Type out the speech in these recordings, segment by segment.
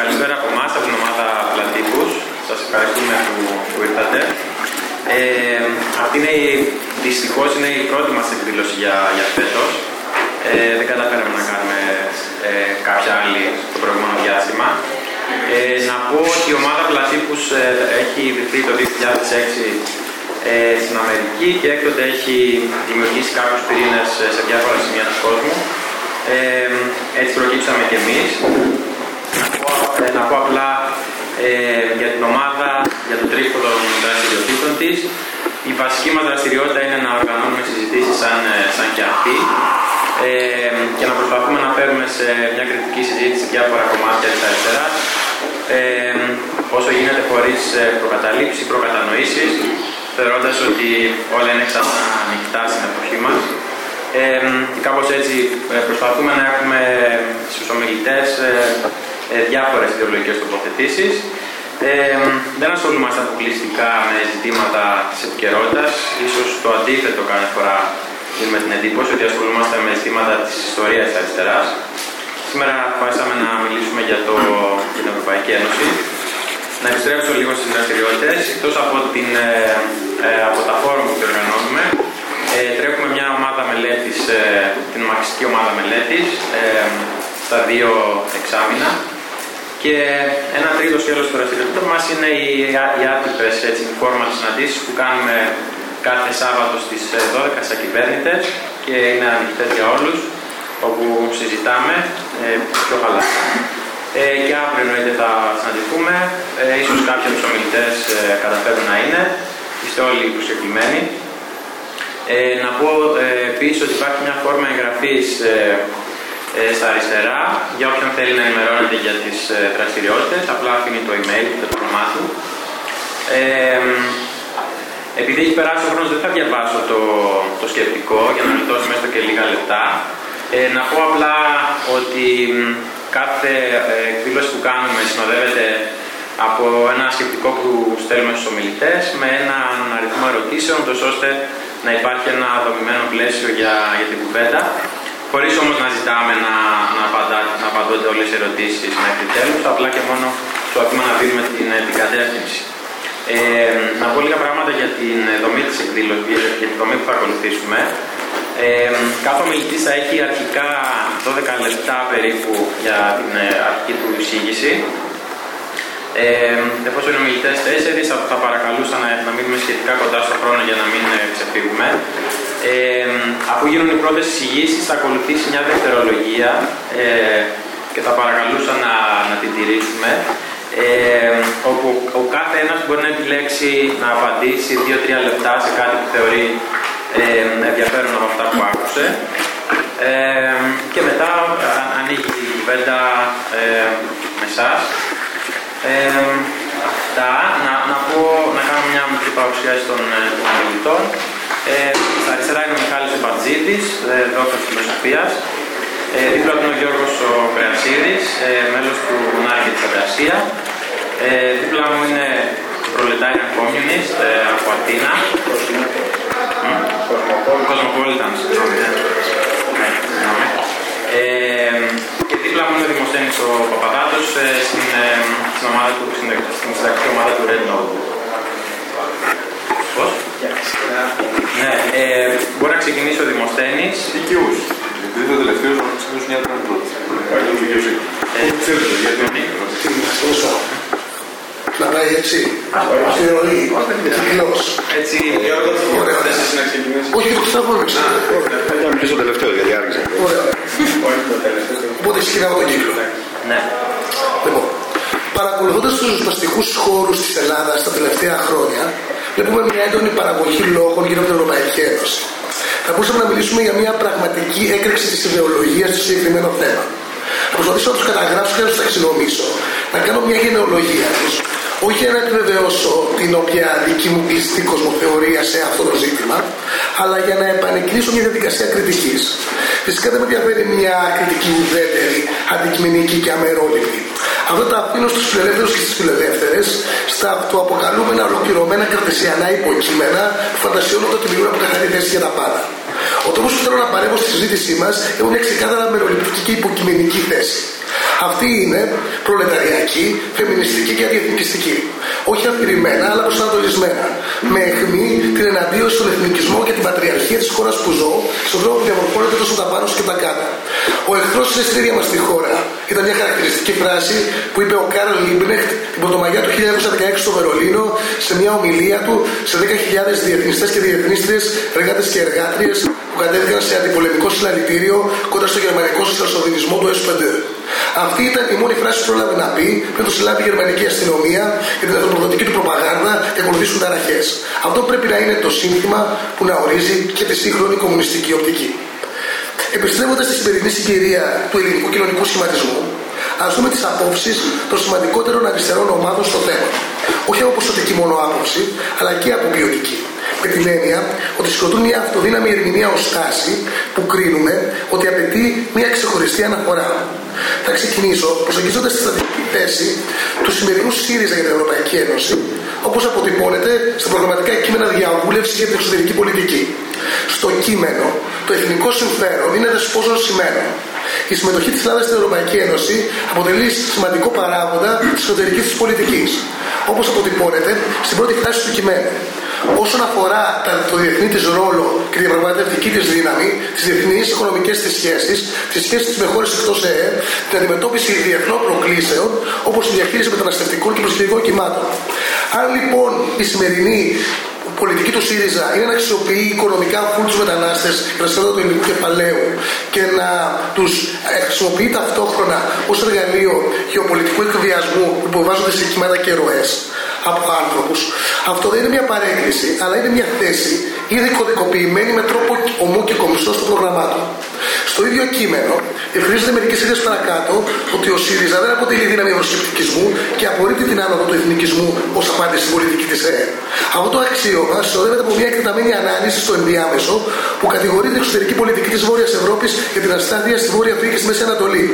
καλησπέρα από εμάς, από την ομάδα Πλατύπους. Σας ευχαριστούμε που, που ήρθατε. Ε, αυτή είναι η, δυστυχώς είναι η πρώτη μας εκδήλωση για, για φέτος. Ε, δεν καταφέραμε να κάνουμε ε, κάποια άλλη το προηγούμενο διάστημα. Ε, να πω ότι η ομάδα Πλατύπους ε, έχει ιδρυθεί το 2006 ε, στην Αμερική και έκτοτε έχει δημιουργήσει κάποιους πυρήνες σε διάφορα σημεία του κόσμου. Ε, έτσι προκύψαμε κι εμείς. Να πω, ε, να πω απλά ε, για την ομάδα, για το τρίπο των δραστηριοτήτων της. Η βασική μας δραστηριότητα είναι να οργανώνουμε συζητήσεις σαν, ε, σαν και αυτή ε, και να προσπαθούμε να φέρουμε σε μια κριτική συζήτηση διάφορα κομμάτια της αριστεράς ε, όσο γίνεται χωρίς ε, προκαταλήψεις, προκατανοήσεις, θεωρώντας ότι όλα είναι ξανά ανοιχτά στην εποχή μας. Ε, και κάπως έτσι προσπαθούμε να έχουμε στους ομιλητές ε, διάφορες ιδεολογικές τοποθετήσεις. Ε, δεν ασχολούμαστε αποκλειστικά με ζητήματα της επικαιρότητας. Ίσως το αντίθετο κάθε φορά δίνουμε την εντύπωση ότι ασχολούμαστε με ζητήματα της ιστορίας της αριστεράς. Σήμερα αποφάσισαμε να μιλήσουμε για, το, για την Ευρωπαϊκή Ένωση. Να επιστρέψω λίγο στις δραστηριότητες. Εκτός από, την, ε, ε, από τα φόρουμ που διοργανώνουμε, ε, τρέχουμε μια ομάδα μελέτης, ε, την μαξική ομάδα μελέτης, ε, στα δύο εξάμεινα. Και ένα τρίτο σκέλος του δραστηριοτήτων μας είναι οι, οι άτυπες informal συναντήσεις που κάνουμε κάθε Σάββατο στις 12 στα κυβέρνητε και είναι ανοιχτέ για όλους, όπου συζητάμε ε, πιο χαλαρά. Ε, και αύριο εννοείται θα συναντηθούμε. Ε, ίσως κάποιοι από του ομιλητές ε, καταφέρουν να είναι. Είστε όλοι προσκεκλημένοι. Ε, να πω ε, επίσης ότι υπάρχει μια φόρμα εγγραφής ε, ε, στα αριστερά για όποιον θέλει να ενημερώνεται για τις ε, δραστηριότητες, απλά αφήνει το email και το όνομά του. Ε, επειδή έχει περάσει ο χρόνος δεν θα διαβάσω το, το σκεπτικό για να λιτώσω μέσα και λίγα λεπτά. Ε, να πω απλά ότι κάθε ε, εκδήλωση που κάνουμε συνοδεύεται από ένα σκεπτικό που στέλνουμε στους ομιλητές με έναν αριθμό ερωτήσεων, τόσο ώστε να υπάρχει ένα δομημένο πλαίσιο για, για την κουβέντα. Χωρίς όμως να ζητάμε να, να, απαντά, να απαντώνται όλες οι ερωτήσεις μέχρι τέλους, απλά και μόνο προσπαθούμε να δίνουμε την, την κατεύθυνση. Ε, να πω λίγα πράγματα για την δομή της εκδήλωσης, για τη δομή που θα ακολουθήσουμε. Ε, κάθε ομιλητής θα έχει αρχικά 12 λεπτά περίπου για την ε, αρχική του εισήγηση. Ε, εφόσον είναι ομιλητές 4, θα, θα παρακαλούσα να, να μείνουμε σχετικά κοντά στον χρόνο για να μην ε, ξεφύγουμε. Ε, αφού γίνουν οι πρώτες εισηγήσεις θα ακολουθήσει μια δευτερολογία ε, και θα παρακαλούσα να, να την τηρήσουμε ε, όπου ο κάθε ένας μπορεί να επιλέξει να απαντήσει 2-3 λεπτά σε κάτι που θεωρεί ε, ενδιαφέρον από αυτά που άκουσε ε, και μετά ανοίγει η κουβέντα ε, με εσάς. Ε, αυτά, να, να, πω, να κάνω μια μικρή παρουσιάση των, των ομιλητών. Ε, στα αριστερά είναι ο Μιχάλης Μπατζίδης, ε, δόκτωρς φιλοσοφίας. Ε, δίπλα του είναι ο Γιώργος ο Κρεασίδης, ε, μέλος του Νάρκη της Αντασία. Ε, δίπλα μου είναι ο Proletarian Communist ε, από Αθήνα. Cosmopolitan, συγγνώμη. Ναι. Ε, και δίπλα μου είναι ο Δημοσθένης ο Παπαδάτος ε, στην, ε, στην, ομάδα του, στην, στην συντακτική ομάδα του Red Notebook. Πώς; Ναι, ε, μπορεί να ξεκινήσει ο Δημοσθένης. Δικαιούς. Γιατί το τελευταίο να ξεκινήσουν μια πρώτη. Πάλι δικαιοσύνη. Ξέρετε, γιατί να πάει έτσι. Αυτή η ροή. Κυκλός. Έτσι. Ωραία. Όχι, το θα πούμε ξανά. Θα ήταν πιο στο τελευταίο γιατί άργησε. Ωραία. Οπότε ξεκινάμε τον κύκλο. Ναι. Λοιπόν, παρακολουθώντας τους σπαστικούς χώρους της Ελλάδας τα τελευταία χρόνια, βλέπουμε μια έντονη παραγωγή λόγων γύρω από την Ευρωπαϊκή Ένωση. Θα μπορούσαμε να μιλήσουμε για μια πραγματική έκρηξη της ιδεολογίας στο συγκεκριμένο θέμα. Θα προσπαθήσω να τους καταγράψω και να τους ταξινομήσω. Να κάνω μια γενεολογία τους όχι για να επιβεβαιώσω την οποία δική μου πιστή κοσμοθεωρία σε αυτό το ζήτημα, αλλά για να επανεκκλήσω μια διαδικασία κριτικής. Φυσικά δεν με ενδιαφέρει μια κριτική ουδέτερη, αντικειμενική και αμερόληπτη. Αυτό τα αφήνω στους φιλελεύθερους και στις φιλελεύθερες, στα αυτοαποκαλούμενα ολοκληρωμένα κρατεσιανά υποκείμενα που φαντασιώνονται ότι μιλούν από καθαρή θέση για τα πάντα. Ο τρόπος που θέλω να παρέμβω στη συζήτησή μας έχουν μια ξεκάθαρα μεροληπτική και υποκειμενική θέση. Αυτή είναι προλεταριακή, φεμινιστική και αντιεθνικιστική. Όχι αφηρημένα, αλλά προσανατολισμένα. Με αιχμή την εναντίωση στον εθνικισμό και την πατριαρχία της χώρας που ζω, στον τρόπο που διαμορφώνεται τόσο τα πάνω και τα κάτω. Ο εχθρός είναι στην ίδια μας τη χώρα. Ήταν μια χαρακτηριστική φράση που είπε ο Καρλ Λίμπκνεχτ την Πρωτομαγιά του 1916 στο Βερολίνο σε μια ομιλία του σε 10.000 διεθνιστές και διεθνίστριες, εργάτες και εργάτριες που κατέβηκαν σε αντιπολεμικό συλλαλητήριο κόντρα στο γερμανικό σοσιαλσοβινισμό του SPD. Αυτή ήταν η μόνη φράση που πρόλαβε να πει πριν τον συλλάβει η γερμανική αστυνομία για την εθνοπροδοτική του προπαγάνδα και ακολουθήσουν ταραχές. Αυτό πρέπει να είναι το σύνθημα που να ορίζει και τη σύγχρονη κομμουνιστική οπτική. Επιστρέφοντας στη σημερινή συγκυρία του ελληνικού κοινωνικού σχηματισμού, ας δούμε τις απόψεις των σημαντικότερων αριστερών ομάδων στο θέμα. Όχι από ποσοτική μόνο άποψη, αλλά και από ποιοτική. Με την έννοια ότι συγκροτούν μια αυτοδύναμη ερμηνεία ως τάση που κρίνουμε ότι απαιτεί μια ξεχωριστή αναφορά. Θα ξεκινήσω προσεγγίζοντας τη στρατηγική θέση του σημερινού ΣΥΡΙΖΑ για την Ευρωπαϊκή Ένωση, όπως αποτυπώνεται στα προγραμματικά κείμενα διαβούλευσης για την εξωτερική πολιτική. Στο κείμενο, το εθνικό συμφέρον είναι δεσπόζων σημαίνων. Η συμμετοχή της Ελλάδας στην Ευρωπαϊκή Ένωση αποτελεί σημαντικό παράγοντα της εσωτερικής της πολιτικής, όπως αποτυπώνεται στην πρώτη φράση του κειμένου. Όσον αφορά το διεθνή τη ρόλο και τη διαπραγματευτική της δύναμη, τις διεθνείς οικονομικές της σχέσεις, τις σχέσεις τη με χώρες εκτός ΕΕ, την αντιμετώπιση διεθνών προκλήσεων, όπως η διαχείριση μεταναστευτικών και προσφυγικών κυμάτων. Αν λοιπόν η σημερινή πολιτική του ΣΥΡΙΖΑ είναι να αξιοποιεί οικονομικά αυτού τους μετανάστες για τα του ελληνικού κεφαλαίου και να τους χρησιμοποιεί ταυτόχρονα ως εργαλείο γεωπολιτικού εκβιασμού που υποβάζονται σε κυμάτα και ροές από άνθρωπους. Αυτό δεν είναι μια παρέκκληση, αλλά είναι μια θέση ήδη κωδικοποιημένη με τρόπο ομό και κομιστό στο πρόγραμμά του. Στο ίδιο κείμενο ευχρίζονται μερικές σειρέ παρακάτω ότι ο ΣΥΡΙΖΑ δεν αποτελεί δύναμη ευρωσκεπτικισμού και απορρίπτει την άνοδο του εθνικισμού ως απάντηση στην πολιτική της ΕΕ. Αυτό το αξίωμα συνοδεύεται από μια εκτεταμένη ανάλυση στο ενδιάμεσο που κατηγορεί την εξωτερική πολιτική της Βόρειας Ευρώπης για την αστάθεια στη Βόρεια Αφρική και στη Μέση Ανατολή.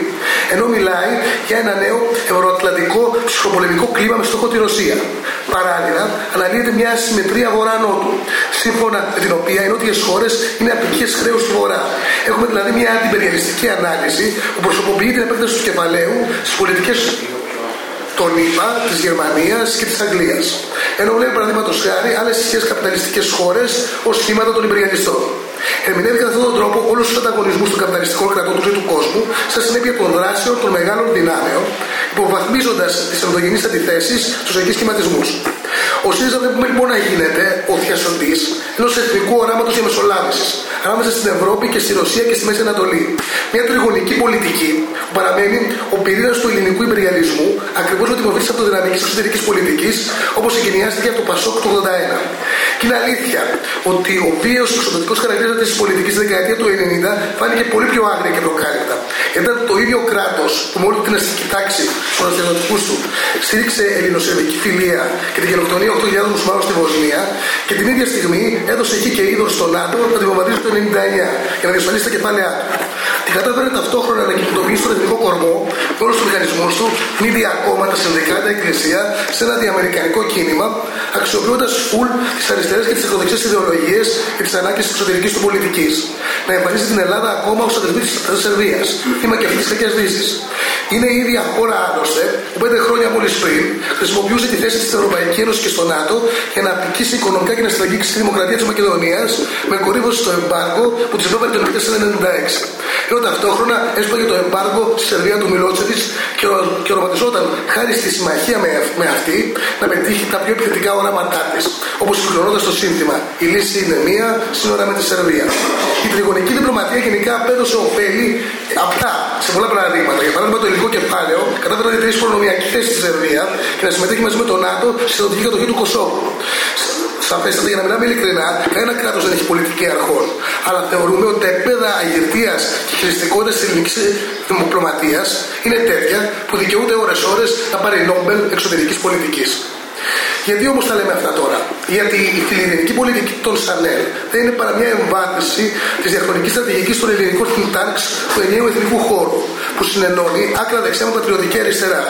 Ενώ μιλάει για ένα νέο ευρωατλαντικό ψυχοπολεμικό κλίμα με στόχο τη Ρωσία. Παράλληλα, αναλύεται μια συμμετρία βορρά-νότου, σύμφωνα με την οποία οι νότιες χώρες είναι απικίες χρέου του βορρά. Έχουμε δηλαδή μια αντιπεριαλιστική ανάλυση που προσωποποιεί την επέκταση του κεφαλαίου στις πολιτικές των ΗΠΑ, της Γερμανίας και της Αγγλίας. Ενώ βλέπει παραδείγματος χάρη άλλες ισχυρέ καπιταλιστικές χώρες ως θύματα των υπεριαλιστών. Ερμηνεύει κατά αυτόν τον τρόπο όλους τους ανταγωνισμούς των καπιταλιστικών κρατών του τρίτου κόσμου στα συνέπεια των δράσεων των μεγάλων δυνάμεων, υποβαθμίζοντας τις ενδογενείς αντιθέσεις στους εκεί σχηματισμούς. Ο ΣΥΡΙΖΑ βλέπουμε λοιπόν να γίνεται ο θειασοντή ενός εθνικού οράματος διαμεσολάβησης ανάμεσα στην Ευρώπη και στη Ρωσία και στη Μέση Ανατολή. Μια τριγωνική πολιτική που παραμένει ο πυρήνας του ελληνικού υπεριαλισμού ακριβώς με τη μορφή της αυτοδυναμική εξωτερικής πολιτικής όπως εγκαινιάστηκε από το Πασόκ του 81. Και είναι αλήθεια ότι ο βίαιος εξωτερικός χαρακτήρας της πολιτικής δεκαετία του 90 φάνηκε πολύ πιο άγρια και προκάλυπτα. Ήταν το ίδιο κράτος που με όλη την αστική τάξη του αστυνομικού του στήριξε ελληνοσερβική φιλία και την γενοκτονία 8.000 μουσουλμάνων στη Βοσνία και την ίδια στιγμή έδωσε εκεί και είδος στον ΝΑΤΟ να την βομβαρδίσει το 99 για να διασφαλίσει τα κεφάλαια του. Την κατάφερε ταυτόχρονα να κινητοποιήσει τον εθνικό κορμό με όλους τους μηχανισμούς του, μίδια κόμματα, συνδικάτα, εκκλησία, σε ένα διαμερικανικό κίνημα, αξιοποιώντας φουλ τις αριστερές και τι ακροδεξιέ ιδεολογίες και τις ανάγκες τη εξωτερικής του πολιτικής. Να εμφανίζει την Ελλάδα ακόμα ως αδερφή της Σερβίας, θύμα και αυτή της κακιά δύσης. Είναι η ίδια χώρα άλλωστε που πέντε χρόνια μόλις πριν χρησιμοποιούσε τη θέση της Ευρωπαϊκής Ένωσης και στο ΝΑΤΟ για να απικήσει οικονομικά και να στραγγίξει τη δημοκρατία της Μακεδονίας με κορύβωση στο εμπάργκο που τη επέβαλε το 1996. Ενώ ταυτόχρονα έσπαγε το εμπάργκο στη Σερβία του Μιλότσεβιτ και, και οραματιζόταν χάρη στη συμμαχία με, με αυτή να πετύχει τα πιο επιθετικά οράματά της. Όπως συμπληρώνοντα το σύνθημα Η λύση είναι μία, σύνορα με τη Σερβία. Η τριγωνική διπλωματία γενικά απέδωσε ωφέλη απλά σε πολλά παραδείγματα. Για παράδειγμα, το ελληνικό κεφάλαιο κατάφερε να διατηρήσει προνομιακή θέση στη Σερβία και να συμμετέχει μαζί με τον ΝΑΤΟ στη στρατηγική κατοχή του Κωσόβου. Σαφέστατα, για να μιλάμε ειλικρινά, κανένα κράτος δεν έχει πολιτική αρχών. Αλλά θεωρούμε ότι τα επίπεδα αγερτίας και χρηστικότητα της ελληνική διπλωματία είναι τέτοια που δικαιούνται ώρε-ώρε να πάρει Νόμπελ εξωτερικής πολιτικής. Γιατί όμως τα λέμε αυτά τώρα, Γιατί η φιλιρινική πολιτική των Σανέλ δεν είναι παρά μια εμβάθυνση της διαχρονικής στρατηγικής των ελληνικών think tanks του ενιαίου εθνικού χώρου, που συνενώνει άκρα δεξιά με πατριωτική αριστερά.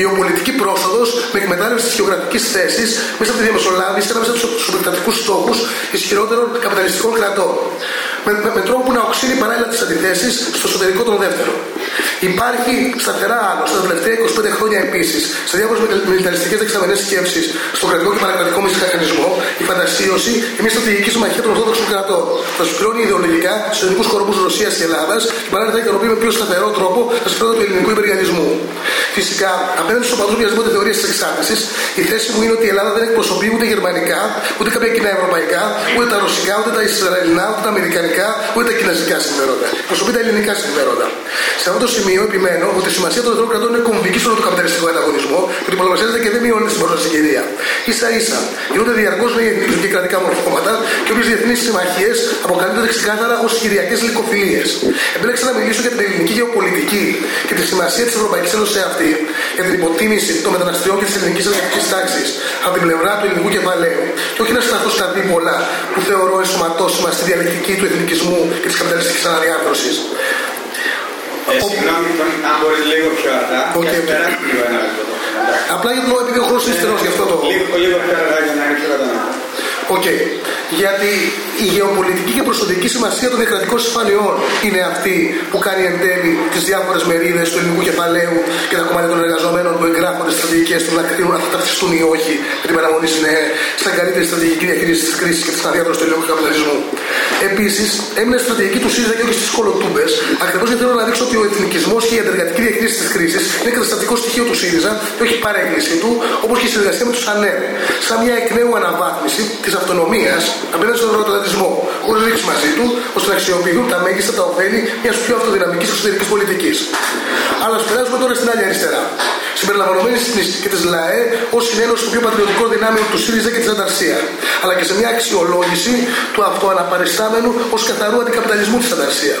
Η οπολιτική πρόσοδος με εκμετάλλευση της γεωγραφικής θέσης μέσα από τη διαμεσολάβηση ανάμεσα στους επεκτατικού στόχους ισχυρότερων καπιταλιστικών κρατών. Με, με, με τρόπο που να οξύνει παράλληλα τις αντιθέσεις στο εσωτερικό των δεύτερων. Υπάρχει σταθερά άλλο στα τελευταία 25 χρόνια επίσης σε διάφορες μιλιταριστικέ δεξαμενές σκέψεις στον κρατικό και παρακρατικό μηχανισμό η φαντασίωση και μια στρατηγική συμμαχία των Ορθόδοξων κρατών. Θα σου πληρώνει ιδεολογικά στους ελληνικούς κορμούς Ρωσίας και Ελλάδας και παράλληλα θα ικανοποιεί με πιο σταθερό τρόπο τα συμφέροντα του ελληνικού υπεριαλισμού. Φυσικά, απέναντι στου οπαδού οποιασδήποτε θεωρίας της εξάρτησης, η θέση μου είναι ότι η Ελλάδα δεν εκπροσωπεί ούτε γερμανικά, ούτε κάποια κοινά ευρωπαϊκά, ούτε τα ρωσικά, ούτε τα ισραηλινά, ούτε τα αμερικανικά, ούτε τα κινέζικα συμφέροντα. Εκπροσωπεί τα ελληνικά συμφέροντα. Σε αυτό το σημείο επιμένω ότι η σημασία των εθνών κρατών είναι κομβική στον καπιταλιστικό ανταγωνισμό, που την και δεν μειώνεται στην πρόσβαση κυρία. Σα ίσα γίνονται διαρκώς με εθνικά κρατικά μορφώματα και όποιε διεθνείς συμμαχίες αποκαλύπτονται ξεκάθαρα ως κυριακέ λικοφιλίε. Επέλεξα να μιλήσω για την ελληνική γεωπολιτική και τη σημασία της Ευρωπαϊκής Ένωσης σε αυτή, για την υποτίμηση των μεταναστριών και της ελληνικής εργατική τάξης από την πλευρά του ελληνικού κεφαλαίου, και όχι να σταθώ στα δίπολα που θεωρώ ενσωματώσιμα στη διαλεκτική του εθνικισμού και της καπιταλιστικής αναδιάρθρωσης. Ε, συγγνώμη, αν μπορείς λίγο πιο αργά. Okay, περάσει λίγο ένα λεπτό. Απλά για το λόγο επειδή ο χρόνος είναι στερεό γι' αυτό το. Λίγο, λίγο πιο αργά για να είναι πιο κατανοητό. OK. Okay. Γιατί η γεωπολιτική και προσωπική σημασία των διακρατικών συμφωνιών είναι αυτή που κάνει εν τέλει τις διάφορες μερίδες του ελληνικού κεφαλαίου και τα κομμάτια των εργαζομένων που εγγράφονται στις στρατηγικές του να κρίνουν αν θα ταυτιστούν ή όχι με την παραμονή στην ΕΕ στα καλύτερη στρατηγική διαχείριση της κρίσης και της αναδιάθρωσης του ελληνικού καπιταλισμού. Επίσης, έμεινε στρατηγική του ΣΥΡΙΖΑ και όχι στις κολοτούμπες, ακριβώς γιατί θέλω να δείξω ότι ο εθνικισμός και η αντεργατική διαχείριση της κρίσης είναι καταστατικό στοιχείο του ΣΥΡΙΖΑ και όχι παρέκκληση του, όπως και η συνεργασία με τους ΑΝΕΡ. Σαν μια εκ νέου αναβάθμιση της αυτονομίας απέναντι στον ευρωατλαντισμό, χωρίς ρίξει μαζί του, ώστε να αξιοποιηθούν τα μέγιστα τα ωφέλη μιας πιο αυτοδυναμικής εξωτερικής πολιτικής. Αλλά ας περάσουμε τώρα στην άλλη αριστερά. Συμπεριλαμβανομένης και της ΛΑΕ ως συνένωση του πιο πατριωτικών δυνάμεων του ΣΥΡΙΖΑ και της Ανταρσία. Αλλά και σε μια αξιολόγηση του αυτοαναπαριστάμενου ως καθαρού αντικαπιταλισμού της Ανταρσία.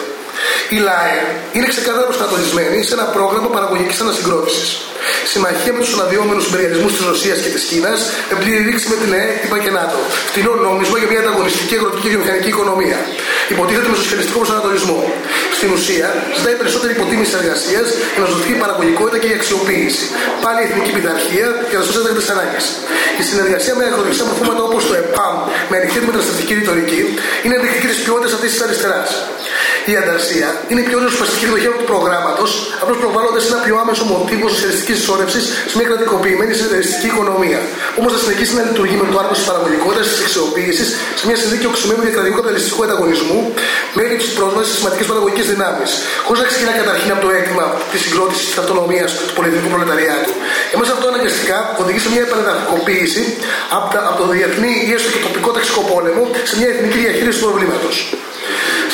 Η ΛΑΕ είναι ξεκάθαρα προσανατολισμένη σε ένα πρόγραμμα παραγωγικής ανασυγκρότησης. Συμμαχία με τους αναδυόμενους υπεριαλισμού της Ρωσίας και της Κίνας, με πλήρη ρήξη με την ΕΕ, ΕΕ και ΝΑΤΟ. Φτηνό νόμισμα για μια ανταγωνιστική αγροτική και βιομηχανική οικονομία. Υποτίθεται με σοσιαλιστικό προσανατολισμό. Στην ουσία, ζητάει περισσότερη υποτίμηση εργασίας για να ζωθεί η παραγωγικότητα και η αξιοποίηση. Πάλι η εθνική πειθαρχία για να σώσει τι ανάγκες. Η συνεργασία με αγροτικά μορφώματα όπως το ΕΠΑΜ με ανοιχτή μεταναστευτική ρητορική είναι ενδεικτική της ποιότητας αυτής της αριστεράς. Η ανταρσία είναι η πιο ριζοσπαστική εκδοχή του προγράμματος, απλώς προβάλλοντας ένα πιο άμεσο μοτίβο σοσιαλιστική ισόρρευσης σε μια κρατικοποιημένη συνεταιριστική οικονομία. Όμως θα συνεχίσει να λειτουργεί με το άρθρο της παραγωγικότητας της αξιοποίηση σε μια συνδίκη οξυμένου διακρατικού καπιταλιστικού ανταγωνισμού με έλλειψη πρόσβασης στις σημαντικές παραγωγικές δυνάμεις. Χωρίς να ξεκινά καταρχήν από το αίτημα της συγκρότησης της αυτονομίας του πολιτικού προλεταριάτου. Εμάς αυτό αναγκαστικά οδηγεί σε μια επανεδαφικοποίηση από, από το διεθνή ή έστω και τοπικό ταξικό πόλεμο σε μια εθνική διαχείριση του προβλήματος.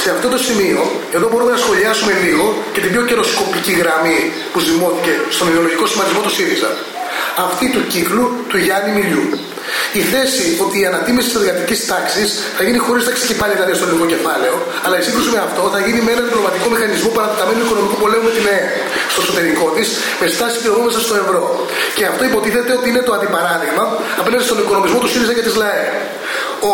Σε αυτό το σημείο, εδώ μπορούμε να σχολιάσουμε λίγο και την πιο καιροσκοπική γραμμή που ζυμώθηκε στον ιδεολογικό σχηματισμό του ΣΥΡΙΖΑ. Αυτή του κύκλου του Γιάννη Μιλιού. Η θέση ότι η ανατίμηση της εργατική τάξης θα γίνει χωρίς ταξική πάλι δηλαδή στο ελληνικό κεφάλαιο, αλλά η σύγκρουση με αυτό θα γίνει με ένα διπλωματικό μηχανισμό παρατεταμένου οικονομικού πολέμου με την ΕΕ στο εσωτερικό της, με στάση πληρωμόμεσα στο ευρώ. Και αυτό υποτίθεται ότι είναι το αντιπαράδειγμα απέναντι στον οικονομισμό του ΣΥΡΙΖΑ και της ΛΑΕ.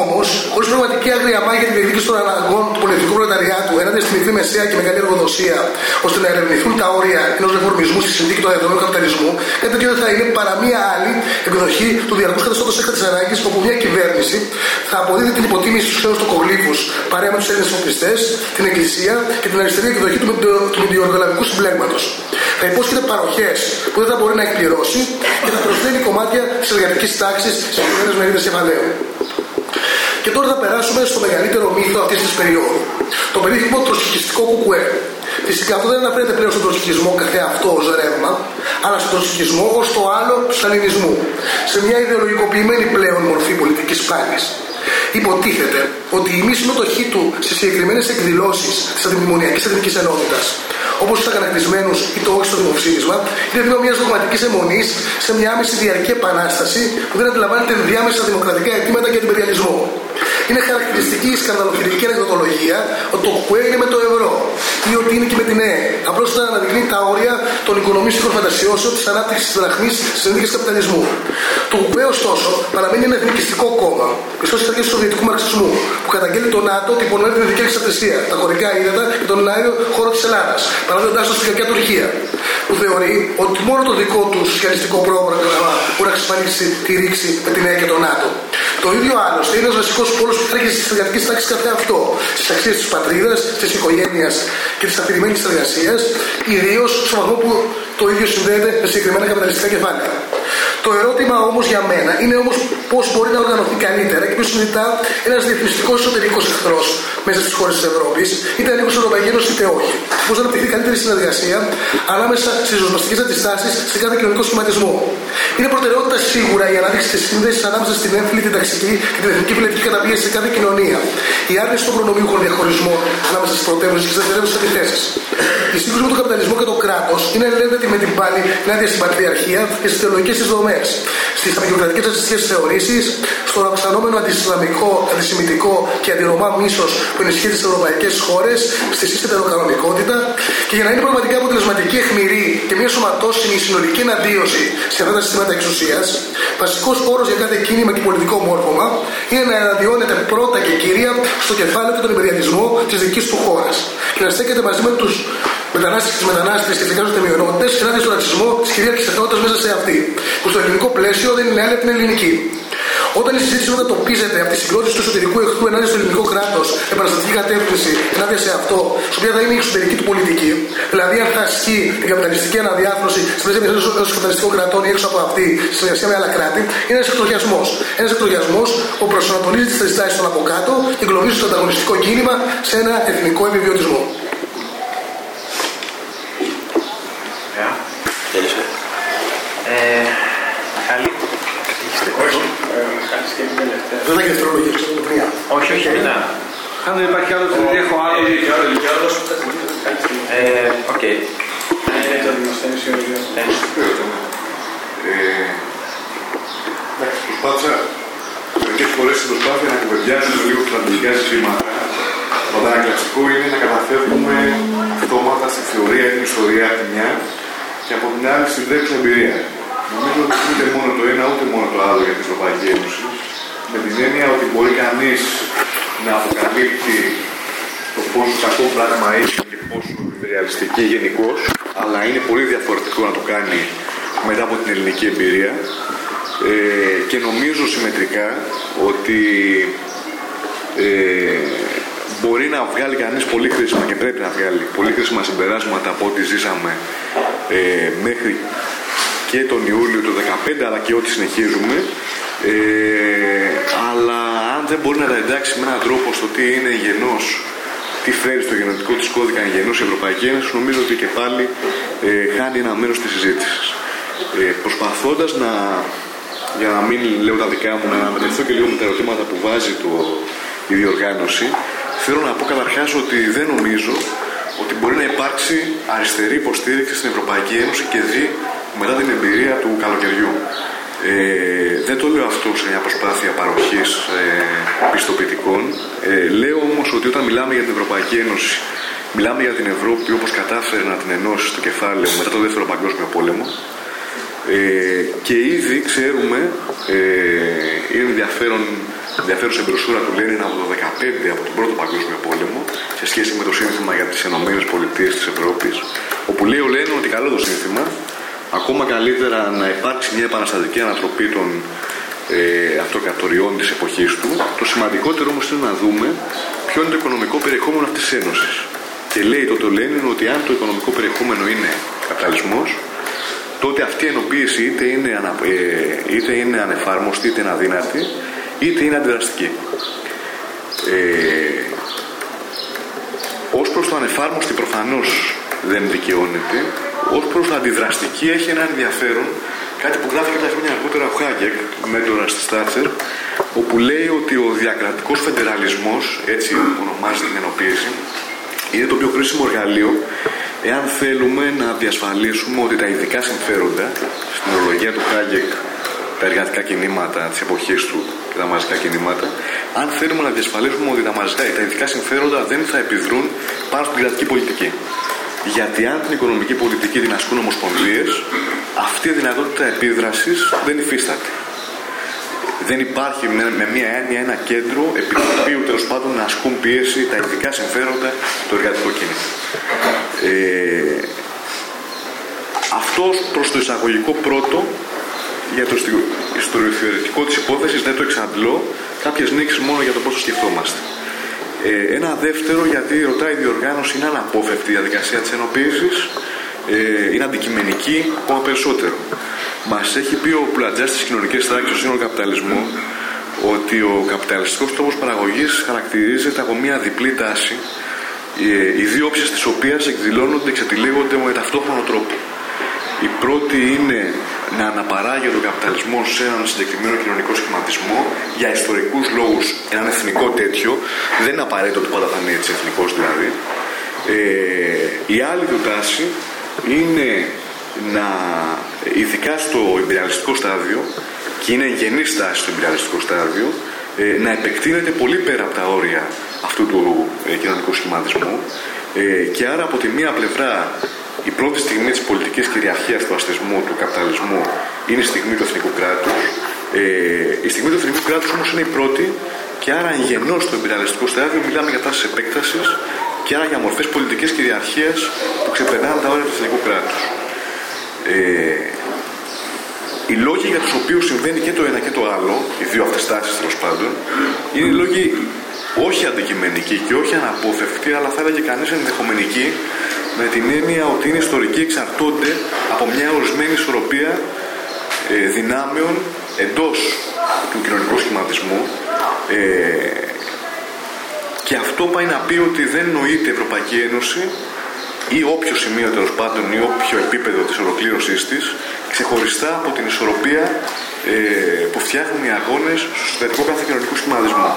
Όμως, χωρί πραγματική άγρια μάχη για την διεκδίκηση των αναγκών του πολιτικού προλεταριάτου ενάντια στη μικρή μεσαία και μεγάλη εργοδοσία, ώστε να ερευνηθούν τα όρια ενός ρεφορμισμού στη συνθήκη του διαδρομένου καπιταλισμού, κάτι τέτοιο δεν θα είναι παρά μία άλλη εκδοχή του διαρκούς καθεστώτο έκτακτη ανάγκη, όπου μια κυβέρνηση θα αποδίδει την υποτίμηση στους ξένου τοκογλύφου παρέα με τους Έλληνες οπλιστέ, την Εκκλησία και την αριστερή εκδοχή του, του μηντιοργολαβικού συμπλέγματος. Θα υπόσχεται παροχές που δεν θα μπορεί να εκπληρώσει και θα προσθέτει κομμάτια της εργατικής τάξης σε συγκεκριμένε μερίδες κεφαλαίου. Και τώρα θα περάσουμε στο μεγαλύτερο μύθο αυτής της περίοδου. Το περίφημο τροσχιστικό κουκουέ. Φυσικά αυτό δεν αναφέρεται πλέον στον τροσχισμό αυτός ω ρεύμα, αλλά στον τροσχισμό ως το άλλο του σταλινισμού. Σε μια ιδεολογικοποιημένη πλέον μορφή πολιτικής πάλης. Υποτίθεται ότι η μη συμμετοχή του σε συγκεκριμένες εκδηλώσεις της αντιμνημονιακής εθνικής ενότητας, όπως τους αγανακτισμένου ή το όχι στο δημοψήφισμα, είναι βήμα μιας δογματικής αιμονής σε μια άμεση διαρκή επανάσταση που δεν αντιλαμβάνεται ενδιάμεσα δημοκρατικά αιτήματα για την περιαλισμό. Είναι χαρακτηριστική η σκανδαλοφιλική ανεκδοτολογία ότι το ΚΚΕ είναι με το ευρώ ή ότι είναι και με την ΕΕ. Απλώς θα αναδεικνύει τα όρια των οικονομίστικων φαντασιώσεων της ανάπτυξης της δραχμής τη ενδίκη καπιταλισμού. Το ΚΚΕ, ωστόσο, παραμένει ένα εθνικιστικό κόμμα, πιστό στις αρχές του Σοβιετικού μαρξισμού, που καταγγέλει τον ΝΑΤΟ ότι υπονομεύει την εθνική ανεξαρτησία, τα χωρικά ύδατα και τον εναέριο χώρο της Ελλάδας, παραδίδοντά το στην κακιά Τουρκία, που θεωρεί ότι μόνο το δικό του σοσιαλιστικό πρόγραμμα μπορεί να εξασφαλίσει τη ρήξη με την ΕΕ και τον ΝΑΤΟ. Το ίδιο άλλωστε είναι ένας βασικός πόλος που τρέχει στις εργατικές τάξεις καθ' αυτό. Στις αξίες της πατρίδας, της οικογένειας και της αφηρημένη εργασίας, ιδίως στο βαθμό που το ίδιο συνδέεται με συγκεκριμένα καπιταλιστικά κεφάλαια. Το ερώτημα όμως για μένα είναι όμως πώς μπορεί να οργανωθεί καλύτερα και ποιο συνειδητά ένας διεθνιστικό εσωτερικός εχθρός μέσα στις χώρες της Ευρώπης, είτε ανήκουν στην Ευρωπαϊκή Ένωση είτε όχι. Πώς να αναπτυχθεί καλύτερη συνεργασία ανάμεσα στις ριζοσπαστικέ αντιστάσεις σε κάθε κοινωνικό σχηματισμό. Είναι προτεραιότητα σίγουρα η ανάδειξη της σύνδεσης ανάμεσα στην έμφυλη, την ταξική και την εθνική πολιτική καταπίεση σε κάθε κοινωνία. Η άρνηση των προνομίουχων διαχωρισμών ανάμεσα στις πρωτεύουσες και στις δευτερεύουσε επιθέσει. Η σύγκρουση με τον καπιταλισμό και το κράτος είναι ελεύθερη με την πάλι ενάντια στην πατριαρχία και στις θεολογικές της δομές. Στις απεικιοκρατικέ ρατσιστικέ θεωρήσεις, στον αυξανόμενο αντισλαμικό, αντισημιτικό και αντιρωμά μίσος που ενισχύει τις ευρωπαϊκές χώρες, στη σύστατη κανονικότητα και για να είναι πραγματικά αποτελεσματική εχμηρή και μια σωματώσιμη συνολική εναντίωση σε αυτά τα συστήματα εξουσίας, βασικός όρο για κάθε κίνημα και πολιτικό μόρφωμα είναι να εναντιώνεται πρώτα και κυρία στο κεφάλαιο και τον υπεριαλισμό της δικής του χώρας και να στέκεται μαζί με τους μετανάστες και μετανάστες και τις εκάστοτε μειονότητες ενάντια στον ρατσισμό της κυρίαρχη εθνότητας μέσα σε αυτή, που στο ελληνικό πλαίσιο δεν είναι άλλη από την ελληνική. Όταν η συζήτηση μετατοπίζεται από τη συγκρότηση του εσωτερικού εχθρού ενάντια στο ελληνικό κράτος, επαναστατική κατεύθυνση ενάντια σε αυτό, στο οποίο θα είναι η εξωτερική του πολιτική, δηλαδή αν θα ασκεί την καπιταλιστική αναδιάθρωση στην πλαίσια ενός καπιταλιστικών κρατών ή έξω από αυτή, στη συνεργασία με άλλα κράτη, είναι ένας εκτροχιασμό. Ένας εκτροχιασμό που προσανατολίζει τις θέσει των από κάτω και εγκλωβίζει το ανταγωνιστικό κίνημα σε ένα εθνικό επιβιωτισμό. Δεν θα έχεις δευτερολογία, Όχι, όχι, μετά. Αν δεν υπάρχει άλλος, δεν έχω άλλο. Ε, οκ. Είναι το δημοσιεύσιο. Προσπάθησα μερικές φορές στην προσπάθεια να κουβεντιάσουμε λίγο τα αγγλικά ζητήματα. Το αντανακλαστικό είναι να καταφέρουμε αυτόματα στη θεωρία ή την ιστορία από τη μια και από την άλλη στην τρέχουσα εμπειρία. Νομίζω ότι ούτε μόνο το ένα ούτε μόνο το άλλο για την Ευρωπαϊκή Ένωση. Με την έννοια ότι μπορεί κανείς να αποκαλύπτει το πόσο κακό πράγμα είναι και πόσο υπεριαλιστική γενικώς, αλλά είναι πολύ διαφορετικό να το κάνει μετά από την ελληνική εμπειρία. Ε, και νομίζω συμμετρικά ότι ε, μπορεί να βγάλει κανείς πολύ χρήσιμα και πρέπει να βγάλει πολύ χρήσιμα συμπεράσματα από ό,τι ζήσαμε ε, μέχρι και τον Ιούλιο του 2015 αλλά και ό,τι συνεχίζουμε. Ε, αλλά αν δεν μπορεί να τα εντάξει με έναν τρόπο στο τι είναι γενός τι φέρει στο γενετικό της κώδικα γενός η Ευρωπαϊκή Ένωση νομίζω ότι και πάλι ε, χάνει ένα μέρος της συζήτησης. Ε, προσπαθώντας να για να μην λέω τα δικά μου, να αναμετρηθώ και λίγο με τα ερωτήματα που βάζει το, η διοργάνωση, θέλω να πω καταρχάς ότι δεν νομίζω ότι μπορεί να υπάρξει αριστερή υποστήριξη στην Ευρωπαϊκή Ένωση και δει μετά την εμπειρία του καλοκαιριού. Ε, δεν το λέω αυτό σε μια προσπάθεια παροχής ε, πιστοποιητικών. Ε, λέω όμως ότι όταν μιλάμε για την Ευρωπαϊκή Ένωση, μιλάμε για την Ευρώπη όπως κατάφερε να την ενώσει στο κεφάλαιο μετά το Δεύτερο Παγκόσμιο Πόλεμο, ε, και ήδη ξέρουμε, ε, είναι ενδιαφέρον, ενδιαφέρουσα μπροσούρα του Λένιν από το 2015, από τον Πρώτο Παγκόσμιο Πόλεμο, σε σχέση με το σύνθημα για τις ΗΠΑ της Ευρώπης, όπου λέει ο Λένιν ότι καλό το σύνθημα, ακόμα καλύτερα να υπάρξει μια επαναστατική ανατροπή των ε, αυτοκρατοριών της εποχής του. Το σημαντικότερο όμως είναι να δούμε ποιο είναι το οικονομικό περιεχόμενο αυτής της Ένωσης. Και λέει τότε ο Λένιν ότι αν το οικονομικό περιεχόμενο είναι καπιταλισμός, τότε αυτή η ενοποίηση είτε είναι, ανα, ε, είτε είναι ανεφάρμοστη, είτε είναι αδύνατη, είτε είναι αντιδραστική. Ε, ως προς το ανεφάρμοστη προφανώς δεν δικαιώνεται, ως προς το αντιδραστική έχει ένα ενδιαφέρον, κάτι που γράφει κάποια χρόνια αργότερα ο Χάγκεκ, μέντορα στη Στάτσερ, όπου λέει ότι ο διακρατικός φεντεραλισμός, έτσι ονομάζεται την ενοποίηση, είναι το πιο χρήσιμο εργαλείο εάν θέλουμε να διασφαλίσουμε ότι τα ειδικά συμφέροντα στην ορολογία του Χάγκεκ τα εργατικά κινήματα της εποχής του και τα μαζικά κινήματα, αν θέλουμε να διασφαλίσουμε ότι τα μαζικά τα ειδικά συμφέροντα δεν θα επιδρούν πάνω στην κρατική πολιτική. Γιατί αν την οικονομική πολιτική την ασκούν ομοσπονδίες, αυτή η δυνατότητα επίδρασης δεν υφίσταται δεν υπάρχει με, με μία έννοια ένα κέντρο επί του οποίου τέλος πάντων να ασκούν πίεση τα ειδικά συμφέροντα του εργατικού κίνημα. Ε, αυτός προς το εισαγωγικό πρώτο για το ιστοριοθεωρητικό της υπόθεσης δεν το εξαντλώ, κάποιες νήξεις μόνο για το πώς το σκεφτόμαστε. Ε, ένα δεύτερο, γιατί ρωτάει η διοργάνωση, είναι αναπόφευκτη η διαδικασία της ενοποίησης, ε, είναι αντικειμενική ακόμα περισσότερο. Μας έχει πει ο πλατζάς της κοινωνικής τάξη του σύνολου καπιταλισμού ότι ο καπιταλιστικός τρόπο παραγωγής χαρακτηρίζεται από μια διπλή τάση, ε, οι δύο όψεις της οποίας εκδηλώνονται και εξατηλίγονται με ταυτόχρονο τρόπο. Η πρώτη είναι να αναπαράγει τον καπιταλισμό σε έναν συγκεκριμένο κοινωνικό σχηματισμό για ιστορικούς λόγους, έναν εθνικό τέτοιο. Δεν είναι απαραίτητο ότι πάντα θα είναι έτσι εθνικός δηλαδή. Ε, η άλλη του τάση είναι να, ειδικά στο εμπειριαλιστικό στάδιο, και είναι γενής στάση στο εμπειριαλιστικό στάδιο, ε, να επεκτείνεται πολύ πέρα από τα όρια αυτού του ε, κοινωνικού σχηματισμού ε, και άρα από τη μία πλευρά η πρώτη στιγμή της πολιτικής κυριαρχίας του αστισμού, του καπιταλισμού είναι η στιγμή του εθνικού κράτους ε, η στιγμή του εθνικού κράτους όμως είναι η πρώτη και άρα γεννώς στο εμπειριαλιστικό στάδιο μιλάμε για τάσεις επέκτασης και άρα για μορφές πολιτικής κυριαρχίας που ξεπερνάνε τα όρια του εθνικού κράτους. Ε, οι λόγοι για τους οποίους συμβαίνει και το ένα και το άλλο, οι δύο αυτές τάσεις τέλος πάντων, είναι λόγοι όχι αντικειμενικοί και όχι αναπόφευκτοι, αλλά θα έλεγε κανείς ενδεχομενικοί, με την έννοια ότι είναι ιστορικοί εξαρτώνται από μια ορισμένη ισορροπία ε, δυνάμεων εντός του κοινωνικού σχηματισμού ε, και αυτό πάει να πει ότι δεν νοείται η Ευρωπαϊκή Ένωση ή όποιο σημείο τέλος πάντων ή όποιο επίπεδο της ολοκλήρωσής της ξεχωριστά από την ισορροπία ε, που φτιάχνουν οι αγώνες στο εσωτερικό κάθε κοινωνικού σχηματισμό.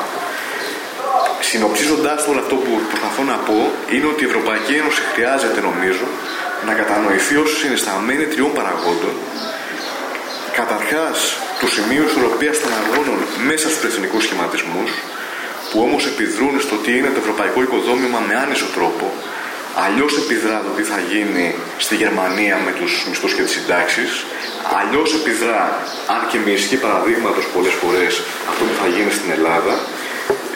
Συνοψίζοντας όλο αυτό που προσπαθώ να πω, είναι ότι η Ευρωπαϊκή Ένωση χρειάζεται, νομίζω, να κατανοηθεί ως συνισταμένη τριών παραγόντων. Καταρχάς, του σημείου ισορροπίας των αγώνων μέσα στους εθνικούς σχηματισμούς, που όμως επιδρούν στο τι είναι το ευρωπαϊκό οικοδόμημα με άνισο τρόπο, Αλλιώς επιδρά το τι θα γίνει στη Γερμανία με τους μισθούς και τις συντάξεις. Αλλιώς επιδρά, αν και με ισχύ παραδείγματος πολλές φορές, αυτό που θα γίνει στην Ελλάδα.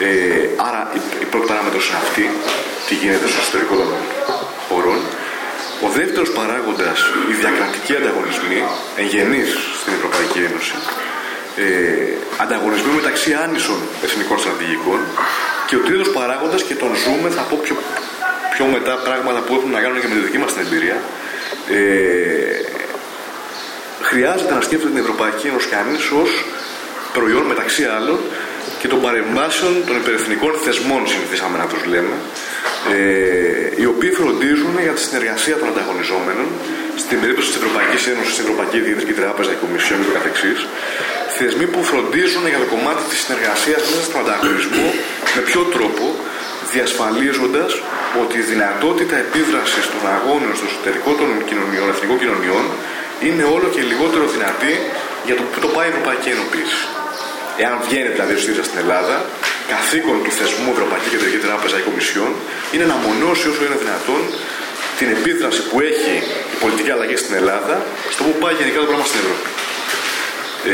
Ε, άρα η πρώτη παράμετρος είναι αυτή, τι γίνεται στο εσωτερικό των χωρών. Ο δεύτερος παράγοντας, οι διακρατικοί ανταγωνισμοί, εγγενείς στην Ευρωπαϊκή Ένωση, ε, ανταγωνισμοί μεταξύ άνισων εθνικών στρατηγικών και ο τρίτος παράγοντας και τον ζούμε, θα πω πιο πιο μετά πράγματα που έχουν να κάνουν και με τη δική μας την εμπειρία, ε, χρειάζεται να σκέφτεται την Ευρωπαϊκή Ένωση κανείς ως προϊόν μεταξύ άλλων και των παρεμβάσεων των υπερεθνικών θεσμών, συνηθίσαμε να τους λέμε, ε, οι οποίοι φροντίζουν για τη συνεργασία των ανταγωνιζόμενων, στην περίπτωση της Ευρωπαϊκής Ένωσης, στην Ευρωπαϊκής Διεθνική Τράπεζα, η Κομισιόν και το καθεξής, θεσμοί που φροντίζουν για το κομμάτι της συνεργασίας μέσα στον ανταγωνισμό, με ποιο τρόπο, διασφαλίζοντας ότι η δυνατότητα επίδρασης των αγώνων στο εσωτερικό των κοινωνιών, εθνικών κοινωνιών είναι όλο και λιγότερο δυνατή για το που το πάει η Ευρωπαϊκή Ενωπήση. Εάν βγαίνει δηλαδή ο ΣΥΡΙΖΑ στην Ελλάδα, καθήκον του θεσμού Ευρωπαϊκή Κεντρική Τράπεζα ή Κομισιόν είναι να μονώσει όσο είναι δυνατόν την επίδραση που έχει η πολιτική αλλαγή στην Ελλάδα στο που πάει γενικά το πράγμα στην Ευρώπη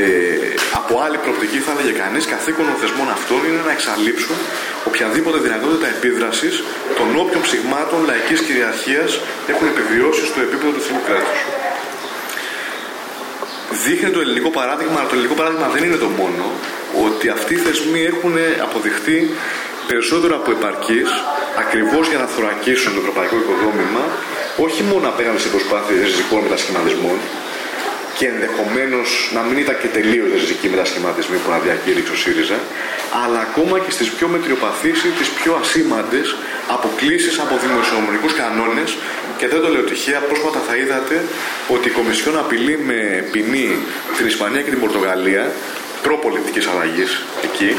ε, από άλλη προοπτική θα έλεγε κανείς, καθήκον των θεσμών αυτών είναι να εξαλείψουν οποιαδήποτε δυνατότητα επίδρασης των όποιων ψηγμάτων λαϊκής κυριαρχίας έχουν επιβιώσει στο επίπεδο του εθνικού κράτους. Δείχνει το ελληνικό παράδειγμα, αλλά το ελληνικό παράδειγμα δεν είναι το μόνο, ότι αυτοί οι θεσμοί έχουν αποδειχθεί περισσότερο από επαρκείς ακριβώς για να θωρακίσουν το ευρωπαϊκό οικοδόμημα, όχι μόνο απέναντι σε προσπάθειες ριζικών μετασχηματισμών, και ενδεχομένως να μην ήταν και τελείως ριζικοί μετασχηματισμοί που να διακήρυξε ο ΣΥΡΙΖΑ, αλλά ακόμα και στις πιο μετριοπαθείς ή τις πιο ασήμαντες αποκλήσεις από δημοσιονομικούς κανόνες. Και δεν το λέω τυχαία, πρόσφατα θα είδατε ότι η Κομισιόν απειλεί με ποινή την Ισπανία και την Πορτογαλία προπολιτική αλλαγής εκεί,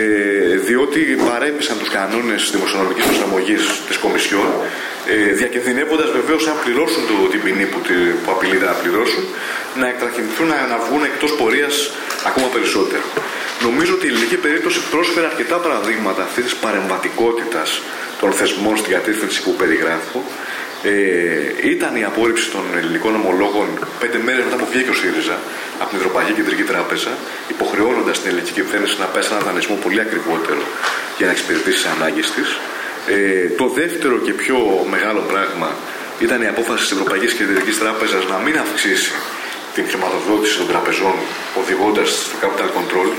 ε, διότι παρέμβησαν τους κανόνες δημοσιονομικής προσαρμογής της Κομισιόν ε, διακινδυνεύοντας βεβαίως αν πληρώσουν το, την ποινή που, που απειλείται να πληρώσουν να εκτραχυνθούν να, να βγουν εκτός πορείας ακόμα περισσότερο. Νομίζω ότι η ελληνική περίπτωση πρόσφερε αρκετά παραδείγματα αυτής της παρεμβατικότητας των θεσμών στην κατεύθυνση που περιγράφω ε, ήταν η απόρριψη των ελληνικών ομολόγων πέντε μέρες μετά που βγήκε ο ΣΥΡΙΖΑ από την Ευρωπαϊκή Κεντρική Τράπεζα, υποχρεώνοντας την ελληνική κυβέρνηση να πέσει ένα δανεισμό πολύ ακριβότερο για να εξυπηρετήσει τις ανάγκες της. Ε, το δεύτερο και πιο μεγάλο πράγμα ήταν η απόφαση της Ευρωπαϊκής Κεντρικής Τράπεζας να μην αυξήσει την χρηματοδότηση των τραπεζών οδηγώντας στο capital control,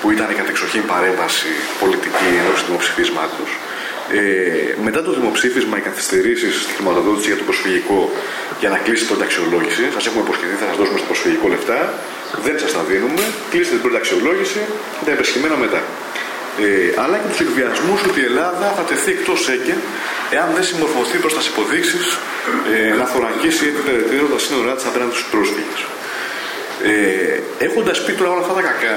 που ήταν η κατεξοχήν παρέμβαση πολιτική ενός δημοψηφίσματος. Ε, μετά το δημοψήφισμα, οι καθυστερήσεις στη χρηματοδότηση για το προσφυγικό για να κλείσει την αξιολόγηση, σας έχουμε υποσχεθεί θα σας δώσουμε στο προσφυγικό λεφτά, δεν σας τα δίνουμε, κλείστε την πρώτη αξιολόγηση και τα υπεσχημένα μετά. Ε, αλλά και τους εκβιασμούς ότι η Ελλάδα θα τεθεί εκτός έγκεν εάν δεν συμμορφωθεί προς τις υποδείξεις ε, να θωρακίσει ή περαιτέρω τα σύνορά της απέναντι στους πρόσφυγες. Ε, Έχοντας πει τώρα όλα αυτά τα κακά,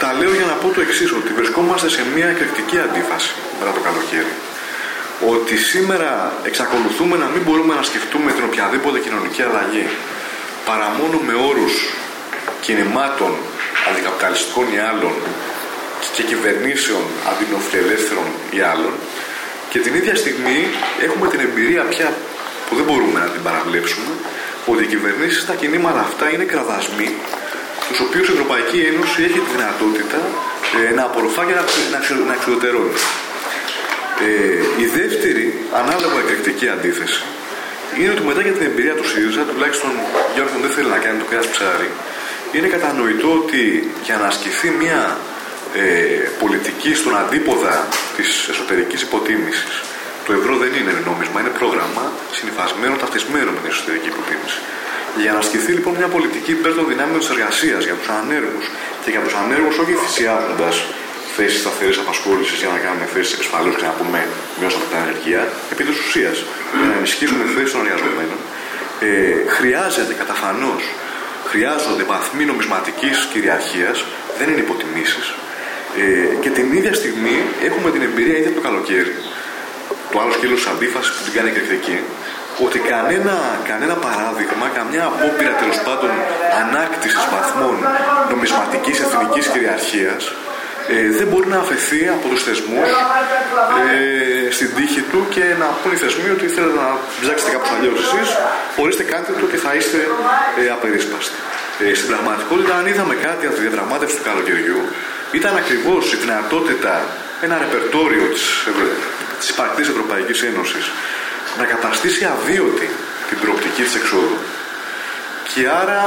τα λέω για να πω το εξής, ότι βρισκόμαστε σε μια εκρηκτική αντίφαση μετά το καλοκαίρι. Ότι σήμερα εξακολουθούμε να μην μπορούμε να σκεφτούμε την οποιαδήποτε κοινωνική αλλαγή παρά μόνο με όρους κινημάτων αντικαπιταλιστικών ή άλλων και κυβερνήσεων αντινοφιλελεύθερων ή άλλων και την ίδια στιγμή έχουμε την εμπειρία πια που δεν μπορούμε να την παραβλέψουμε ότι οι κυβερνήσεις στα κινήματα αυτά είναι κραδασμοί του οποίους η Ευρωπαϊκή Ένωση έχει τη δυνατότητα ε, να απορροφά και να, να, εξουδετερώνει. Ε, η δεύτερη, ανάλογα εκρηκτική αντίθεση, είναι ότι μετά για την εμπειρία του ΣΥΡΙΖΑ, τουλάχιστον Γιώργο δεν θέλει να κάνει το κρέα ψάρι, είναι κατανοητό ότι για να ασκηθεί μια ε, πολιτική στον αντίποδα της εσωτερικής υποτίμησης, το ευρώ δεν είναι νόμισμα, είναι πρόγραμμα συνυφασμένο, ταυτισμένο με την εσωτερική υποτίμηση. Για να ασκηθεί λοιπόν μια πολιτική υπέρ των δυνάμεων της εργασίας για τους ανέργους και για τους ανέργους όχι θυσιάζοντας θέσεις σταθερής απασχόλησης για να κάνουμε θέσεις εξασφαλού και να πούμε μειώσαμε την ανεργία, επί της ουσίας για να ενισχύσουμε θέσεις των εργαζομένων, ε, χρειάζεται καταφανώς χρειάζονται βαθμοί νομισματικής κυριαρχίας, δεν είναι υποτιμήσεις. Ε, και την ίδια στιγμή έχουμε την εμπειρία ήδη από το καλοκαίρι, το άλλος σκέλο της αντίφασης που την κάνει εκρηκτική, ότι κανένα, κανένα παράδειγμα, καμιά απόπειρα τέλος πάντων ανάκτησης βαθμών νομισματικής εθνικής κυριαρχίας ε, δεν μπορεί να αφαιθεί από τους θεσμούς ε, στην τύχη του και να πούν οι θεσμοί ότι θέλετε να ψάξετε κάπως αλλιώς εσείς, ορίστε κάντε το και θα είστε ε, απερίσπαστοι. Ε, στην πραγματικότητα, αν είδαμε κάτι από τη διαδραμάτευση του καλοκαιριού, ήταν ακριβώς η δυνατότητα, ένα ρεπερτόριο της της υπαρκτής Ευρωπαϊκής Ένωσης να καταστήσει αβίωτη την προοπτική της εξόδου και άρα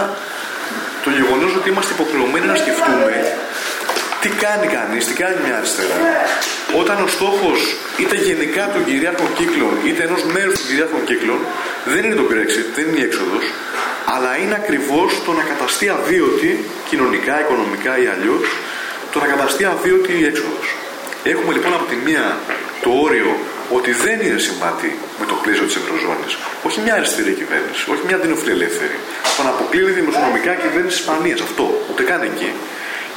το γεγονός ότι είμαστε υποχρεωμένοι να σκεφτούμε τι κάνει κανείς, τι κάνει μια αριστερά. Όταν ο στόχος είτε γενικά των κυρίαρχων κύκλων είτε ενός μέρους των κυρίαρχων κύκλων δεν είναι το Brexit, δεν είναι η έξοδος αλλά είναι ακριβώς το να καταστεί αβίωτη κοινωνικά, οικονομικά ή αλλιώς το να καταστεί αβίωτη η έξοδος. Έχουμε λοιπόν από τη μία το όριο ότι δεν είναι συμβατή με το πλαίσιο της Ευρωζώνης. Όχι μια αριστερή κυβέρνηση, όχι μια αντινοφιλελεύθερη. Τον αποκλείει δημοσιονομικά κυβέρνηση της Ισπανίας. Αυτό, ούτε καν εκεί.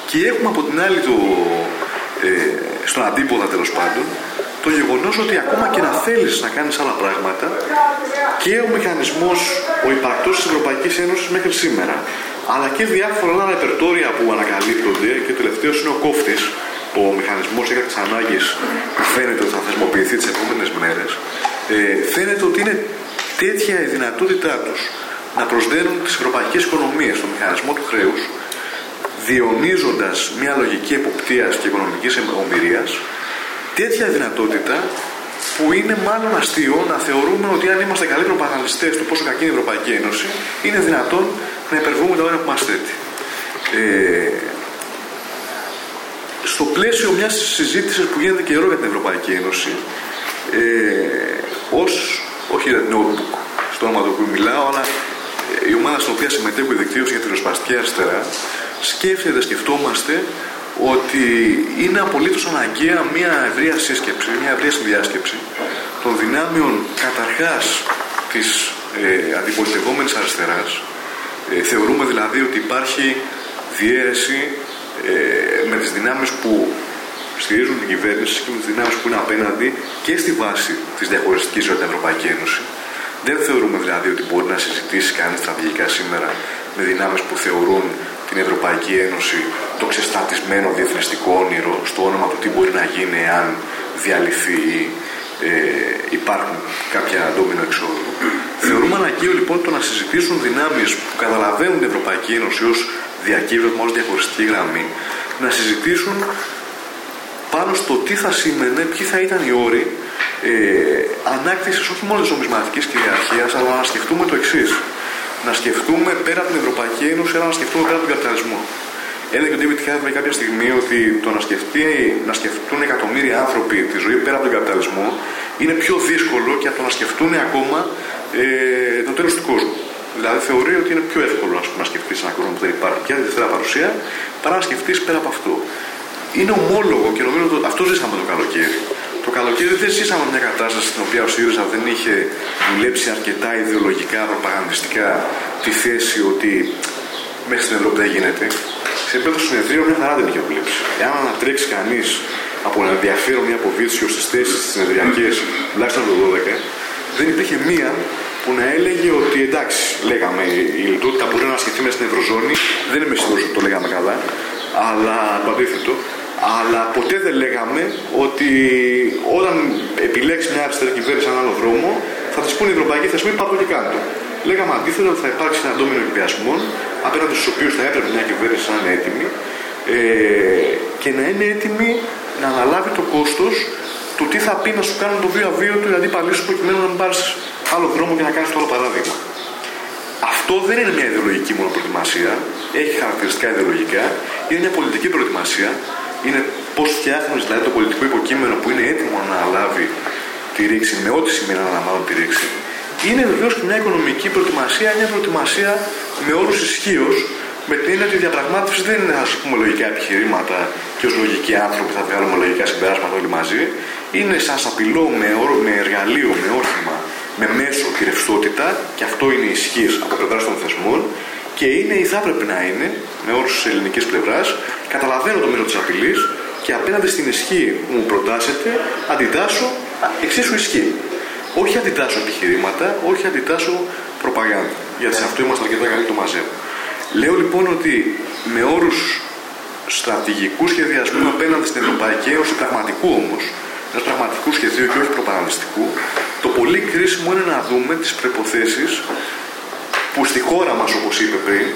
Και έχουμε από την άλλη το, ε, στον αντίποδα τέλος πάντων το γεγονός ότι ακόμα και να θέλεις να κάνεις άλλα πράγματα και ο μηχανισμός, ο υπαρκτός της Ευρωπαϊκής Ένωσης μέχρι σήμερα, αλλά και διάφορα άλλα ρεπερτόρια που ανακαλύπτονται και ο τελευταίος είναι ο κόφτης, ο μηχανισμός έκτακτη ανάγκη που φαίνεται ότι θα θεσμοποιηθεί τις επόμενες μέρες, ε, φαίνεται ότι είναι τέτοια η δυνατότητά τους να προσδένουν τις ευρωπαϊκές οικονομίες στον μηχανισμό του χρέους, διονίζοντα μια λογική εποπτείας και οικονομικής εμπειρία, τέτοια δυνατότητα που είναι μάλλον αστείο να θεωρούμε ότι αν είμαστε καλοί προπαγανδιστέ του πόσο κακή είναι η Ευρωπαϊκή Ένωση, είναι δυνατόν να υπερβούμε τα όρια που μας θέτει. Ε, στο πλαίσιο μιας συζήτησης που γίνεται καιρό για την Ευρωπαϊκή Ένωση ε, ως, όχι για την notebook στο όνομα του οποίου μιλάω αλλά η ομάδα στην οποία συμμετέχω η δικτύωση για τη ροσπαστική αριστερά σκέφτεται, σκεφτόμαστε ότι είναι απολύτως αναγκαία μια ευρεία σύσκεψη, μια ευρεία συνδιάσκεψη των δυνάμεων καταρχάς της ε, αντιπολιτευόμενης αριστεράς. Ε, θεωρούμε δηλαδή ότι υπάρχει διαίρεση ε, με τις δυνάμεις που στηρίζουν την κυβέρνηση και με τις δυνάμεις που είναι απέναντι και στη βάση της διαχωριστικής ζωή την Ευρωπαϊκή Ένωση. Δεν θεωρούμε δηλαδή ότι μπορεί να συζητήσει κανείς στρατηγικά σήμερα με δυνάμεις που θεωρούν την Ευρωπαϊκή Ένωση το ξεστατισμένο διεθνιστικό όνειρο στο όνομα του τι μπορεί να γίνει αν διαλυθεί ε, υπάρχουν κάποια ντόμινο εξόδου. Θεωρούμε αναγκαίο λοιπόν το να συζητήσουν δυνάμεις που καταλαβαίνουν την Ευρωπαϊκή Ένωση ως διακύβευμα ως διαχωριστική γραμμή να συζητήσουν πάνω στο τι θα σήμαινε, ποιοι θα ήταν οι όροι ε, ανάκτησης όχι μόνο της νομισματικής κυριαρχίας, αλλά να σκεφτούμε το εξής. να σκεφτούμε πέρα από την Ευρωπαϊκή Ένωση, αλλά να σκεφτούμε πέρα από τον καπιταλισμό. Έλεγε ο David Harvey κάποια στιγμή ότι το να, σκεφτεί, να σκεφτούν εκατομμύρια άνθρωποι τη ζωή πέρα από τον καπιταλισμό είναι πιο δύσκολο και από το να σκεφτούν ακόμα ε, το τέλος του κόσμου. Δηλαδή θεωρεί ότι είναι πιο εύκολο πούμε, να σκεφτείς έναν κόσμο που δεν υπάρχει πια, τη δεύτερη παρουσία, παρά να σκεφτείς πέρα από αυτό. Είναι ομόλογο και νομίζω ότι αυτό ζήσαμε το καλοκαίρι. Το καλοκαίρι δεν ζήσαμε μια κατάσταση στην οποία ο ΣΥΡΙΖΑ δεν είχε δουλέψει αρκετά ιδεολογικά, προπαγανδιστικά τη θέση ότι μέχρι στην Ευρώπη δεν γίνεται. Σε επίπεδο συνεδρίου μια χαρά δεν είχε δουλέψει. Εάν ανατρέξει κανείς από ένα ενδιαφέρον μια αποβίτσιο στις θέσεις της συνεδριακέ, τουλάχιστον το 12, δεν υπήρχε μία που να έλεγε ότι εντάξει, λέγαμε, η λιτότητα μπορεί να ασκηθεί μέσα στην Ευρωζώνη. Δεν είμαι σίγουρος ότι το λέγαμε καλά, αλλά το αντίθετο. Αλλά ποτέ δεν λέγαμε ότι όταν επιλέξεις μια αριστερή κυβέρνηση έναν άλλο δρόμο, θα της πούνε οι ευρωπαϊκοί θεσμοί πάρτε και κάτω. Λέγαμε αντίθετα ότι θα υπάρξει ένα ντόμινο εκβιασμών απέναντι στους οποίους θα έπρεπε μια κυβέρνηση να είναι έτοιμη ε, και να είναι έτοιμη να αναλάβει το κόστος του τι θα πει να σου κάνουν το βίο αβίωτο του οι αντίπαλοι σου προκειμένου να μην πάρεις άλλο δρόμο και να κάνεις το άλλο παράδειγμα. Αυτό δεν είναι μια ιδεολογική μόνο προετοιμασία, έχει χαρακτηριστικά ιδεολογικά, είναι μια πολιτική προετοιμασία. Είναι πώς φτιάχνεις δηλαδή το πολιτικό υποκείμενο που είναι έτοιμο να αναλάβει τη ρήξη με ό,τι σημαίνει να αναλάβει τη ρήξη. Είναι βεβαίως και μια οικονομική προετοιμασία, μια προετοιμασία με όρου ισχύως, με την έννοια ότι η διαπραγμάτευση δεν είναι ας πούμε λογικά επιχειρήματα και ως λογικοί άνθρωποι θα βγάλουμε λογικά συμπεράσματα όλοι μαζί. Είναι σαν σαπηλό με, με εργαλείο, με όχημα με μέσο τη ρευστότητα, και αυτό είναι ισχύς από πλευράς των θεσμών, και είναι ή θα έπρεπε να είναι, με όρους της ελληνικής πλευράς, καταλαβαίνω το μήνο της απειλής και απέναντι στην ισχύ που μου προτάσετε, αντιτάσσω εξίσου ισχύ. Όχι αντιτάσσω επιχειρήματα, όχι αντιτάσσω προπαγάνδα. Γιατί σε αυτό είμαστε αρκετά καλοί το μαζεύω. Λέω λοιπόν ότι με όρους στρατηγικούς σχεδιασμού απέναντι στην Ευρωπαϊκή Ένωση, πραγματικού όμως, ενό πραγματικού σχεδίου και όχι προπαγανδιστικού, το πολύ κρίσιμο είναι να δούμε τις προποθέσει που στη χώρα μας, όπως είπε πριν,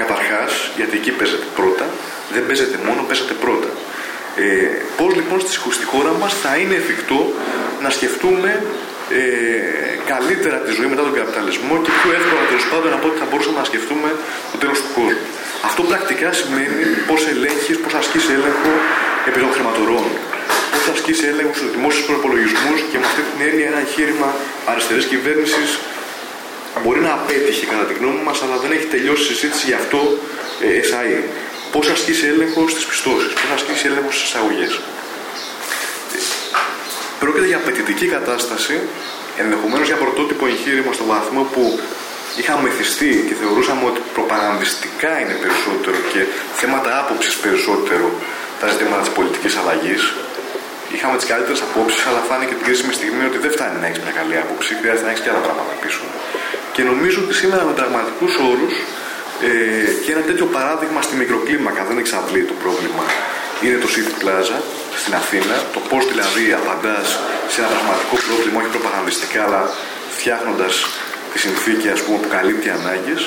καταρχάς, γιατί εκεί παίζεται πρώτα, δεν παίζεται μόνο, παίζεται πρώτα. Ε, Πώς λοιπόν στη χώρα μας θα είναι εφικτό να σκεφτούμε ε, καλύτερα τη ζωή μετά τον καπιταλισμό και πιο εύκολα τέλος πάντων από ό,τι θα μπορούσαμε να σκεφτούμε το τέλος του κόσμου. Αυτό πρακτικά σημαίνει πώς ελέγχεις, πώς ασκείς έλεγχο επί των χρηματορών, πώς θα ασκήσει έλεγχο στους δημόσιους προπολογισμούς και με αυτή την έννοια ένα εγχείρημα αριστερής κυβέρνησης μπορεί να απέτυχε κατά τη γνώμη μας, αλλά δεν έχει τελειώσει η συζήτηση γι' αυτό ε, SAE. Πώς ασκήσει έλεγχο στις πιστώσεις, πώς ασκήσει έλεγχο στις εισαγωγές. Πρόκειται για απαιτητική κατάσταση, ενδεχομένως για πρωτότυπο εγχείρημα στον βαθμό που είχαμε μεθυστεί και θεωρούσαμε ότι προπαγανδιστικά είναι περισσότερο και θέματα άποψης περισσότερο τα ζητήματα της πολιτικής αλλαγής. Είχαμε τις καλύτερες απόψεις, αλλά φάνηκε την κρίσιμη στιγμή ότι δεν φτάνει να έχεις μια καλή άποψη, χρειάζεται να έχεις και άλλα πράγματα πίσω. Και νομίζω ότι σήμερα με πραγματικού όρους ε, και ένα τέτοιο παράδειγμα στη μικροκλίμακα δεν εξαντλεί το πρόβλημα. Είναι το City Plaza στην Αθήνα, το πώς δηλαδή απαντάς σε ένα πραγματικό πρόβλημα, όχι προπαγανδιστικά, αλλά φτιάχνοντας τη συνθήκη ας πούμε, που καλύπτει ανάγκες,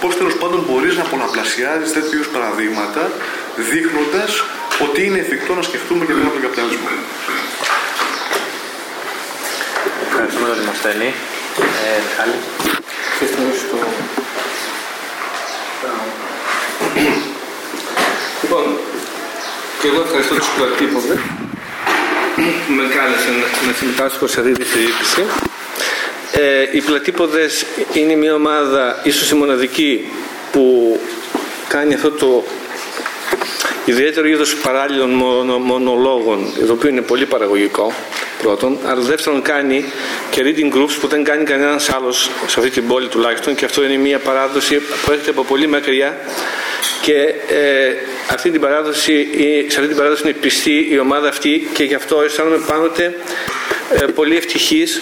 πώς τέλος πάντων μπορείς να πολλαπλασιάζεις τέτοιους παραδείγματα, δείχνοντας ότι είναι εφικτό να σκεφτούμε και τον καπιταλισμό. Ευχαριστούμε τον Δημοσθένη. Ε, Μιχάλη. Λοιπόν, και εγώ ευχαριστώ τους πρωτήποδες που με κάλεσαν να συμμετάσχω σε αυτή τη συζήτηση. Ε, οι πλατήποδες είναι μια ομάδα, ίσως η μοναδική, που κάνει αυτό το ιδιαίτερο είδος παράλληλων μονολόγων, το οποίο είναι πολύ παραγωγικό, πρώτον. Αλλά δεύτερον, κάνει και reading groups που δεν κάνει κανένας άλλος σε αυτή την πόλη τουλάχιστον, και αυτό είναι μια παράδοση που έρχεται από πολύ μακριά. Και ε, αυτή την παράδοση, σε αυτή την παράδοση είναι πιστή η ομάδα αυτή και γι' αυτό αισθάνομαι πάντοτε ε, πολύ ευτυχής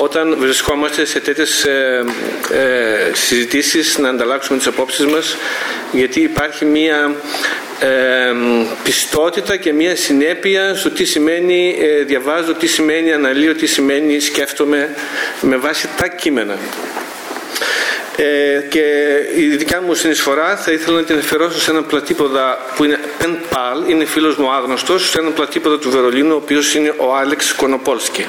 όταν βρισκόμαστε σε τέτοιες ε, ε, συζητήσεις να ανταλλάξουμε τις απόψεις μας γιατί υπάρχει μία ε, πιστότητα και μία συνέπεια στο τι σημαίνει ε, διαβάζω, τι σημαίνει αναλύω, τι σημαίνει σκέφτομαι με βάση τα κείμενα. Ε, και η δικιά μου συνεισφορά θα ήθελα να την αφιερώσω σε έναν πλατήποδα που είναι Pen Pal, είναι φίλος μου άγνωστος, σε έναν πλατήποδα του Βερολίνου, ο οποίος είναι ο Άλεξ Κονοπόλσκι.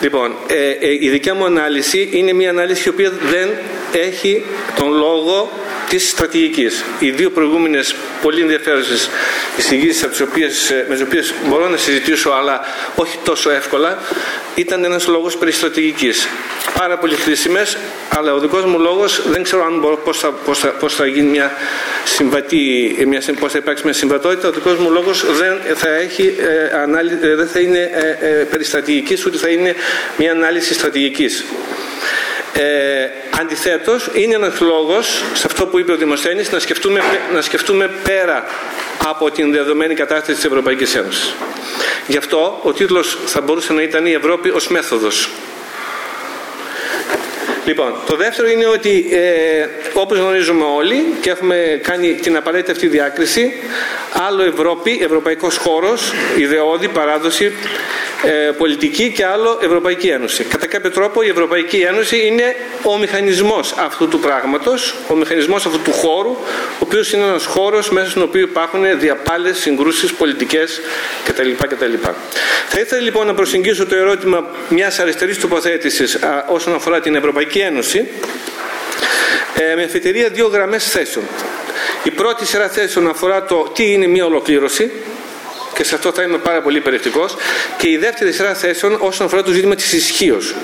Λοιπόν, ε, ε, η δικιά μου ανάλυση είναι μια ανάλυση η οποία δεν έχει τον λόγο της στρατηγικής. Οι δύο προηγούμενες πολύ ενδιαφέρουσες εισηγήσεις με τις οποίες μπορώ να συζητήσω αλλά όχι τόσο εύκολα ήταν ένας λόγος περί στρατηγικής. Πάρα πολύ χρήσιμες αλλά ο δικός μου λόγος δεν ξέρω αν μπορώ, πώς, θα, πώς, θα, πώς θα γίνει μια συμβατή, μια, πώς θα υπάρξει μια συμβατότητα. Ο δικός μου λόγος δεν θα, έχει, ε, ε δεν θα είναι ε, ε, περί στρατηγικής ούτε θα είναι μια ανάλυση στρατηγικής. Ε, αντιθέτως, είναι ένας λόγος, σε αυτό που είπε ο Δημοσθένης, να σκεφτούμε, να σκεφτούμε πέρα από την δεδομένη κατάσταση της Ευρωπαϊκής Ένωσης. Γι' αυτό ο τίτλος θα μπορούσε να ήταν η Ευρώπη ως μέθοδος. Λοιπόν, το δεύτερο είναι ότι ε, όπως γνωρίζουμε όλοι και έχουμε κάνει την απαραίτητη αυτή διάκριση, άλλο Ευρώπη, ευρωπαϊκός χώρος, ιδεώδη, παράδοση, ε, πολιτική και άλλο Ευρωπαϊκή Ένωση. Κατά κάποιο τρόπο η Ευρωπαϊκή Ένωση είναι ο μηχανισμός αυτού του πράγματος, ο μηχανισμός αυτού του χώρου, ο οποίος είναι ένας χώρος μέσα στον οποίο υπάρχουν διαπάλες, συγκρούσεις, πολιτικές κτλ. κτλ. Θα ήθελα λοιπόν να προσεγγίσω το ερώτημα μιας αριστερής τοποθέτησης όσον αφορά την Ευρωπαϊκή Ένωση ε, με αφιτερία δύο γραμμές θέσεων. Η πρώτη σειρά θέσεων αφορά το τι είναι μια ολοκλήρωση, και σε αυτό θα είμαι πάρα πολύ περιεκτικός. Και η δεύτερη σειρά θέσεων όσον αφορά το ζήτημα της ισχύως.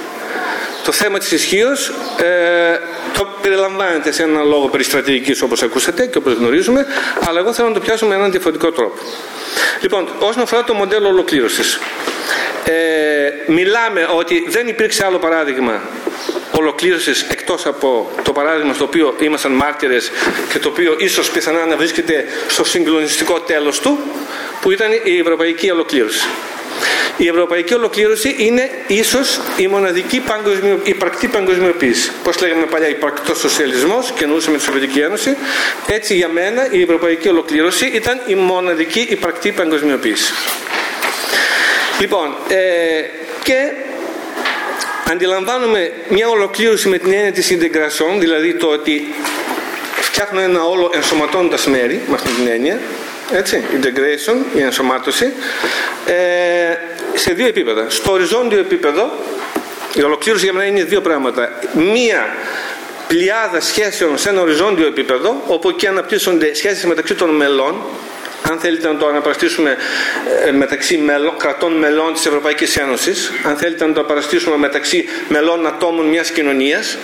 Το θέμα της ισχύως ε, το περιλαμβάνεται σε έναν λόγο περί στρατηγικής όπως ακούσατε και όπως γνωρίζουμε, αλλά εγώ θέλω να το πιάσω με έναν διαφορετικό τρόπο. Λοιπόν, όσον αφορά το μοντέλο ολοκλήρωσης, ε, μιλάμε ότι δεν υπήρξε άλλο παράδειγμα ολοκλήρωσης εκτός από το παράδειγμα στο οποίο ήμασταν μάρτυρες και το οποίο ίσως πιθανά να βρίσκεται στο συγκλονιστικό τέλος του που ήταν η ευρωπαϊκή ολοκλήρωση. Η ευρωπαϊκή ολοκλήρωση είναι ίσως η μοναδική παγκοσμιο... υπαρκτή παγκοσμιοποίηση. Πώς λέγαμε παλιά υπαρκτός σοσιαλισμός και εννοούσαμε τη Σοβιετική Ένωση. Έτσι για μένα η ευρωπαϊκή ολοκλήρωση ήταν η μοναδική υπαρκτή παγκοσμιοποίηση. Λοιπόν, ε, και αντιλαμβάνουμε μια ολοκλήρωση με την έννοια της integration, δηλαδή το ότι φτιάχνω ένα όλο ενσωματώνοντας μέρη, με αυτή την έννοια, έτσι, integration, η ενσωμάτωση, ε, σε δύο επίπεδα. Στο οριζόντιο επίπεδο, η ολοκλήρωση για μένα είναι δύο πράγματα. Μία πλειάδα σχέσεων σε ένα οριζόντιο επίπεδο, όπου εκεί αναπτύσσονται σχέσεις μεταξύ των μελών, αν θέλετε να το αναπαραστήσουμε ε, μεταξύ μελών, κρατών μελών της Ευρωπαϊκής Ένωσης, αν θέλετε να το αναπαραστήσουμε μεταξύ μελών ατόμων μιας κοινωνίας,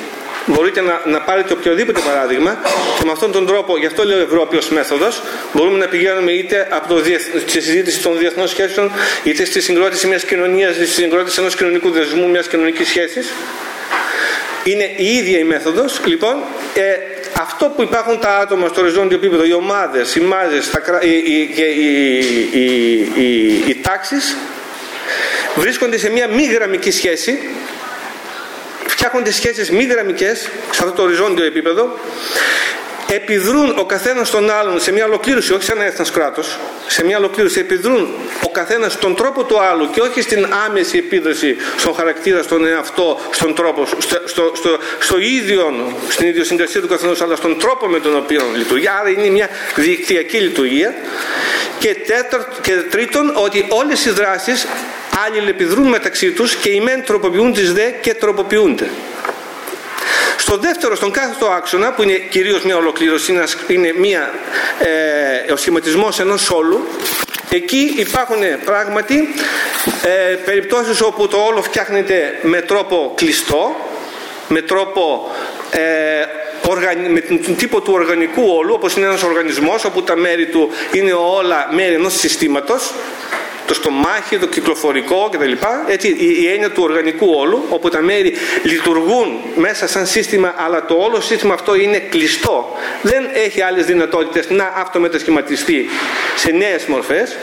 μπορείτε να, να πάρετε οποιοδήποτε παράδειγμα και με αυτόν τον τρόπο, γι' αυτό λέω Ευρώπη ως μέθοδος, μπορούμε να πηγαίνουμε είτε από το στη συζήτηση των διεθνών σχέσεων, είτε στη συγκρότηση μιας κοινωνίας, στη συγκρότηση ενός κοινωνικού δεσμού, μιας κοινωνικής σχέσης. Είναι η ίδια η μέθοδος. Λοιπόν, ε, αυτό που υπάρχουν τα άτομα στο οριζόντιο επίπεδο, οι ομάδες, οι μάζες, τα, οι, οι, οι, οι, οι τάξεις, βρίσκονται σε μια μη γραμμική σχέση φτιάχνονται σχέσεις μη γραμμικές σε αυτό το οριζόντιο επίπεδο επιδρούν ο καθένας τον άλλον σε μια ολοκλήρωση, όχι σε ένα έθνος κράτος, σε μια ολοκλήρωση επιδρούν ο καθένας στον τρόπο του άλλου και όχι στην άμεση επίδραση στον χαρακτήρα, στον εαυτό, στον τρόπο, στο, στο, στο, στο ίδιο, στην ιδιοσυγκρασία του καθενός, αλλά στον τρόπο με τον οποίο λειτουργεί. Άρα είναι μια δικτυακή λειτουργία. Και, και τρίτον, ότι όλες οι δράσεις αλληλεπιδρούν μεταξύ τους και οι μεν τροποποιούν τις δε και τροποποιούνται. Στο δεύτερο, στον κάθετο άξονα, που είναι κυρίως μια ολοκλήρωση, είναι μια, ε, ο σχηματισμός ενός όλου, εκεί υπάρχουν πράγματι ε, περιπτώσεις όπου το όλο φτιάχνεται με τρόπο κλειστό, με τρόπο ε, με τον τύπο του οργανικού όλου, όπως είναι ένας οργανισμός, όπου τα μέρη του είναι όλα μέρη ενός συστήματος, το στομάχι, το κυκλοφορικό κτλ. Έτσι, η, η έννοια του οργανικού όλου, όπου τα μέρη λειτουργούν μέσα σαν σύστημα, αλλά το όλο σύστημα αυτό είναι κλειστό. Δεν έχει άλλες δυνατότητες να αυτομετασχηματιστεί σε νέες μορφές.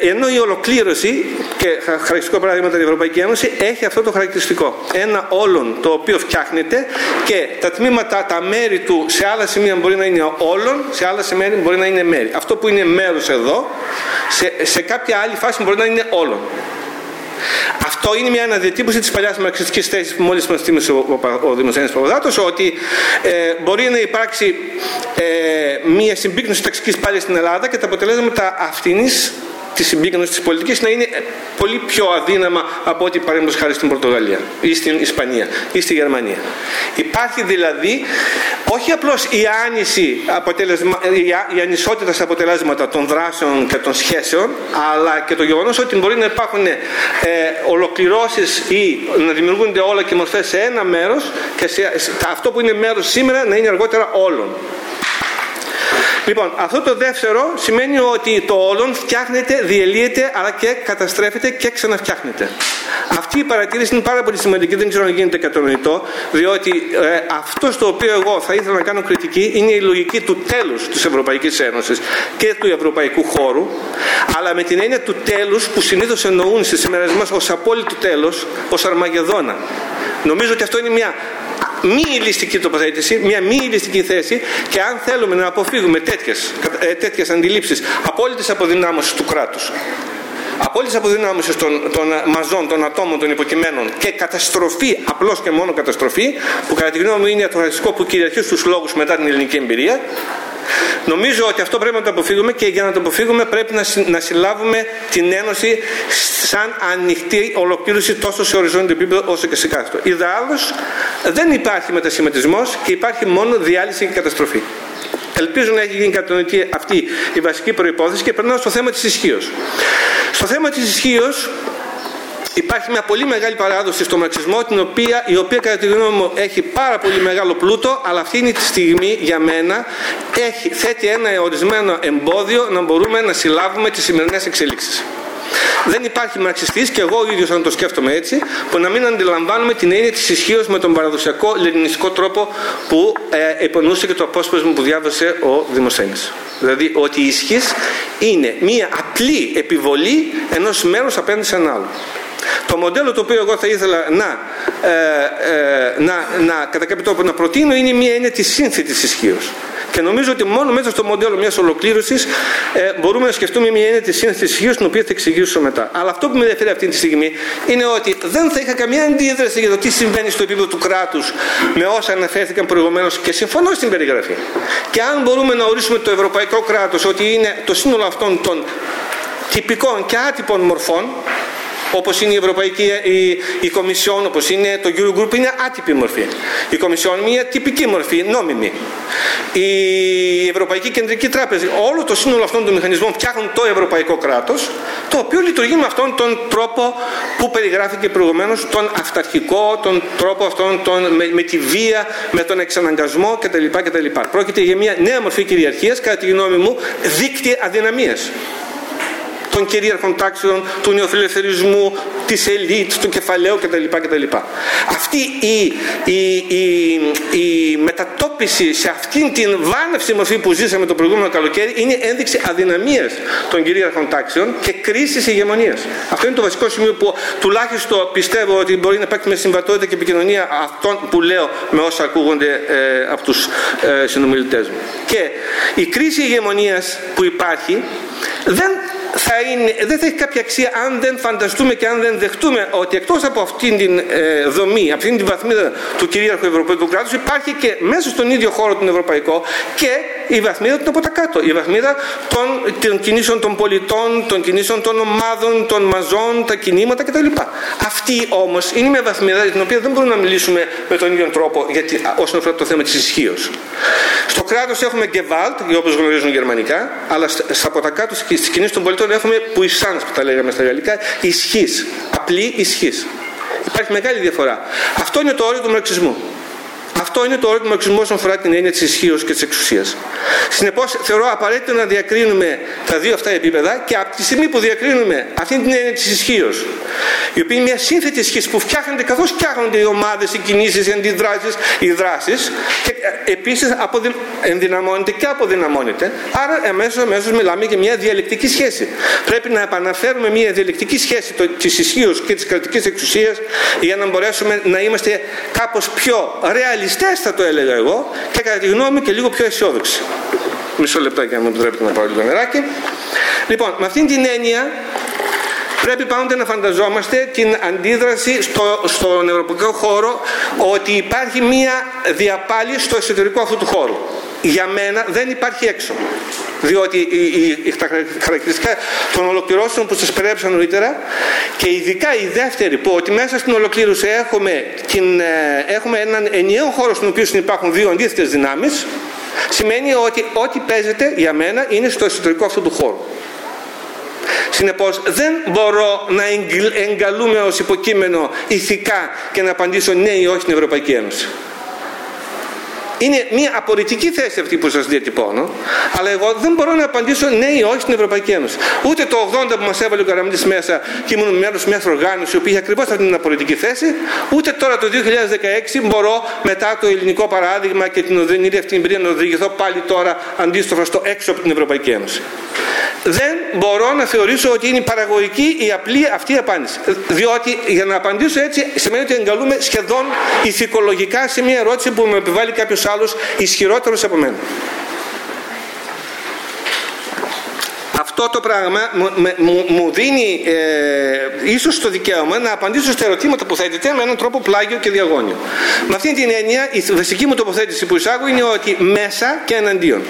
Ε, ενώ η ολοκλήρωση, και χαρακτηριστικό παράδειγμα την Ευρωπαϊκή Ένωση, έχει αυτό το χαρακτηριστικό. Ένα όλον το οποίο φτιάχνεται και τα τμήματα, τα μέρη του σε άλλα σημεία μπορεί να είναι όλων, σε άλλα σημεία μπορεί να είναι μέρη. Αυτό που είναι μέρος εδώ, σε, σε κάποια άλλη φάση μπορεί να είναι όλων. Αυτό είναι μια αναδιατύπωση της παλιάς μαρξιστικής θέσης που μόλις μας θύμισε ο, ο, ο Δημοσθένη Παπαδάτος, ότι ε, μπορεί να υπάρξει ε, μια συμπίκνωση ταξικής πάλι στην Ελλάδα και τα αποτελέσματα αυτήν της συμπίκνωσης της πολιτικής να είναι πολύ πιο αδύναμα από ό,τι παραδείγματος χάρη στην Πορτογαλία ή στην Ισπανία ή στη Γερμανία. Υπάρχει δηλαδή όχι απλώς η άνηση αποτελεσμα... η ανισότητα στα αποτελέσματα των δράσεων και των σχέσεων, αλλά και το γεγονός ότι μπορεί να υπάρχουν ε, ολοκληρώσεις ή να δημιουργούνται όλα και μορφές σε ένα μέρος και σε, αυτό που είναι μέρος σήμερα να είναι αργότερα όλων. Λοιπόν, αυτό το δεύτερο σημαίνει ότι το όλον φτιάχνεται, διελύεται, αλλά και καταστρέφεται και ξαναφτιάχνεται. Αυτή η παρατήρηση είναι πάρα πολύ σημαντική, δεν ξέρω αν γίνεται κατανοητό, διότι ε, αυτός στο οποίο εγώ θα ήθελα να κάνω κριτική είναι η λογική του τέλους της Ευρωπαϊκής Ένωσης και του ευρωπαϊκού χώρου, αλλά με την έννοια του τέλους που συνήθως εννοούν στις ημέρες μας ως απόλυτο τέλος, ως Αρμαγεδόνα. Νομίζω ότι αυτό είναι μια μη ηλιστική τοποθέτηση, μια μη ηλιστική θέση και αν θέλουμε να αποφύγουμε τέτοιες, ε, τέτοιες αντιλήψεις απόλυτης αποδυνάμωσης του κράτους απόλυτης αποδυνάμωσης των, των μαζών, των ατόμων, των υποκειμένων και καταστροφή, απλώς και μόνο καταστροφή, που κατά τη γνώμη μου είναι το ρατσιστικό που κυριαρχεί στους λόγους μετά την ελληνική εμπειρία. Νομίζω ότι αυτό πρέπει να το αποφύγουμε και για να το αποφύγουμε πρέπει να, να συλλάβουμε την Ένωση σαν ανοιχτή ολοκλήρωση τόσο σε οριζόντιο επίπεδο όσο και σε κάστρο. Ιδάλω δεν υπάρχει μετασχηματισμός και υπάρχει μόνο διάλυση και καταστροφή. Ελπίζω να έχει γίνει κατανοητή αυτή η βασική προπόθεση και περνάω στο θέμα της ισχύως. Στο θέμα της ισχύως υπάρχει μια πολύ μεγάλη παράδοση στο μαρξισμό την οποία, η οποία κατά τη γνώμη μου έχει πάρα πολύ μεγάλο πλούτο αλλά αυτή είναι τη στιγμή για μένα έχει, θέτει ένα ορισμένο εμπόδιο να μπορούμε να συλλάβουμε τις σημερινές εξελίξεις. Δεν υπάρχει μαρξιστής και εγώ ο ίδιος, αν το σκέφτομαι έτσι, που να μην αντιλαμβάνουμε την έννοια της ισχύως με τον παραδοσιακό λενινιστικό τρόπο που ε, επονούσε και το απόσπασμα που διάβασε ο Δημοσθένης. Δηλαδή ότι η ισχύς είναι μία απλή επιβολή ενός μέρους απέναντι σε ένα άλλο. Το μοντέλο το οποίο εγώ θα ήθελα να, ε, ε, να, να κατά κάποιο τρόπο να προτείνω είναι μία έννοια της σύνθετης ισχύως. Και νομίζω ότι μόνο μέσα στο μοντέλο μιας ολοκλήρωσης ε, μπορούμε να σκεφτούμε μια έννοια της σύνθεση ισχύως, την οποία θα εξηγήσω μετά. Αλλά αυτό που με ενδιαφέρει αυτή τη στιγμή είναι ότι δεν θα είχα καμία αντίδραση για το τι συμβαίνει στο επίπεδο του κράτους με όσα αναφέρθηκαν προηγουμένως και συμφωνώ στην περιγραφή. Και αν μπορούμε να ορίσουμε το ευρωπαϊκό κράτος ότι είναι το σύνολο αυτών των τυπικών και άτυπων μορφών Όπως είναι η Ευρωπαϊκή η, η Κομισιόν, όπως είναι το Eurogroup, είναι άτυπη μορφή. Η Κομισιόν είναι μια τυπική μορφή, νόμιμη. Η Ευρωπαϊκή Κεντρική Τράπεζα, όλο το σύνολο αυτών των μηχανισμών φτιάχνουν το Ευρωπαϊκό κράτος, το οποίο λειτουργεί με αυτόν τον τρόπο που περιγράφηκε προηγουμένως, τον αυταρχικό, τον τρόπο αυτόν τον, με, με τη βία, με τον εξαναγκασμό κτλ. κτλ. Πρόκειται για μια νέα μορφή κυριαρχίας, κατά τη γνώμη μου, δίκτυα αδυναμίας των κυρίαρχων τάξεων, του νεοφιλελευθερισμού, της ελίτ, του κεφαλαίου κτλ. κτλ. Αυτή η, η, η, η μετατόπιση σε αυτήν την βάνευση μορφή που ζήσαμε το προηγούμενο καλοκαίρι είναι ένδειξη αδυναμίας των κυρίαρχων τάξεων και κρίσης ηγεμονίας. Αυτό είναι το βασικό σημείο που τουλάχιστον πιστεύω ότι μπορεί να υπάρχει με συμβατότητα και επικοινωνία αυτών που λέω με όσα ακούγονται ε, από τους ε, συνομιλητές μου. Και η κρίση ηγεμονίας που υπάρχει δεν θα είναι, δεν θα έχει κάποια αξία αν δεν φανταστούμε και αν δεν δεχτούμε ότι εκτός από αυτήν την ε, δομή, αυτήν την βαθμίδα του κυρίαρχου ευρωπαϊκού κράτους υπάρχει και μέσα στον ίδιο χώρο τον ευρωπαϊκό και η βαθμίδα του από τα κάτω, η βαθμίδα των, των κινήσεων των πολιτών, των κινήσεων των ομάδων, των μαζών, τα κινήματα κτλ. Αυτή όμως είναι μια βαθμίδα για την οποία δεν μπορούμε να μιλήσουμε με τον ίδιο τρόπο γιατί, όσον αφορά το θέμα της ισχύως. Στο κράτος έχουμε Gewalt, όπως γνωρίζουν γερμανικά, αλλά στα από τα κάτω στις κινήσεις των πολιτών έχουμε puissance που τα λέγαμε στα γαλλικά, ισχύς. Απλή ισχύς. Υπάρχει μεγάλη διαφορά. Αυτό είναι το όριο του μαρξισμού. Αυτό είναι το όριο του μαρξισμού όσον αφορά την έννοια της ισχύως και της εξουσίας. Συνεπώς, θεωρώ απαραίτητο να διακρίνουμε τα δύο αυτά επίπεδα και από τη στιγμή που διακρίνουμε αυτή την έννοια της ισχύως, η οποία είναι μια σύνθετη ισχύς που φτιάχνεται καθώς φτιάχνονται οι ομάδες, οι κινήσεις, οι αντιδράσεις, οι δράσεις και ε, επίσης ενδυναμώνεται και αποδυναμώνεται. Άρα, αμέσως αμέσως μιλάμε για μια διαλεκτική σχέση. Πρέπει να επαναφέρουμε μια διαλεκτική σχέση της ισχύως και της κρατικής εξουσίας για να μπορέσουμε να είμαστε κάπως πιο ρεαλιστικοί ρεαλιστές θα το έλεγα εγώ και κατά τη γνώμη και λίγο πιο αισιόδοξοι. Μισό λεπτάκι αν μου επιτρέπετε να πάρω λίγο νεράκι. Λοιπόν, με αυτήν την έννοια πρέπει πάντοτε να φανταζόμαστε την αντίδραση στο, στον ευρωπαϊκό χώρο ότι υπάρχει μία διαπάλη στο εσωτερικό αυτού του χώρου. για μένα δεν υπάρχει έξω. Διότι οι, τα χαρακτηριστικά των ολοκληρώσεων που σας περιέγραψα νωρίτερα και ειδικά η δεύτερη που ότι μέσα στην ολοκλήρωση έχουμε, την, ε, έχουμε έναν ενιαίο χώρο στον οποίο υπάρχουν δύο αντίθετες δυνάμεις σημαίνει ότι ό,τι παίζεται για μένα είναι στο εσωτερικό αυτού του χώρου. Συνεπώς δεν μπορώ να εγκαλούμε ως υποκείμενο ηθικά και να απαντήσω ναι ή όχι στην Ευρωπαϊκή Ένωση. Είναι μια απορριτική θέση αυτή που σας διατυπώνω, αλλά εγώ δεν μπορώ να απαντήσω ναι ή όχι στην Ευρωπαϊκή Ένωση. Ούτε το 80 που μας έβαλε ο Καραμίτης μέσα και ήμουν μέρο μιας οργάνωσης που είχε ακριβώς αυτή την απορριτική θέση, ούτε τώρα το 2016 μπορώ μετά το ελληνικό παράδειγμα και την οδυνήρια αυτή εμπειρία να οδηγηθώ πάλι τώρα αντίστοιχα στο έξω από την Ευρωπαϊκή Ένωση. Δεν μπορώ να θεωρήσω ότι είναι παραγωγική η απλή αυτή η απάντηση. Διότι για να απαντήσω έτσι σημαίνει ότι εγκαλούμε σχεδόν ηθικολογικά σε μια ερώτηση που με επιβάλλει κάποιος άλλος ισχυρότερος από μένα. Αυτό το πράγμα μου, δίνει ε, ίσως το δικαίωμα να απαντήσω στα ερωτήματα που θέτεται με έναν τρόπο πλάγιο και διαγώνιο. Με αυτή την έννοια η βασική μου τοποθέτηση που εισάγω είναι ότι μέσα και εναντίον.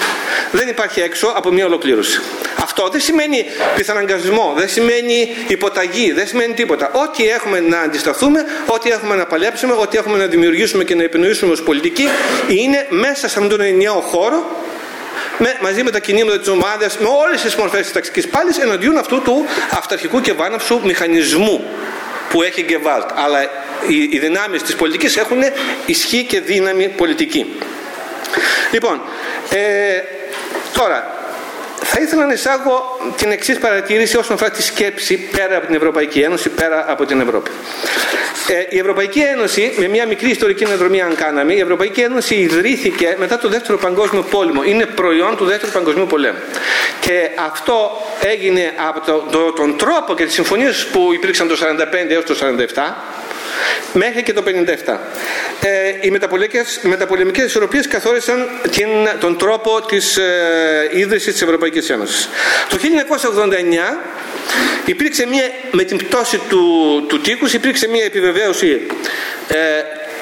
Δεν υπάρχει έξω από μια ολοκλήρωση. Αυτό δεν σημαίνει πιθαναγκασμό, δεν σημαίνει υποταγή, δεν σημαίνει τίποτα. Ό,τι έχουμε να αντισταθούμε, ό,τι έχουμε να παλέψουμε, ό,τι έχουμε να δημιουργήσουμε και να επινοήσουμε ως πολιτική είναι μέσα σε αυτόν τον ενιαίο χώρο με, μαζί με τα κινήματα της ομάδας, με όλες τις μορφές της ταξικής πάλης εναντίον αυτού του αυταρχικού και βάναυσου μηχανισμού που έχει Γκεβάλτ. Αλλά οι, οι δυνάμεις της πολιτικής έχουν ισχύ και δύναμη πολιτική. Λοιπόν, ε, τώρα, θα ήθελα να εισάγω την εξής παρατήρηση όσον αφορά τη σκέψη πέρα από την Ευρωπαϊκή Ένωση, πέρα από την Ευρώπη. Ε, η Ευρωπαϊκή Ένωση, με μια μικρή ιστορική αναδρομή αν κάναμε, η Ευρωπαϊκή Ένωση ιδρύθηκε μετά το Δεύτερο Παγκόσμιο Πόλεμο. Είναι προϊόν του Δεύτερου Παγκοσμίου Πολέμου. Και αυτό έγινε από το, τον τρόπο και τις συμφωνίες που υπήρξαν το 1945 έως το 1947 μέχρι και το 1957. Ε, οι μεταπολεμικές, μεταπολεμικές ισορροπίες καθόρισαν την, τον τρόπο της ε, ίδρυσης της Ευρωπαϊκής Ένωσης. Το 1989 υπήρξε μια, με την πτώση του, του τείχους υπήρξε μια επιβεβαίωση ε,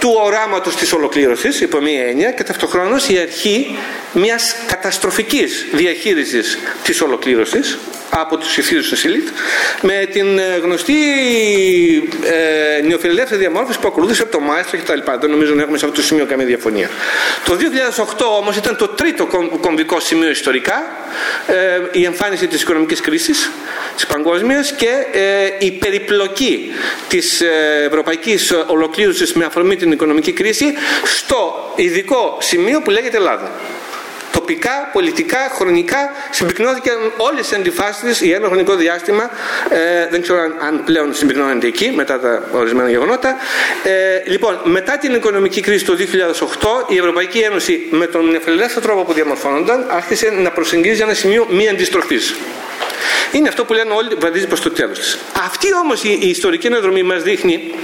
του οράματος της ολοκλήρωσης υπό μία έννοια και ταυτοχρόνως η αρχή μιας καταστροφικής διαχείρισης της ολοκλήρωσης από τους ηθήρους του Σιλίτ με την ε, γνωστή ε, νεοφιλελεύθερη διαμόρφωση που ακολούθησε από το Μάιστρο κτλ. Δεν νομίζω να έχουμε σε αυτό το σημείο καμία διαφωνία. Το 2008 όμως ήταν το τρίτο κομβικό σημείο ιστορικά ε, η εμφάνιση της οικονομικής κρίσης της παγκόσμιας και ε, η περιπλοκή της ε, ευρωπαϊκής ολοκλήρωσης με αφορμή την οικονομική κρίση στο ειδικό σημείο που λέγεται Ελλάδα τοπικά, πολιτικά, χρονικά συμπυκνώθηκαν όλες τι αντιφάσεις για ένα χρονικό διάστημα. Ε, δεν ξέρω αν, πλέον συμπυκνώνονται εκεί μετά τα ορισμένα γεγονότα. Ε, λοιπόν, μετά την οικονομική κρίση το 2008, η Ευρωπαϊκή Ένωση με τον εφελελεύθερο τρόπο που διαμορφώνονταν άρχισε να προσεγγίζει ένα σημείο μη αντιστροφής. Είναι αυτό που λένε όλοι βαδίζει προς το τέλος της. Αυτή όμως η, η ιστορική αναδρομή μας δείχνει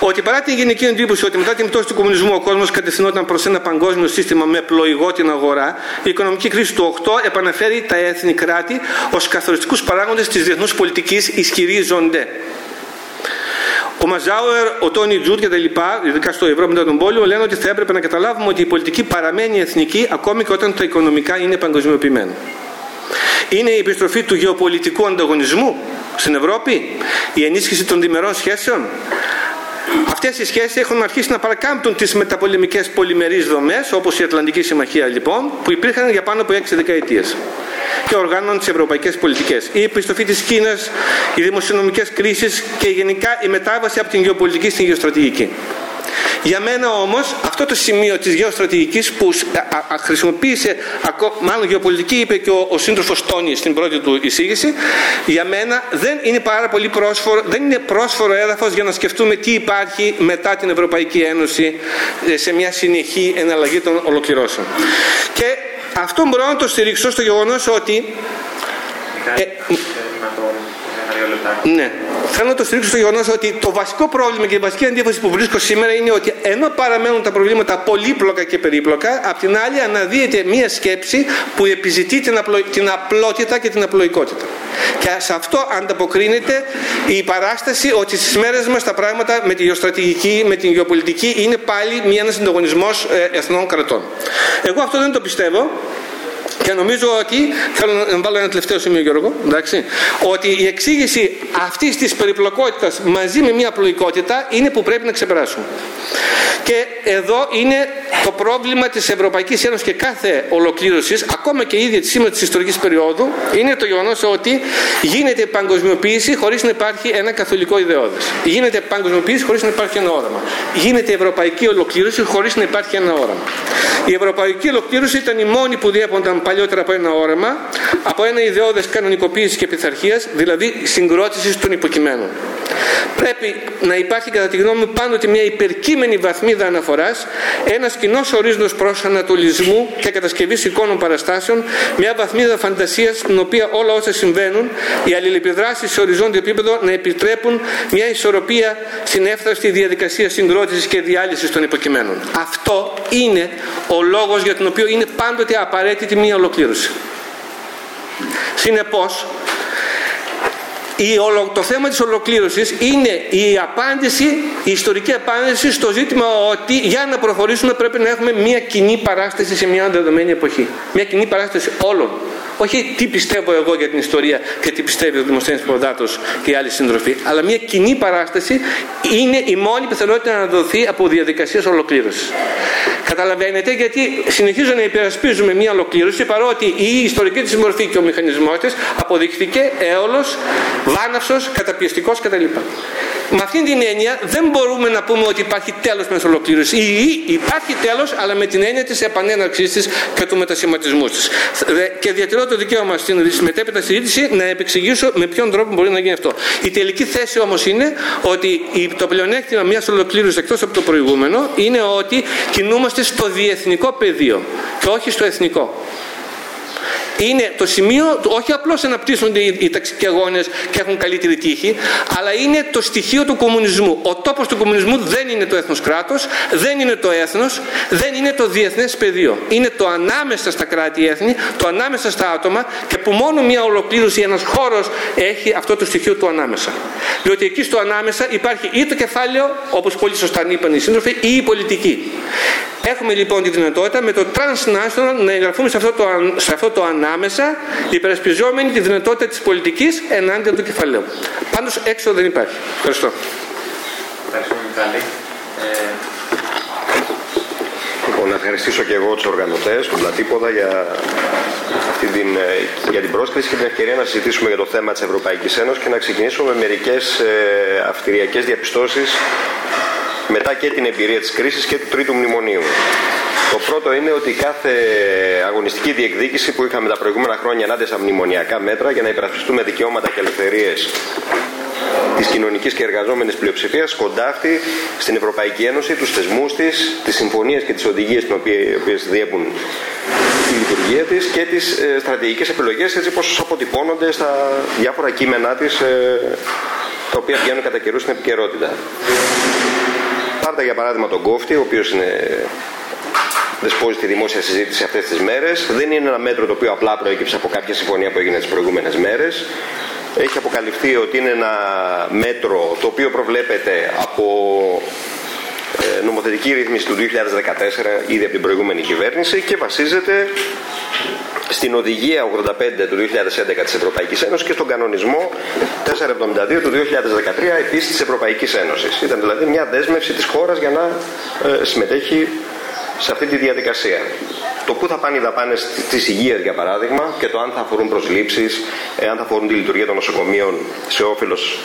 ότι παρά την γενική εντύπωση ότι μετά την πτώση του κομμουνισμού ο κόσμος κατευθυνόταν προς ένα παγκόσμιο σύστημα με πλοηγό την αγορά, η οικονομική κρίση του 8 επαναφέρει τα έθνη κράτη ως καθοριστικούς παράγοντες της διεθνούς πολιτικής ισχυρίζονται. Ο Μαζάουερ, ο Τόνι Τζουτ και τα λοιπά, ειδικά στο Ευρώπη μετά τον πόλεμο, λένε ότι θα έπρεπε να καταλάβουμε ότι η πολιτική παραμένει εθνική ακόμη και όταν τα οικονομικά είναι παγκοσμιοποιημένα. Είναι η επιστροφή του γεωπολιτικού ανταγωνισμού στην Ευρώπη, η ενίσχυση των διμερών σχέσεων, Αυτές οι σχέσεις έχουν αρχίσει να παρακάμπτουν τις μεταπολεμικές πολυμερείς δομές, όπως η Ατλαντική Συμμαχία λοιπόν, που υπήρχαν για πάνω από 6 δεκαετίες και οργάνων τις ευρωπαϊκές πολιτικές. Η επιστροφή της Κίνας, οι δημοσιονομικές κρίσεις και γενικά η μετάβαση από την γεωπολιτική στην γεωστρατηγική. Για μένα όμως αυτό το σημείο της γεωστρατηγικής που χρησιμοποίησε, μάλλον γεωπολιτική είπε και ο, ο σύντροφος Τόνι στην πρώτη του εισήγηση, για μένα δεν είναι πάρα πολύ πρόσφορο, δεν είναι πρόσφορο έδαφος για να σκεφτούμε τι υπάρχει μετά την Ευρωπαϊκή Ένωση ε, σε μια συνεχή εναλλαγή των ολοκληρώσεων. Και αυτό μπορώ να το στηρίξω στο γεγονός ότι... Ε, να το Ναι. Θέλω να το στηρίξω στο γεγονός ότι το βασικό πρόβλημα και η βασική αντίφαση που βρίσκω σήμερα είναι ότι ενώ παραμένουν τα προβλήματα πολύπλοκα και περίπλοκα, απ' την άλλη αναδύεται μία σκέψη που επιζητεί την, απλο... την απλότητα και την απλοϊκότητα. Και σε αυτό ανταποκρίνεται η παράσταση ότι στις μέρες μας τα πράγματα με τη γεωστρατηγική, με την γεωπολιτική είναι πάλι ένας συνταγωνισμό ε, εθνών κρατών. Εγώ αυτό δεν το πιστεύω. Και νομίζω ότι, θέλω να βάλω ένα τελευταίο σημείο Γιώργο, εντάξει, ότι η εξήγηση αυτής της περιπλοκότητας μαζί με μια απλοϊκότητα είναι που πρέπει να ξεπεράσουμε. Και εδώ είναι το πρόβλημα της Ευρωπαϊκής Ένωσης και κάθε ολοκλήρωσης, ακόμα και ίδια της σήμερα της ιστορικής περίοδου, είναι το γεγονός ότι γίνεται παγκοσμιοποίηση χωρίς να υπάρχει ένα καθολικό ιδεώδες. Γίνεται παγκοσμιοποίηση χωρίς να υπάρχει ένα όραμα. Γίνεται ευρωπαϊκή ολοκλήρωση χωρίς να υπάρχει ένα όραμα. Η ευρωπαϊκή ολοκλήρωση ήταν η μόνη που διέπονταν παλιότερα από ένα όραμα, από ένα ιδεώδες κανονικοποίησης και πειθαρχίας, δηλαδή συγκρότησης των υποκειμένων. Πρέπει να υπάρχει κατά τη γνώμη μου πάντοτε μια υπερκείμενη βαθμίδα αναφοράς, ένας κοινός ορίζοντας προσανατολισμού και κατασκευής εικόνων παραστάσεων, μια βαθμίδα φαντασίας στην οποία όλα όσα συμβαίνουν, οι αλληλεπιδράσεις σε οριζόντιο επίπεδο να επιτρέπουν μια ισορροπία στην εύθραστη διαδικασία συγκρότησης και διάλυσης των υποκειμένων. Αυτό είναι ο λόγος για τον οποίο είναι πάντοτε απαραίτητη μια ολοκλήρωση. Συνεπώς, το θέμα της ολοκλήρωσης είναι η απάντηση, η ιστορική απάντηση στο ζήτημα ότι για να προχωρήσουμε πρέπει να έχουμε μια κοινή παράσταση σε μια δεδομένη εποχή. Μια κοινή παράσταση όλων. Όχι τι πιστεύω εγώ για την ιστορία και τι πιστεύει ο Δημοσθένης Ποδάτος και οι άλλοι σύντροφοι, αλλά μια κοινή παράσταση είναι η μόνη πιθανότητα να δοθεί από διαδικασίες ολοκλήρωσης. Καταλαβαίνετε γιατί συνεχίζω να υπερασπίζουμε μια ολοκλήρωση παρότι η ιστορική της μορφή και ο μηχανισμός της αποδείχθηκε έολος, βάναυσος, καταπιεστικός κτλ. Με αυτήν την έννοια δεν μπορούμε να πούμε ότι υπάρχει τέλος με ολοκλήρωσης. Ή υπάρχει τέλος αλλά με την έννοια της επανέναρξής της και του μετασχηματισμού της. Και διατηρώ το δικαίωμα στην μετέπειτα συζήτηση να επεξηγήσω με ποιον τρόπο μπορεί να γίνει αυτό. Η τελική θέση όμως είναι ότι το πλεονέκτημα μιας ολοκλήρωσης εκτός από το προηγούμενο είναι ότι κινούμαστε στο διεθνικό πεδίο και όχι στο εθνικό είναι το σημείο, όχι απλώς αναπτύσσονται οι, οι ταξικοί αγώνες και έχουν καλύτερη τύχη, αλλά είναι το στοιχείο του κομμουνισμού. Ο τόπος του κομμουνισμού δεν είναι το έθνος κράτος, δεν είναι το έθνος, δεν είναι το διεθνές πεδίο. Είναι το ανάμεσα στα κράτη-έθνη, το ανάμεσα στα άτομα και που μόνο μια ολοκλήρωση, ένας χώρος έχει αυτό το στοιχείο του ανάμεσα. Διότι εκεί στο ανάμεσα υπάρχει ή το κεφάλαιο, όπως πολύ σωστά είπαν οι σύντροφοι, ή η πολιτική. Έχουμε λοιπόν τη δυνατότητα με το transnational να εγγραφούμε σε αυτό το, σε αυτό το ανάμεσα, υπερασπιζόμενοι τη δυνατότητα της πολιτικής ενάντια του κεφαλαίου. Πάντως έξω δεν υπάρχει. Ευχαριστώ. Ευχαριστούμε Μιχάλη. Ε... Λοιπόν, να ευχαριστήσω και εγώ τους οργανωτές, του Πλατήποδα, για, αυτή την, ε, για την πρόσκληση και την ευκαιρία να συζητήσουμε για το θέμα της Ευρωπαϊκής Ένωσης και να ξεκινήσουμε με μερικές ε, αυτηριακέ διαπιστώσεις μετά και την εμπειρία της κρίσης και του τρίτου μνημονίου. Το πρώτο είναι ότι κάθε αγωνιστική διεκδίκηση που είχαμε τα προηγούμενα χρόνια ενάντια στα μνημονιακά μέτρα για να υπερασπιστούμε δικαιώματα και ελευθερίες της κοινωνικής και εργαζόμενης πλειοψηφίας κοντάφτει στην Ευρωπαϊκή Ένωση, τους θεσμούς της, τις συμφωνίες και τις οδηγίες οι οποίες διέπουν τη λειτουργία της και τις ε, στρατηγικές επιλογές έτσι όπως αποτυπώνονται στα διάφορα κείμενά της, ε, τα οποία βγαίνουν κατά καιρούς στην επικαιρότητα. Πάρτε για παράδειγμα τον Κόφτη, ο οποίος είναι δεσπόζει τη δημόσια συζήτηση αυτές τις μέρες. Δεν είναι ένα μέτρο το οποίο απλά προέκυψε από κάποια συμφωνία που έγινε τις προηγούμενες μέρες. Έχει αποκαλυφθεί ότι είναι ένα μέτρο το οποίο προβλέπεται από ε, νομοθετική ρύθμιση του 2014 ήδη από την προηγούμενη κυβέρνηση και βασίζεται στην Οδηγία 85 του 2011 της Ευρωπαϊκής Ένωσης και στον κανονισμό 472 του 2013 επίσης της Ευρωπαϊκής Ένωσης. Ήταν δηλαδή μια δέσμευση της χώρας για να ε, συμμετέχει σε αυτή τη διαδικασία. Το πού θα πάνε οι δαπάνες της υγείας, για παράδειγμα, και το αν θα αφορούν προσλήψεις, αν θα αφορούν τη λειτουργία των νοσοκομείων σε όφελος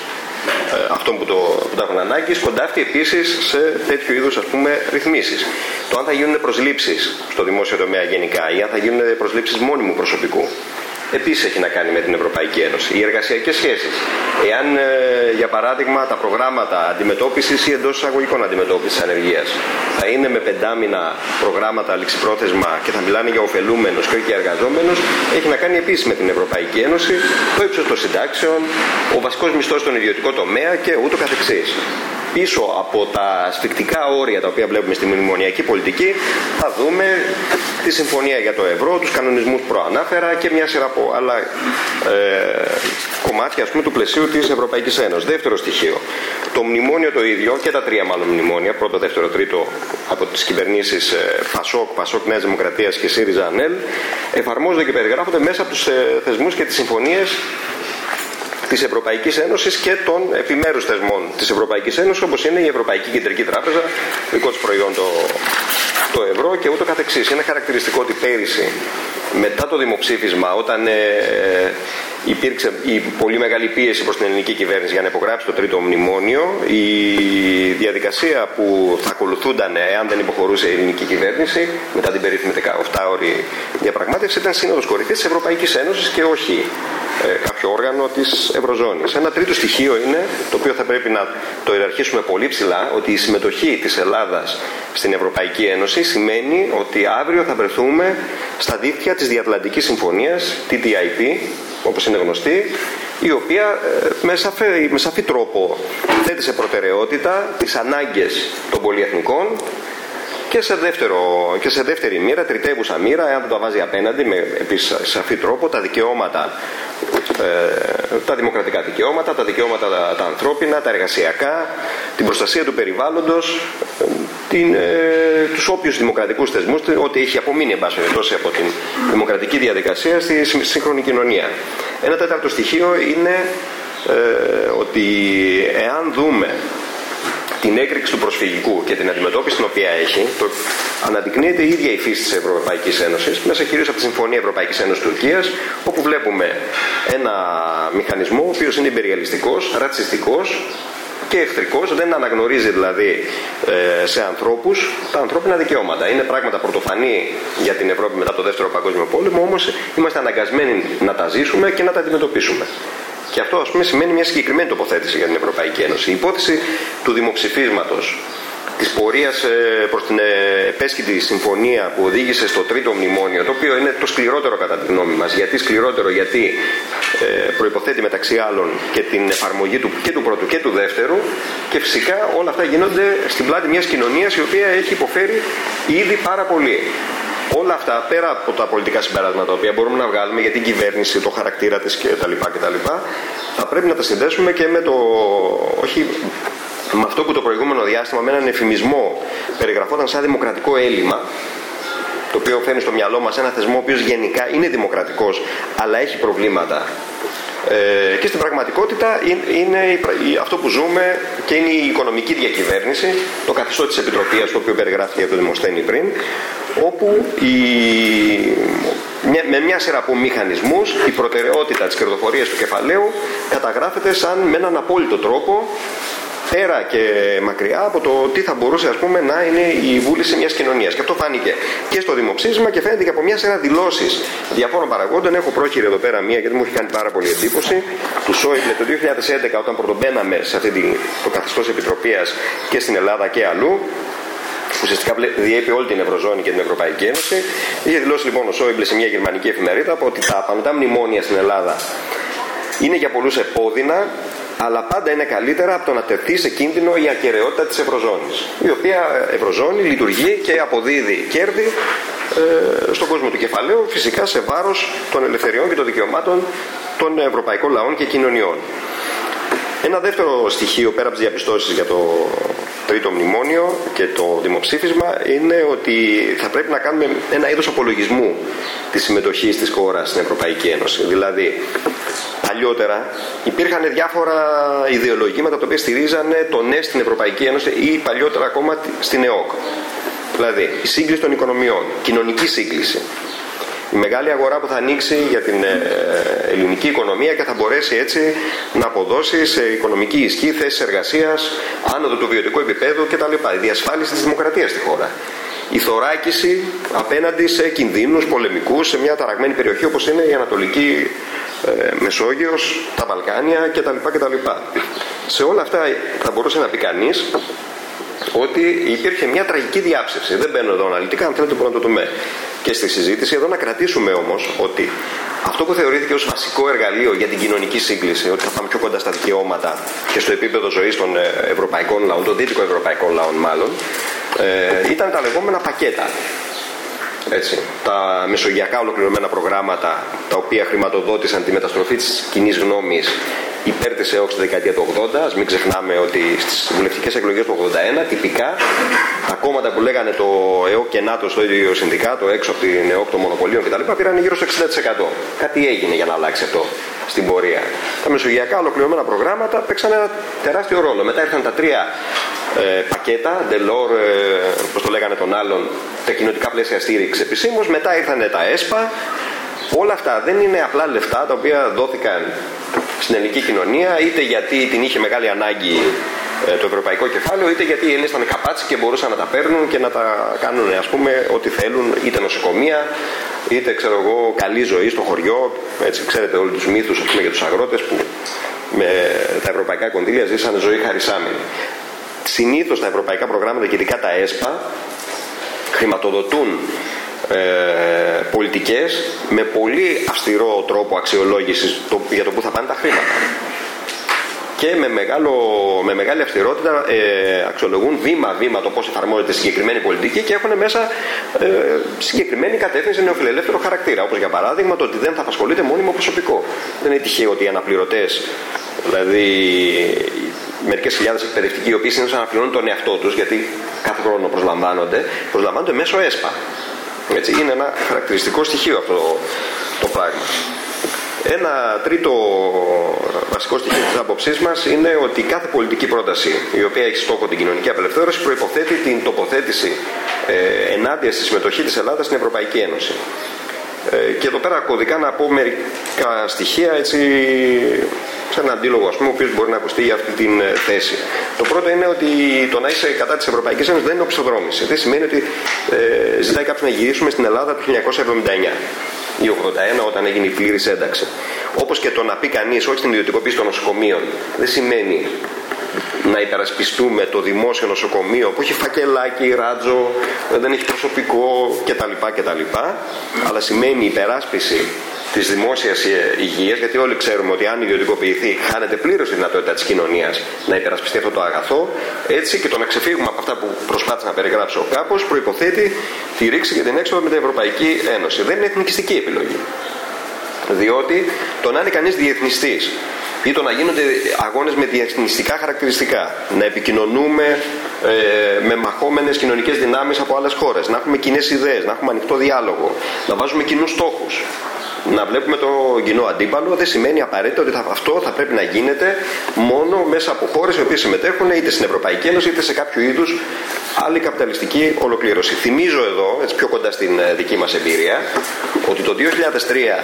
ε, αυτών που το, που το έχουν ανάγκη, σκοντάφτει επίσης σε τέτοιου είδους ρυθμίσεις. Το αν θα γίνουν προσλήψεις στο δημόσιο τομέα γενικά ή αν θα γίνουν προσλήψεις μόνιμου προσωπικού επίσης έχει να κάνει με την Ευρωπαϊκή Ένωση. Οι εργασιακές σχέσεις. Εάν, ε, για παράδειγμα, τα προγράμματα αντιμετώπισης ή εντός εισαγωγικών αντιμετώπισης ανεργίας θα είναι με πεντάμινα προγράμματα ληξιπρόθεσμα και θα μιλάνε για ωφελούμενους και όχι για εργαζόμενους, έχει να κάνει επίσης με την Ευρωπαϊκή Ένωση, το ύψος των συντάξεων, ο βασικός μισθός στον ιδιωτικό τομέα και ούτω καθεξής πίσω από τα σφιχτικά όρια τα οποία βλέπουμε στη μνημονιακή πολιτική θα δούμε τη συμφωνία για το ευρώ, τους κανονισμούς προανάφερα και μια σειρά από άλλα ε, κομμάτια ας πούμε, του πλαισίου της Ευρωπαϊκής Ένωσης. Δεύτερο στοιχείο, το μνημόνιο το ίδιο και τα τρία μάλλον μνημόνια, πρώτο, δεύτερο, τρίτο από τις κυβερνήσεις ε, Πασόκ, Πασόκ Νέας Δημοκρατίας και ΣΥΡΙΖΑ ΑΝΕΛ εφαρμόζονται και περιγράφονται μέσα από τους ε, θεσμούς και τις συμφωνίες της Ευρωπαϊκής Ένωσης και των επιμέρους θεσμών της Ευρωπαϊκής Ένωσης, όπως είναι η Ευρωπαϊκή Κεντρική Τράπεζα, δικός της προϊόν το, το ευρώ και ούτω καθεξής. Είναι χαρακτηριστικό ότι πέρυσι, μετά το δημοψήφισμα, όταν ε, υπήρξε η πολύ μεγάλη πίεση προς την ελληνική κυβέρνηση για να υπογράψει το τρίτο μνημόνιο, η διαδικασία που θα ακολουθούνταν εάν δεν υποχωρούσε η ελληνική κυβέρνηση, μετά την περίφημη 18ωρη διαπραγμάτευση, ήταν σύνοδος κορυφής της Ευρωπαϊκής Ένωσης και όχι ε, κάποιο όργανο της Ευρωζώνης. Ένα τρίτο στοιχείο είναι, το οποίο θα πρέπει να το ιεραρχήσουμε πολύ ψηλά, ότι η συμμετοχή της Ελλάδας στην Ευρωπαϊκή Ένωση σημαίνει ότι αύριο θα βρεθούμε στα δίκτυα της Διατλαντικής Συμφωνίας, TTIP, όπως είναι γνωστή, η οποία ε, με σαφή, με σαφή τρόπο θέτει σε προτεραιότητα τις ανάγκες των πολυεθνικών και σε, δεύτερο, και σε δεύτερη μοίρα, τριτεύουσα μοίρα, εάν δεν το βάζει απέναντι με επίσης σαφή τρόπο, τα δικαιώματα, ε, τα δημοκρατικά δικαιώματα, τα δικαιώματα τα, τα, ανθρώπινα, τα εργασιακά, την προστασία του περιβάλλοντος, την, ε, τους όποιους δημοκρατικούς θεσμούς, ό,τι έχει απομείνει εν από την δημοκρατική διαδικασία στη σύγχρονη κοινωνία. Ένα τέταρτο στοιχείο είναι ε, ότι εάν δούμε την έκρηξη του προσφυγικού και την αντιμετώπιση την οποία έχει, το αναδεικνύεται η ίδια η φύση της Ευρωπαϊκής Ένωσης, μέσα κυρίως από τη Συμφωνία Ευρωπαϊκής Ένωσης Τουρκίας, όπου βλέπουμε ένα μηχανισμό ο οποίος είναι υπεριαλιστικός, ρατσιστικός και εχθρικός, δεν αναγνωρίζει δηλαδή ε, σε ανθρώπους τα ανθρώπινα δικαιώματα. Είναι πράγματα πρωτοφανή για την Ευρώπη μετά το Δεύτερο Παγκόσμιο Πόλεμο, όμως είμαστε αναγκασμένοι να τα ζήσουμε και να τα αντιμετωπίσουμε. Και αυτό ας πούμε σημαίνει μια συγκεκριμένη τοποθέτηση για την Ευρωπαϊκή Ένωση. Η υπόθεση του δημοψηφίσματος της πορείας ε, προς την ε, επέσχυτη συμφωνία που οδήγησε στο τρίτο μνημόνιο, το οποίο είναι το σκληρότερο κατά τη γνώμη μας. Γιατί σκληρότερο, γιατί ε, προϋποθέτει μεταξύ άλλων και την εφαρμογή του και του πρώτου και του δεύτερου και φυσικά όλα αυτά γίνονται στην πλάτη μιας κοινωνίας η οποία έχει υποφέρει ήδη πάρα πολύ. Όλα αυτά, πέρα από τα πολιτικά συμπεράσματα τα οποία μπορούμε να βγάλουμε για την κυβέρνηση, το χαρακτήρα της κτλ. κτλ θα πρέπει να τα συνδέσουμε και με το, όχι με αυτό που το προηγούμενο διάστημα με έναν εφημισμό περιγραφόταν σαν δημοκρατικό έλλειμμα το οποίο φέρνει στο μυαλό μας ένα θεσμό ο οποίος γενικά είναι δημοκρατικός αλλά έχει προβλήματα. Ε, και στην πραγματικότητα είναι αυτό που ζούμε και είναι η οικονομική διακυβέρνηση, το καθεστώ της Επιτροπής, το οποίο περιγράφηκε από το Δημοσθένη πριν, όπου η, με μια σειρά από μηχανισμούς η προτεραιότητα της κερδοφορίας του κεφαλαίου καταγράφεται σαν με έναν απόλυτο τρόπο πέρα και μακριά από το τι θα μπορούσε ας πούμε, να είναι η βούληση μιας κοινωνίας. Και αυτό φάνηκε και στο δημοψήφισμα και φαίνεται και από μια σειρά δηλώσεις διαφόρων παραγόντων. Έχω πρόχειρη εδώ πέρα μία γιατί μου έχει κάνει πάρα πολύ εντύπωση. Του Σόιμπλε το 2011 όταν πρωτομπαίναμε σε αυτή το καθεστώς επιτροπίας και στην Ελλάδα και αλλού ουσιαστικά διέπει όλη την Ευρωζώνη και την Ευρωπαϊκή Ένωση. Είχε δηλώσει λοιπόν ο Σόιμπλε σε μια γερμανική εφημερίδα ότι τα πανωτά μνημόνια στην Ελλάδα είναι για πολλούς επώδυνα αλλά πάντα είναι καλύτερα από το να τεθεί σε κίνδυνο η ακαιρεότητα της Ευρωζώνης, η οποία ε, Ευρωζώνη λειτουργεί και αποδίδει κέρδη ε, στον κόσμο του κεφαλαίου, φυσικά σε βάρος των ελευθεριών και των δικαιωμάτων των ευρωπαϊκών λαών και κοινωνιών. Ένα δεύτερο στοιχείο πέρα από τις διαπιστώσεις για το τρίτο μνημόνιο και το δημοψήφισμα είναι ότι θα πρέπει να κάνουμε ένα είδος απολογισμού της συμμετοχής της χώρας στην Ευρωπαϊκή Ένωση. Δηλαδή, παλιότερα υπήρχαν διάφορα ιδεολογήματα τα οποία στηρίζανε το ναι στην Ευρωπαϊκή Ένωση ή παλιότερα ακόμα στην ΕΟΚ. Δηλαδή, η σύγκληση των οικονομιών, κοινωνική σύγκληση, η μεγάλη αγορά που θα ανοίξει για την ε, ελληνική οικονομία και θα μπορέσει έτσι να αποδώσει σε οικονομική ισχύ θέσεις εργασίας, άνοδο του βιωτικού επίπεδου κτλ. Η διασφάλιση της δημοκρατίας στη χώρα. η θωράκιση απέναντι σε κινδύνους πολεμικούς σε μια ταραγμένη περιοχή όπως είναι η Ανατολική ε, Μεσόγειος, τα Βαλκάνια κτλ. κτλ. Σε όλα αυτά θα μπορούσε να πει κανείς ότι υπήρχε μια τραγική διάψευση. Δεν μπαίνω εδώ αναλυτικά, αν θέλετε μπορώ να το δούμε και στη συζήτηση. Εδώ να κρατήσουμε όμως ότι αυτό που θεωρήθηκε ως βασικό εργαλείο για την κοινωνική σύγκληση, ότι θα πάμε πιο κοντά στα δικαιώματα και στο επίπεδο ζωής των ε, ευρωπαϊκών λαών, των δυτικοευρωπαϊκών λαών μάλλον, ε, ήταν τα λεγόμενα πακέτα. Έτσι, τα μεσογειακά ολοκληρωμένα προγράμματα τα οποία χρηματοδότησαν τη μεταστροφή της κοινής γνώμης υπέρ της ΕΟΚ στη δεκαετία του 80. Ας μην ξεχνάμε ότι στις βουλευτικές εκλογές του 81 τυπικά τα κόμματα που λέγανε το ΕΟΚ και ΝΑΤΟ στο ίδιο συνδικάτο έξω από την ΕΟΚ των μονοπωλίων κτλ. πήραν γύρω στο 60%. Κάτι έγινε για να αλλάξει αυτό στην πορεία. Τα μεσογειακά ολοκληρωμένα προγράμματα παίξαν ένα τεράστιο ρόλο. Μετά ήρθαν τα τρία ε, πακέτα, Delors, ε, όπως το λέγανε τον άλλον, τα κοινωτικά πλαίσια στήριξη επισήμως. Μετά ήρθαν τα ΕΣΠΑ. Όλα αυτά δεν είναι απλά λεφτά τα οποία δόθηκαν στην ελληνική κοινωνία, είτε γιατί την είχε μεγάλη ανάγκη ε, το ευρωπαϊκό κεφάλαιο, είτε γιατί οι Έλληνες ήταν καπάτσι και μπορούσαν να τα παίρνουν και να τα κάνουν ας πούμε ό,τι θέλουν, είτε νοσοκομεία, είτε ξέρω εγώ καλή ζωή στο χωριό. Έτσι, ξέρετε όλοι τους μύθους για τους αγρότες που με τα ευρωπαϊκά κονδύλια ζήσανε ζωή χαρισάμενη. Συνήθως τα ευρωπαϊκά προγράμματα και ειδικά τα ΕΣΠΑ χρηματοδοτούν ε, πολιτικές με πολύ αυστηρό τρόπο αξιολόγησης για το που θα πάνε τα χρήματα και με, μεγάλο, με μεγάλη αυστηρότητα ε, αξιολογούν βήμα-βήμα το πώς εφαρμόζεται συγκεκριμένη πολιτική και έχουν μέσα ε, συγκεκριμένη κατεύθυνση νεοφιλελεύθερο χαρακτήρα. Όπως για παράδειγμα το ότι δεν θα απασχολείται μόνιμο προσωπικό. Δεν είναι τυχαίο ότι οι αναπληρωτές, δηλαδή μερικές χιλιάδες εκπαιδευτικοί, οι οποίοι συνήθως αναπληρώνουν τον εαυτό τους, γιατί κάθε χρόνο προσλαμβάνονται, προσλαμβάνονται μέσω ΕΣΠΑ. Έτσι, είναι ένα χαρακτηριστικό στοιχείο αυτό το πράγμα. Ένα τρίτο βασικό στοιχείο της άποψής μας είναι ότι κάθε πολιτική πρόταση η οποία έχει στόχο την κοινωνική απελευθέρωση προϋποθέτει την τοποθέτηση ε, ενάντια στη συμμετοχή της Ελλάδας στην Ευρωπαϊκή Ένωση. Ε, και εδώ πέρα κωδικά να πω μερικά στοιχεία έτσι σε έναν αντίλογο ας πούμε, ο οποίος μπορεί να ακουστεί για αυτή την ε, θέση. Το πρώτο είναι ότι το να είσαι κατά της Ευρωπαϊκής Ένωσης δεν είναι οπισθοδρόμηση. Δεν σημαίνει ότι ε, ζητάει κάποιος να γυρίσουμε στην Ελλάδα το 1979 ή 81 όταν έγινε η πλήρης ένταξη. Όπως και το να πει κανείς όχι στην ιδιωτικοποίηση των νοσοκομείων δεν σημαίνει να υπερασπιστούμε το δημόσιο νοσοκομείο που έχει φακελάκι, ράτζο, δεν έχει προσωπικό κτλ. κτλ αλλά σημαίνει υπεράσπιση της δημόσιας υγείας, γιατί όλοι ξέρουμε ότι αν ιδιωτικοποιηθεί, χάνεται πλήρως η δυνατότητα της κοινωνίας να υπερασπιστεί αυτό το αγαθό. Έτσι και το να ξεφύγουμε από αυτά που προσπάθησα να περιγράψω κάπως προποθέτει τη ρήξη και την έξοδο με την Ευρωπαϊκή Ένωση. Δεν είναι εθνικιστική επιλογή. Διότι το να είναι κανείς διεθνιστής ή το να γίνονται αγώνες με διεθνιστικά χαρακτηριστικά, να επικοινωνούμε ε, με μαχόμενες κοινωνικές δυνάμεις από άλλες χώρες, να έχουμε κοινές ιδέες, να έχουμε ανοιχτό διάλογο, να βάζουμε κοινούς στόχους να βλέπουμε το κοινό αντίπαλο δεν σημαίνει απαραίτητα ότι αυτό θα πρέπει να γίνεται μόνο μέσα από χώρες οι οποίες συμμετέχουν είτε στην Ευρωπαϊκή Ένωση είτε σε κάποιο είδους άλλη καπιταλιστική ολοκλήρωση. Θυμίζω εδώ, έτσι πιο κοντά στην ε, δική μας εμπειρία, ότι το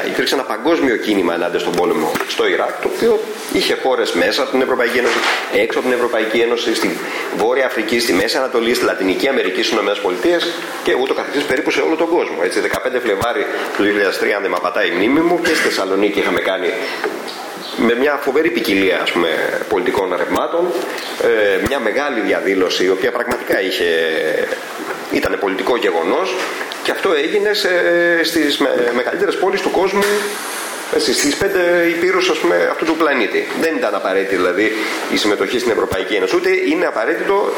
2003 υπήρξε ένα παγκόσμιο κίνημα ενάντια στον πόλεμο στο Ιράκ, το οποίο είχε χώρες μέσα από την Ευρωπαϊκή Ένωση, έξω από την Ευρωπαϊκή Ένωση, στη Βόρεια Αφρική, στη Μέση Ανατολή, στη Λατινική Αμερική, στις ΗΠΑ και ούτω καθεξής περίπου σε όλο τον κόσμο. Έτσι, 15 Φλεβάρι του 2003, αν δεν με απατάει η μνήμη μου, και στη Θεσσαλονίκη είχαμε κάνει με μια φοβερή ποικιλία ας πούμε, πολιτικών ρευμάτων, ε, μια μεγάλη διαδήλωση η οποία πραγματικά είχε, ήταν πολιτικό γεγονός και αυτό έγινε σε, στις μεγαλύτερες πόλεις του κόσμου Στις στις πέντε υπήρους αυτού του πλανήτη. Δεν ήταν απαραίτητη δηλαδή η συμμετοχή στην Ευρωπαϊκή Ένωση. Ούτε είναι απαραίτητο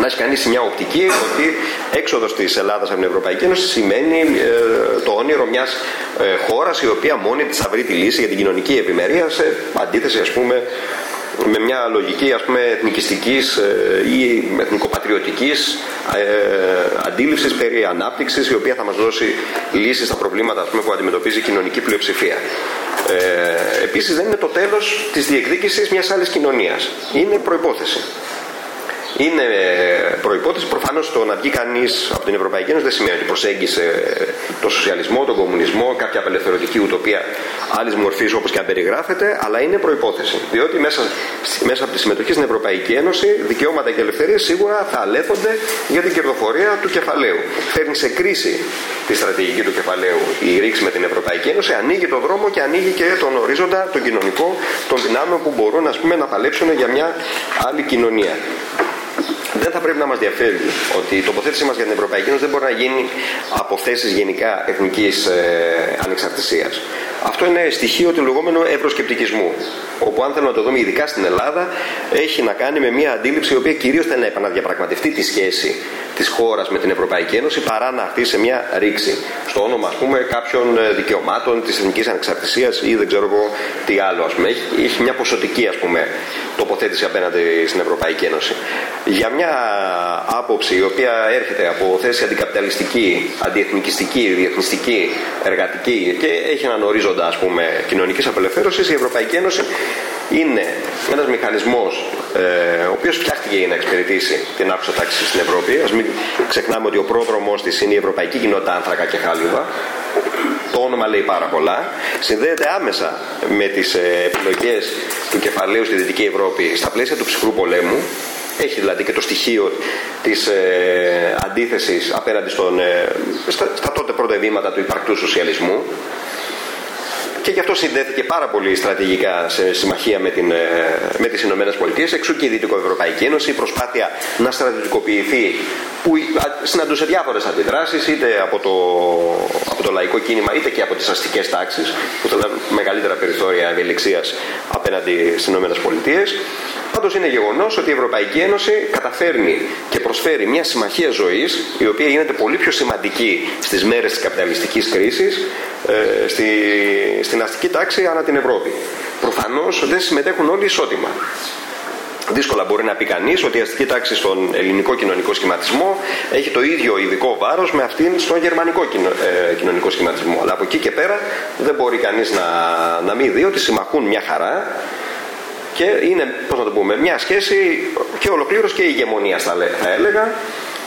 να έχει κανείς μια οπτική ότι έξοδος της Ελλάδας από την Ευρωπαϊκή Ένωση σημαίνει ε, το όνειρο μιας ε, χώρας η οποία μόνη της θα βρει τη λύση για την κοινωνική ευημερία σε αντίθεση ας πούμε με μια λογική ας πούμε εθνικιστικής ε, ή εθνικοπατριωτικής ε, αντίληψης περί ανάπτυξης η οποία θα μας δώσει λύσεις στα προβλήματα ας πούμε, που αντιμετωπίζει η κοινωνική πλειοψηφία. Ε, επίσης δεν είναι το τέλος της διεκδίκησης μιας άλλης κοινωνίας. Είναι προϋπόθεση. Είναι προπόθεση. Προφανώς το να βγει κανείς από την Ευρωπαϊκή Ένωση δεν σημαίνει ότι προσέγγισε το σοσιαλισμό, τον κομμουνισμό, κάποια απελευθερωτική ουτοπία άλλης μορφής όπως και αν περιγράφεται, αλλά είναι προπόθεση. Διότι μέσα, μέσα από τη συμμετοχή στην Ευρωπαϊκή Ένωση δικαιώματα και ελευθερίες σίγουρα θα αλέθονται για την κερδοφορία του κεφαλαίου. Φέρνει σε κρίση τη στρατηγική του κεφαλαίου η ρήξη με την Ευρωπαϊκή Ένωση, ανοίγει τον δρόμο και ανοίγει και τον ορίζοντα, τον κοινωνικό, των δυνάμεων που μπορούν ας πούμε, να παλέψουν για μια άλλη κοινωνία δεν θα πρέπει να μας διαφέρει ότι η τοποθέτησή μας για την Ευρωπαϊκή Ένωση δεν μπορεί να γίνει από θέσεις γενικά εθνικής ε, ανεξαρτησίας. Αυτό είναι στοιχείο του λεγόμενου ευρωσκεπτικισμού. Όπου, αν θέλουμε να το δούμε ειδικά στην Ελλάδα, έχει να κάνει με μια αντίληψη η οποία κυρίως θέλει να επαναδιαπραγματευτεί τη σχέση της χώρας με την Ευρωπαϊκή Ένωση παρά να έρθει σε μια ρήξη. Στο όνομα, ας πούμε, κάποιων ε, δικαιωμάτων της εθνικής ανεξαρτησίας ή δεν ξέρω εγώ τι άλλο. Ας πούμε. Έχει, έχει μια ποσοτική ας πούμε, τοποθέτηση απέναντι στην Ευρωπαϊκή Ένωση. Για μια άποψη η οποία έρχεται από θέση αντικαπιταλιστική, αντιεθνικιστική, διεθνιστική, εργατική και έχει έναν ορίζοντα ας πούμε, κοινωνικής απελευθέρωσης, η Ευρωπαϊκή Ένωση είναι ένας μηχανισμός ε, ο οποίος φτιάχτηκε για να εξυπηρετήσει την άκουσα τάξη στην Ευρώπη. Ας μην ξεχνάμε ότι ο πρόδρομος της είναι η Ευρωπαϊκή Κοινότητα Άνθρακα και Χάλιβα. Το όνομα λέει πάρα πολλά. Συνδέεται άμεσα με τις ε, επιλογές του κεφαλαίου στη Δυτική Ευρώπη στα πλαίσια του ψυχρού πολέμου έχει δηλαδή και το στοιχείο της ε, αντίθεσης απέναντι στον, ε, στα, στα τότε πρώτα βήματα του υπαρκτού σοσιαλισμού και γι' αυτό συνδέθηκε πάρα πολύ στρατηγικά σε συμμαχία με, την, ε, με τις Ηνωμένες Πολιτείες. Εξού και η Δυτικοευρωπαϊκή Ένωση η προσπάθεια να στρατιωτικοποιηθεί που συναντούσε διάφορες αντιδράσεις είτε από το, από το λαϊκό κίνημα είτε και από τις αστικές τάξεις που θέλουν μεγαλύτερα περιθώρια ευελιξίας απέναντι στις Ηνωμένες Πολιτείες. Πάντως είναι γεγονός ότι η Ευρωπαϊκή Ένωση καταφέρνει και προσφέρει μια συμμαχία ζωής, η οποία γίνεται πολύ πιο σημαντική στις μέρες της καπιταλιστικής κρίσης, ε, στη, στην αστική τάξη ανά την Ευρώπη. Προφανώς δεν συμμετέχουν όλοι ισότιμα. Δύσκολα μπορεί να πει κανείς ότι η αστική τάξη στον ελληνικό κοινωνικό σχηματισμό έχει το ίδιο ειδικό βάρος με αυτήν στον γερμανικό ε, κοινωνικό σχηματισμό. Αλλά από εκεί και πέρα δεν μπορεί κανείς να, να μην δει ότι συμμαχούν μια χαρά και είναι, πώς να το πούμε, μια σχέση και ολοκλήρωση και ηγεμονία θα έλεγα,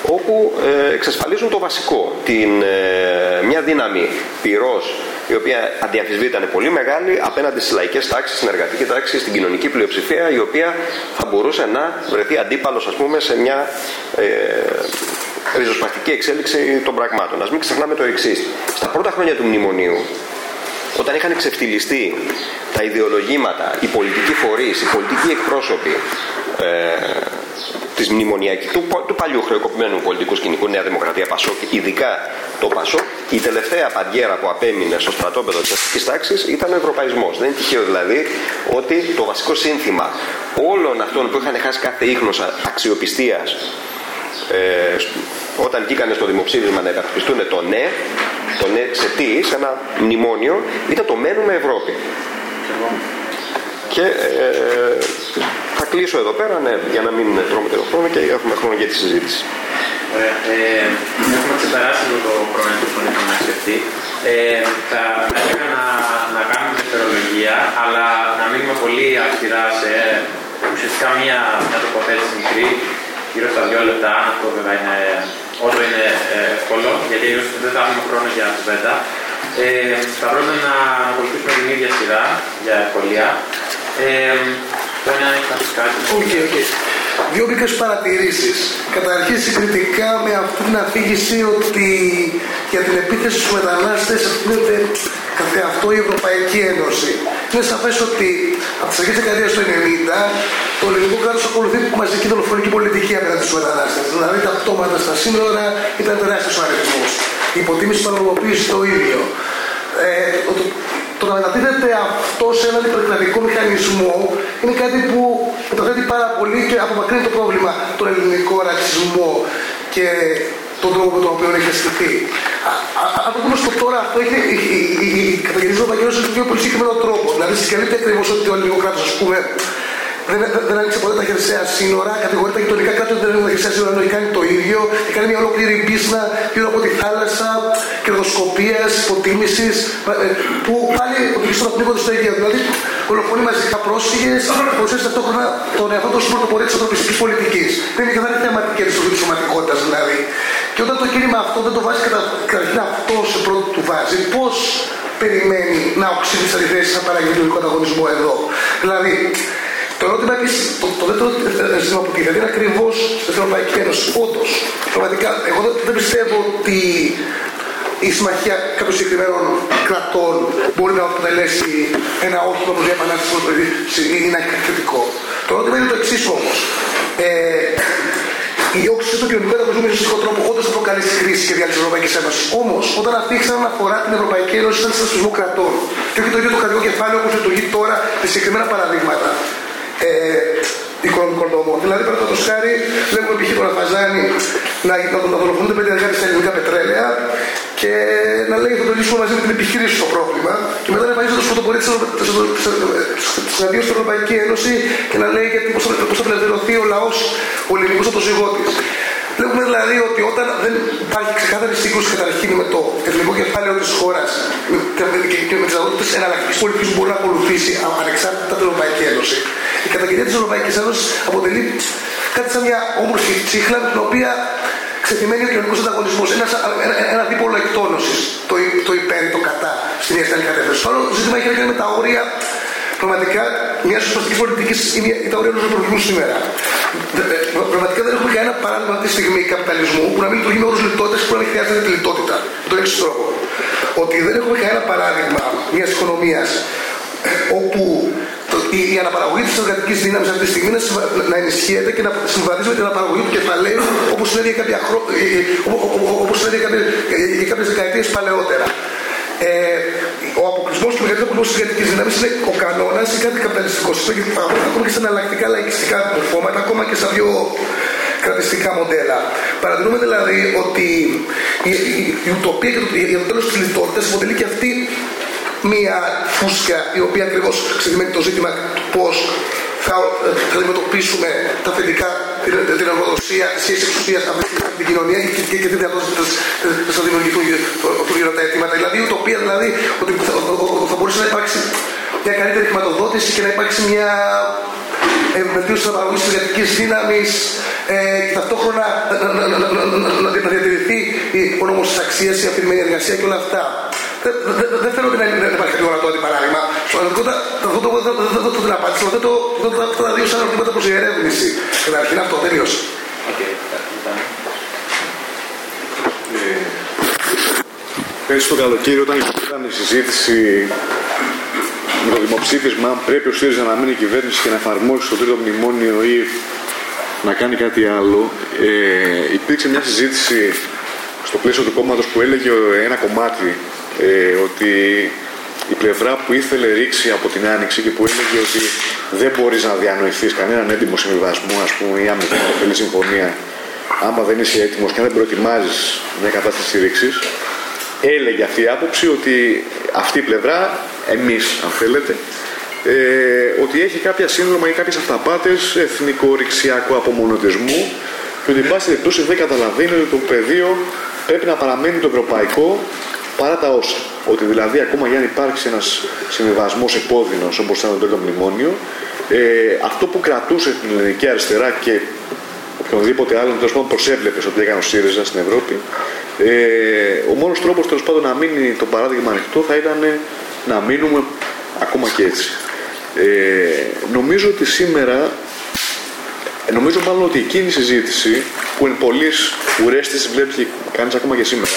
όπου ε, εξασφαλίζουν το βασικό, την, ε, μια δύναμη πυρός η οποία αντιαμφισβήτητα είναι πολύ μεγάλη απέναντι στις λαϊκές τάξεις, στην εργατική τάξη, στην κοινωνική πλειοψηφία η οποία θα μπορούσε να βρεθεί αντίπαλος ας πούμε σε μια ε, ριζοσπαστική εξέλιξη των πραγμάτων. Ας μην ξεχνάμε το εξής. Στα πρώτα χρόνια του μνημονίου όταν είχαν ξεφτυλιστεί τα ιδεολογήματα, οι πολιτικοί φορείς, οι πολιτικοί εκπρόσωποι ε, της μνημονιακής, του, του παλιού χρεοκοπημένου πολιτικού σκηνικού Νέα Δημοκρατία Πασόκ, ειδικά το Πασόκ, η τελευταία παντιέρα που απέμεινε στο στρατόπεδο της αστικής τάξης ήταν ο ευρωπαϊσμός. Δεν είναι τυχαίο δηλαδή ότι το βασικό σύνθημα όλων αυτών που είχαν χάσει κάθε ίχνος αξιοπιστίας ε, όταν βγήκαν στο δημοψήφισμα να υπερασπιστούν το ναι, το ναι σε τι, σε ένα μνημόνιο, ήταν το μένουμε Ευρώπη. Και ε, θα κλείσω εδώ πέρα, ναι, για να μην τρώμε το χρόνο και έχουμε χρόνο για τη συζήτηση. Ωραία. Ε, έχουμε ξεπεράσει εδώ το χρόνο που είχαμε αξιευτεί. Ε, θα ήθελα να, να κάνουμε δευτερολογία, αλλά να μείνουμε πολύ αυστηρά σε ουσιαστικά μια, μια τοποθέτηση μικρή γύρω στα δύο λεπτά, αν αυτό βέβαια είναι όσο είναι ε, εύκολο, γιατί δεν θα έχουμε χρόνο για κουβέντα. Ε, θα πρέπει να ακολουθήσουμε την ίδια σειρά για ευκολία. Ε, το ένα έχει να πει κάτι. OK, OK. Δύο μικρές παρατηρήσεις. Καταρχήν συγκριτικά με αυτή την αφήγηση ότι για την επίθεση στους μετανάστες ευθύνεται καθεαυτό η Ευρωπαϊκή Ένωση. Είναι σαφές ότι από τις αρχές της δεκαετίας του 90 το ελληνικό κράτος ακολουθεί μαζική δολοφονική πολιτική απέναντι στους μετανάστες. Δηλαδή τα πτώματα στα σύνορα ήταν τεράστιος αριθμός. Η υποτίμηση παραγωγοποίησης το ίδιο. Ε, το, το να μετατίθεται αυτό σε έναν υπερκρατικό μηχανισμό είναι κάτι που μεταθέτει πάρα πολύ και απομακρύνει το πρόβλημα τον ελληνικό ρατσισμό και τον τρόπο με τον οποίο έχει ασκηθεί. Αν το δούμε στο τώρα, αυτό έχει, καταγγελίζει ο Βαγγέλος με πολύ συγκεκριμένο τρόπο. Δηλαδή συγκαλύπτει ακριβώς ότι το ελληνικός κράτος, ας πούμε, δεν, δεν, δεν άνοιξε ποτέ τα χερσαία σύνορα, κατηγορεί τα γειτονικά κράτη ότι δεν έχουν τα χερσαία σύνορα, ενώ κάνει το ίδιο και κάνει μια ολόκληρη μπίσνα γύρω από τη θάλασσα, κερδοσκοπία, υποτίμησης, ε, που πάλι οδηγεί στον πνίγοντα στο Αιγαίο. Δηλαδή, δολοφονεί μαζικά πρόσφυγες, προσθέσει ταυτόχρονα τον εαυτό τους πρωτοπορία της ανθρωπιστικής πολιτικής. Δεν είναι καθαρή θεματική της σωματικότητας δηλαδή. Και όταν το κίνημα αυτό δεν το βάζει καταρχήν αυτός σε πρώτο του βάζει, πώς περιμένει να οξύνει τι αντιθέσει να παράγει τον ανταγωνισμό εδώ; Δηλαδή, το ερώτημα επίση, το, το δεύτερο ζήτημα που τίθεται είναι ακριβώς στην Ευρωπαϊκή Ένωση. Όντως, πραγματικά, εγώ δεν πιστεύω ότι η συμμαχία κάποιων συγκεκριμένων κρατών μπορεί να αποτελέσει ένα όχημα που διαπανάσταση ή να έχει κάτι θετικό. Το ερώτημα είναι το εξής όμως. Ε, η όξυση του κοινωνικού ανταγωνισμού με σωστικό τρόπο όντως θα προκαλέσει κρίση και διάλυση της Ευρωπαϊκής Ένωσης. Όμως, όταν αυτή ξανά αφορά την Ευρωπαϊκή Ένωση σαν συνασπισμό κρατών και όχι το ίδιο το κρατικό κεφάλαιο όπω λειτουργεί τώρα με συγκεκριμένα παραδείγματα, ε, οικονομικών δομών. Δηλαδή, παραδείγματο χάρη, βλέπουμε π.χ. τον Αφαζάνη να, να, να δολοφονούνται πέντε εργάτε στα ελληνικά πετρέλαια και να λέει θα το λύσουμε μαζί με την επιχείρηση το πρόβλημα. Και μετά να εμφανίζεται το φωτοπορία της συναντήωση στην Ευρωπαϊκή Ένωση και να λέει γιατί πώς θα απελευθερωθεί ο λαός ο ελληνικός από το ζυγό της. Βλέπουμε δηλαδή ότι όταν δεν υπάρχει ξεκάθαρη σύγκρουση καταρχήν με το εθνικό κεφάλαιο της χώρας και με τις δυνατότητε εναλλακτική πολιτική που μπορεί να ακολουθήσει ανεξάρτητα από την Ευρωπαϊκή Ένωση, η καταγγελία της Ευρωπαϊκής Ένωσης αποτελεί κάτι σαν μια όμορφη τσίχλα με την οποία ξεθυμένει ο κοινωνικός ανταγωνισμός. Ένα, ένα, ένα δίπολο εκτόνωση. Το, το υπέρ το κατά στην ιεσταλή κατεύθυνση. Το άλλο ζήτημα έχει να κάνει με τα όρια πραγματικά μια σωστή πολιτική ή τα όρια ενό προβλημού σήμερα. Πραγματικά δεν έχουμε κανένα παράδειγμα αυτή τη στιγμή καπιταλισμού που να μην λειτουργεί με όρους λιτότητας που να μην χρειάζεται τη λιτότητα. Με τον εξής τρόπο. Ότι δεν έχουμε κανένα παράδειγμα μιας οικονομίας όπου η, η αναπαραγωγή της εργατική δύναμης αυτή τη στιγμή να, να ενισχύεται και να συμβαδίζει με την αναπαραγωγή του κεφαλαίου όπως συνέβη για, κάποια χρο... όπως συνέβη για, για κάποιες δεκαετίες παλαιότερα. Ε, ο αποκλεισμός του μεγαλύτερου αποκλεισμού τη εργατική δύναμη είναι ο κανόνας ή κάτι καπιταλιστικό σύστημα και ακόμα και σε εναλλακτικά λαϊκιστικά μορφώματα, ακόμα και στα πιο κρατιστικά μοντέλα. Παρατηρούμε δηλαδή ότι η, η, η ουτοπία για το τέλο της λιτότητας αποτελεί και αυτή μία φούσκα η οποία ακριβώς ξεκινάει το ζήτημα του πώς θα, θα αντιμετωπίσουμε τα θετικά, την, την εργοδοσία, τη σχέση εξουσία αυτή την κοινωνία και, και, και τι δυνατότητε θα δημιουργηθούν γύρω τα αιτήματα. Δηλαδή, η ουτοπία δηλαδή ότι θα, θα μπορούσε να υπάρξει μια καλύτερη χρηματοδότηση και να υπάρξει μια βελτίωση της αναπαραγωγή της εργατικής δύναμης ε, και ταυτόχρονα να, να, να, να, να διατηρηθεί ο νόμος της αξίας, η αφηρημένη εργασία και όλα αυτά. Δεν θέλω να υπάρχει κάποιο ορατό αντιπαράδειγμα. Στην πραγματικότητα αυτό το δεν το την απάντηση, αλλά θα τα δύο σαν ερωτήματα προς διερεύνηση. Καταρχήν αυτό τελείωσε. Πέρυσι το καλοκαίρι όταν ήταν η συζήτηση με το δημοψήφισμα αν πρέπει ο ΣΥΡΙΖΑ να μείνει κυβέρνηση και να εφαρμόσει το τρίτο μνημόνιο ή να κάνει κάτι άλλο, ε, υπήρξε μια συζήτηση στο πλαίσιο του κόμματος που έλεγε ένα κομμάτι ε, ότι η πλευρά που ήθελε ρήξη από την Άνοιξη και που έλεγε ότι δεν μπορείς να διανοηθείς κανέναν έντιμο συμβιβασμό ας πούμε, ή αμοιβή συμφωνία άμα δεν είσαι έτοιμος και αν δεν προετοιμάζεις μια κατάσταση ρήξης έλεγε αυτή η άποψη ότι αυτή η πλευρά, εμείς αν θέλετε, ε, ότι έχει κάποια σύνδρομα ή κάποιες αυταπάτες εθνικο-ρηξιακού απομονωτισμού και ότι εν πάση περιπτώσει δεν καταλαβαίνει ότι το πεδίο πρέπει να παραμένει το ευρωπαϊκό παρά τα όσα. Ότι δηλαδή ακόμα για να υπάρξει ένας συμβιβασμός επώδυνος όπως ήταν το τρίτο μνημόνιο, ε, αυτό που κρατούσε την ελληνική αριστερά και οποιονδήποτε άλλον τέλος πάντων προσέβλεπε ότι έκανε ο ΣΥΡΙΖΑ στην Ευρώπη, ε, ο μόνος τρόπος τέλος πάντων να μείνει το παράδειγμα ανοιχτό θα ήταν να μείνουμε ακόμα και έτσι. Ε, νομίζω ότι σήμερα, νομίζω μάλλον ότι εκείνη η συζήτηση που είναι πολλή ουρές της βλέπει και κάνεις ακόμα και σήμερα,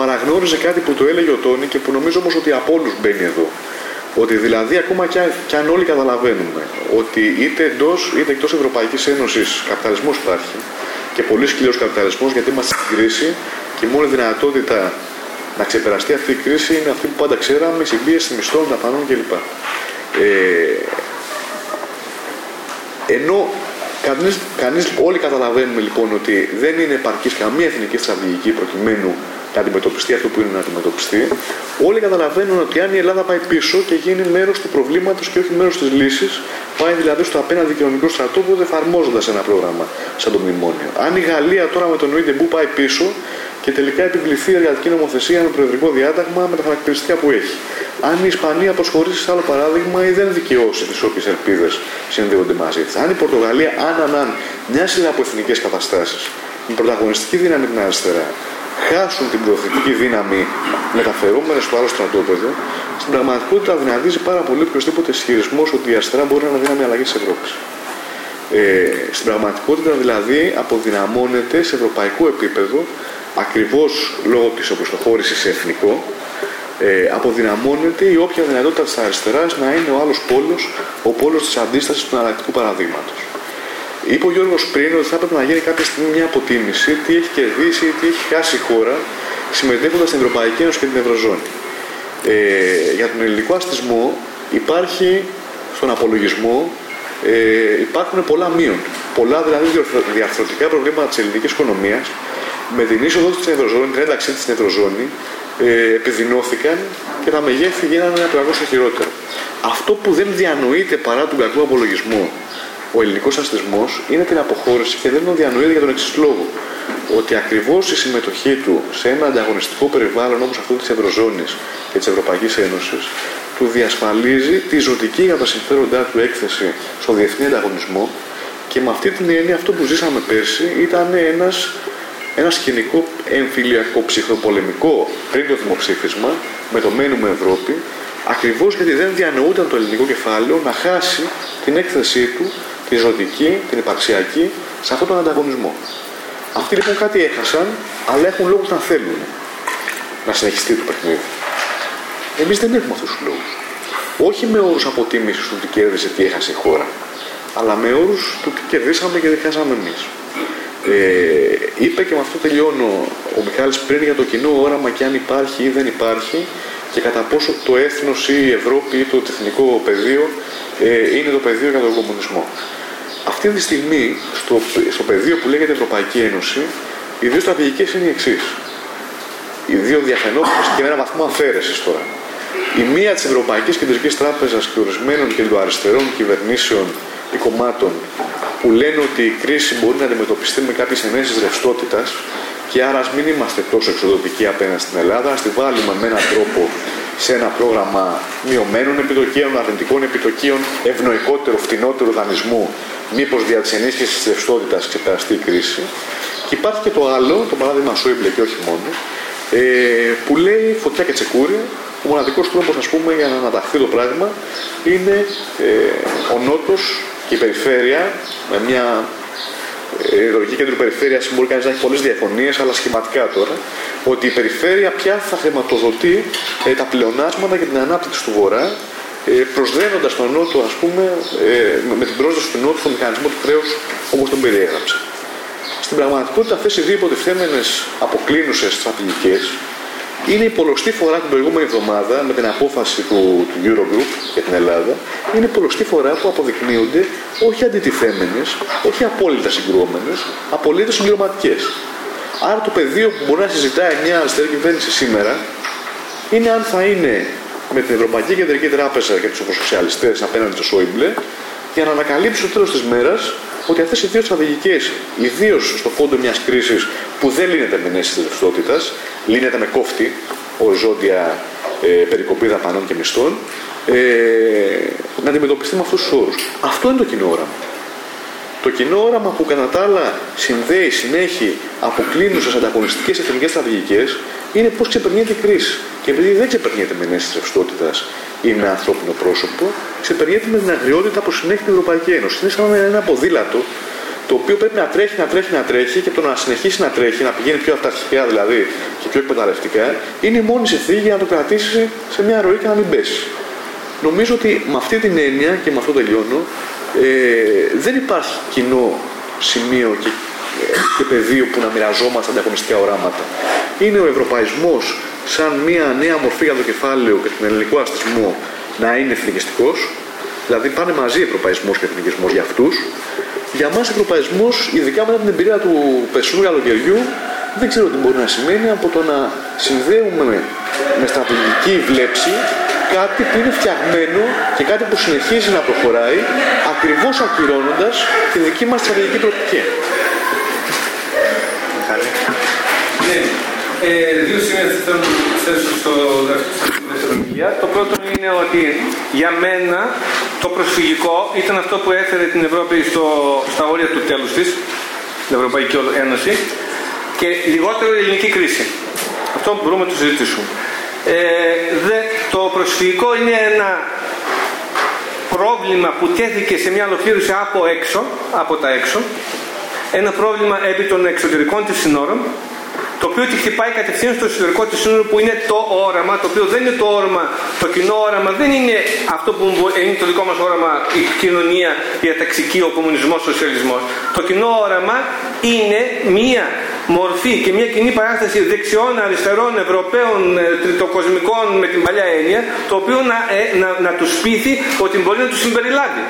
παραγνώριζε κάτι που το έλεγε ο Τόνι και που νομίζω όμως ότι από όλους μπαίνει εδώ. Ότι δηλαδή ακόμα κι αν, όλοι καταλαβαίνουμε ότι είτε εντός είτε εκτός Ευρωπαϊκής Ένωσης καπιταλισμός υπάρχει και πολύ σκληρό καπιταλισμός γιατί είμαστε στην κρίση και η μόνη δυνατότητα να ξεπεραστεί αυτή η κρίση είναι αυτή που πάντα ξέραμε, η συμπίεση μισθών, δαπανών κλπ. Ε, ενώ κανείς, όλοι καταλαβαίνουμε λοιπόν ότι δεν είναι επαρκής καμία εθνική στρατηγική προκειμένου να αντιμετωπιστεί αυτό που είναι να αντιμετωπιστεί, όλοι καταλαβαίνουν ότι αν η Ελλάδα πάει πίσω και γίνει μέρος του προβλήματος και όχι μέρος της λύσης, πάει δηλαδή στο απέναντι κοινωνικό στρατόπεδο εφαρμόζοντας ένα πρόγραμμα σαν το μνημόνιο. Αν η Γαλλία τώρα με τον Ιντε που πάει πίσω και τελικά επιβληθεί η εργατική νομοθεσία με προεδρικό διάταγμα με τα χαρακτηριστικά που έχει. Αν η Ισπανία προσχωρήσει σε άλλο παράδειγμα ή δεν δικαιώσει τις όποιες ελπίδες συνδέονται μαζί της. Αν η Πορτογαλία, αν, αν, αν, μια σειρά από εθνικές καταστάσεις με πρωταγωνιστική δύναμη την αριστερά χάσουν την προωθητική δύναμη μεταφερόμενες στο άλλο στρατόπεδο, στην πραγματικότητα δυνατίζει πάρα πολύ οποιοδήποτε ισχυρισμό ότι η αριστερά μπορεί να είναι δύναμη αλλαγής της Ευρώπης. Ε, στην πραγματικότητα δηλαδή αποδυναμώνεται σε ευρωπαϊκό επίπεδο ακριβώς λόγω της οπισθοχώρησης σε εθνικό ε, αποδυναμώνεται η όποια δυνατότητα της αριστεράς να είναι ο άλλος πόλος, ο πόλος της αντίστασης του αναλλακτικού παραδείγματος. Είπε ο Γιώργος πριν ότι θα έπρεπε να γίνει κάποια στιγμή μια αποτίμηση τι έχει κερδίσει ή τι έχει χάσει η χώρα συμμετέχοντας στην Ευρωπαϊκή Ένωση και την Ευρωζώνη. Ε, για τον ελληνικό αστισμό υπάρχει στον απολογισμό ε, υπάρχουν πολλά μείον. Πολλά δηλαδή διαρθρωτικά προβλήματα της ελληνικής οικονομίας με την είσοδο στην Ευρωζώνη, την ένταξή της στην Ευρωζώνη, ε, επιδεινώθηκαν και τα μεγέθη γίνανε ένα χειρότερο. Αυτό που δεν διανοείται παρά τον κακό απολογισμό ο ελληνικός αστισμός είναι την αποχώρηση και δεν τον διανοείται για τον εξής λόγο. Ότι ακριβώς η συμμετοχή του σε ένα ανταγωνιστικό περιβάλλον όπως αυτό της Ευρωζώνης και της Ευρωπαϊκής Ένωσης του διασφαλίζει τη ζωτική για τα συμφέροντά του έκθεση στο διεθνή ανταγωνισμό και με αυτή την έννοια αυτό που ζήσαμε πέρσι ήταν ένας ένας σκηνικό εμφυλιακό ψυχροπολεμικό πριν το δημοψήφισμα με το μένουμε Ευρώπη, ακριβώς γιατί δεν διανοούταν το ελληνικό κεφάλαιο να χάσει την έκθεσή του, τη ζωτική, την υπαρξιακή, σε αυτόν τον ανταγωνισμό. Αυτοί λοιπόν κάτι έχασαν, αλλά έχουν λόγους να θέλουν να συνεχιστεί το παιχνίδι. Εμείς δεν έχουμε αυτούς τους λόγους. Όχι με όρους αποτίμησης του τι κέρδισε, τι έχασε η χώρα, αλλά με όρους του τι κερδίσαμε και τι χάσαμε εμείς. Ε, είπε και με αυτό τελειώνω ο Μιχάλης πριν για το κοινό όραμα και αν υπάρχει ή δεν υπάρχει και κατά πόσο το έθνος ή η Ευρώπη ή το εθνικό πεδίο ε, είναι το πεδίο για τον κομμουνισμό. Αυτή τη στιγμή στο, στο πεδίο που λέγεται Ευρωπαϊκή Ένωση οι δύο στρατηγικές είναι οι εξής. Οι δύο διαφαινόμενες και με ένα βαθμό αφαίρεσης τώρα. Η μία της Ευρωπαϊκής Κεντρικής Τράπεζας και ορισμένων κεντροαριστερών κυβερνήσεων ή κομμάτων που λένε ότι η κρίση μπορεί να αντιμετωπιστεί με κάποιες ενέσεις ρευστότητας και άρα μην είμαστε τόσο εξοδοτικοί απέναντι στην Ελλάδα, ας τη βάλουμε με έναν τρόπο σε ένα πρόγραμμα μειωμένων επιτοκίων, αρνητικών επιτοκίων, ευνοϊκότερο, φτηνότερου δανεισμού, μήπως δια της ενίσχυσης της ρευστότητας ξεπεραστεί η κρίση. Και υπάρχει και το άλλο, το παράδειγμα Σόιμπλε και όχι μόνο, ε, που λέει φωτιά και τσεκούρι, ο μοναδικός τρόπος για να αναταχθεί το πράγμα είναι ε, ο Νότος και η περιφέρεια, με μια ιδεολογική κέντρο περιφέρεια μπορεί κανείς να έχει πολλές διαφωνίες, αλλά σχηματικά τώρα, ότι η περιφέρεια πια θα χρηματοδοτεί ε, τα πλεονάσματα και την ανάπτυξη του Βορρά, ε, προσδένοντα τον Νότο, ας πούμε, ε, με την πρόσδοση του Νότου στο μηχανισμό του χρέους όπως τον περιέγραψε. Στην πραγματικότητα, αυτές οι δύο υποτιθέμενες αποκλίνουσες στρατηγικές είναι η πολλωστή φορά την προηγούμενη εβδομάδα με την απόφαση του, του Eurogroup για την Ελλάδα, είναι η πολλωστή φορά που αποδεικνύονται όχι αντιτιθέμενες, όχι απόλυτα συγκρουόμενες, απολύτως συμπληρωματικές. Άρα το πεδίο που μπορεί να συζητάει μια αριστερή κυβέρνηση σήμερα είναι αν θα είναι με την Ευρωπαϊκή Κεντρική Τράπεζα και τους σοσιαλιστέ απέναντι στο Σόιμπλε για να ανακαλύψει στο τέλος της μέρας ότι αυτές οι δύο στρατηγικές, ιδίως στο φόντο μιας κρίσης που δεν λύνεται με νέση της ρευστότητας, λύνεται με κόφτη, οριζόντια ε, περικοπή δαπανών και μισθών, ε, να αντιμετωπιστεί με αυτούς τους όρους. Αυτό είναι το κοινό όραμα. Το κοινό όραμα που κατά τα άλλα συνδέει, συνέχει αποκλίνουσες ανταγωνιστικές εθνικές στρατηγικές είναι πώς ξεπερνιέται η κρίση. Και επειδή δεν ξεπερνιέται με νέες ρευστότητας ή με ανθρώπινο πρόσωπο, ξεπερνιέται με την αγριότητα που συνέχει την Ευρωπαϊκή Ένωση. Είναι σαν ένα ποδήλατο το οποίο πρέπει να τρέχει, να τρέχει, να τρέχει και το να συνεχίσει να τρέχει, να πηγαίνει πιο αυταρχικά δηλαδή και πιο εκμεταλλευτικά, είναι η μόνη συνθήκη για να το κρατήσει σε μια ροή και να μην πέσει. Νομίζω ότι με αυτή την έννοια και με αυτό τελειώνω, ε, δεν υπάρχει κοινό σημείο και, και πεδίο που να μοιραζόμαστε ανταγωνιστικά οράματα. Είναι ο ευρωπαϊσμός σαν μια νέα μορφή για το κεφάλαιο και τον ελληνικό αστισμό να είναι εθνικιστικός. Δηλαδή πάνε μαζί ευρωπαϊσμός και εθνικισμός για αυτούς. Για μας, ο ευρωπαϊσμό, ειδικά μετά την εμπειρία του περσινού καλοκαιριού, δεν ξέρω τι μπορεί να σημαίνει από το να συνδέουμε με στρατηγική βλέψη κάτι που είναι φτιαγμένο και κάτι που συνεχίζει να προχωράει ακριβώς ακυρώνοντας τη δική μας στρατηγική προοπτική. Ναι. Ε, δύο σημεία θέλω να θέσω στο δεύτερο Το πρώτο είναι ότι για μένα το προσφυγικό ήταν αυτό που έφερε την Ευρώπη στο, στα όρια του τέλους της, την Ευρωπαϊκή Ένωση, και λιγότερο η ελληνική κρίση. Αυτό μπορούμε να το συζητήσουμε. Ε, δε, το προσφυγικό είναι ένα πρόβλημα που τέθηκε σε μια ολοκλήρωση από έξω, από τα έξω, ένα πρόβλημα επί των εξωτερικών της συνόρων, το οποίο τη χτυπάει κατευθείαν στο εσωτερικό της σύνολο που είναι το όραμα, το οποίο δεν είναι το όραμα, το κοινό όραμα δεν είναι αυτό που είναι το δικό μας όραμα, η κοινωνία, η αταξική, ο κομμουνισμός, ο σοσιαλισμός. Το κοινό όραμα είναι μία μορφή και μια κοινή παράσταση δεξιών, αριστερών, Ευρωπαίων, ε, τριτοκοσμικών με την παλιά έννοια, το οποίο να, ε, να, να τους πείθει ότι μπορεί να τους συμπεριλάβει.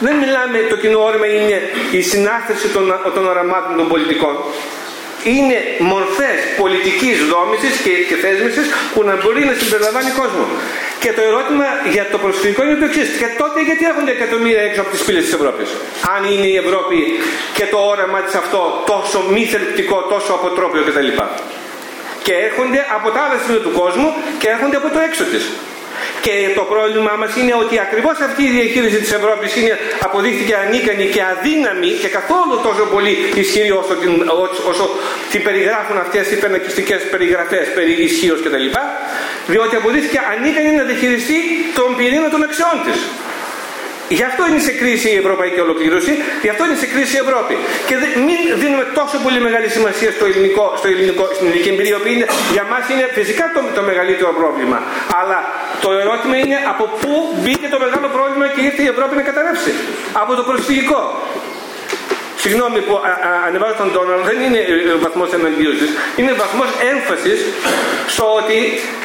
Δεν μιλάμε, το κοινό όραμα είναι η συνάσταση των, των οραμάτων των πολιτικών είναι μορφές πολιτικής δόμησης και, και θέσμησης που να μπορεί να συμπεριλαμβάνει κόσμο. Και το ερώτημα για το προσφυγικό είναι το εξής. Και τότε γιατί έρχονται εκατομμύρια έξω από τις πύλες της Ευρώπης; Αν είναι η Ευρώπη και το όραμα της αυτό τόσο μη θελκτικό, τόσο αποτρόπιο κτλ. Και έρχονται από τα άλλα σημεία του κόσμου και έρχονται από το έξω της. Και το πρόβλημά μας είναι ότι ακριβώς αυτή η διαχείριση της Ευρώπης είναι, αποδείχθηκε ανίκανη και αδύναμη και καθόλου τόσο πολύ ισχυρή όσο την, όσο την περιγράφουν αυτές οι φαινακιστικές περιγραφές περί ισχύως κτλ. Διότι αποδείχθηκε ανίκανη να διαχειριστεί τον πυρήνα των αξιών της. Γι' αυτό είναι σε κρίση η ευρωπαϊκή ολοκλήρωση, γι' αυτό είναι σε κρίση η Ευρώπη. Και μην δίνουμε τόσο πολύ μεγάλη σημασία στο ελληνικό, στο ελληνικό, στην ελληνική εμπειρία, που είναι, για μας είναι φυσικά το, το μεγαλύτερο πρόβλημα. Αλλά το ερώτημα είναι από πού μπήκε το μεγάλο πρόβλημα και ήρθε η Ευρώπη να καταρρεύσει. Από το προσφυγικό. Συγγνώμη που α, α, ανεβάζω τον τόνο, αλλά δεν είναι ε, βαθμός εναντίωση. Είναι βαθμός έμφασης στο ότι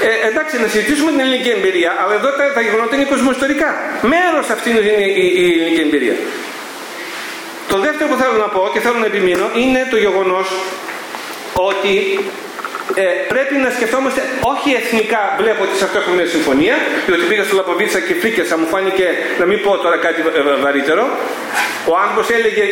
ε, εντάξει να συζητήσουμε την ελληνική εμπειρία, αλλά εδώ τα, τα γεγονότα είναι κοσμοϊστορικά. Μέρος αυτής είναι η, η, η ελληνική εμπειρία. Το δεύτερο που θέλω να πω και θέλω να επιμείνω είναι το γεγονός ότι ε, πρέπει να σκεφτόμαστε όχι εθνικά βλέπω ότι σε αυτό έχουμε μια συμφωνία διότι πήγα στο Λαποβίτσα και φρίκεσα μου φάνηκε να μην πω τώρα κάτι βαρύτερο. Ο άνθρωπος έλεγε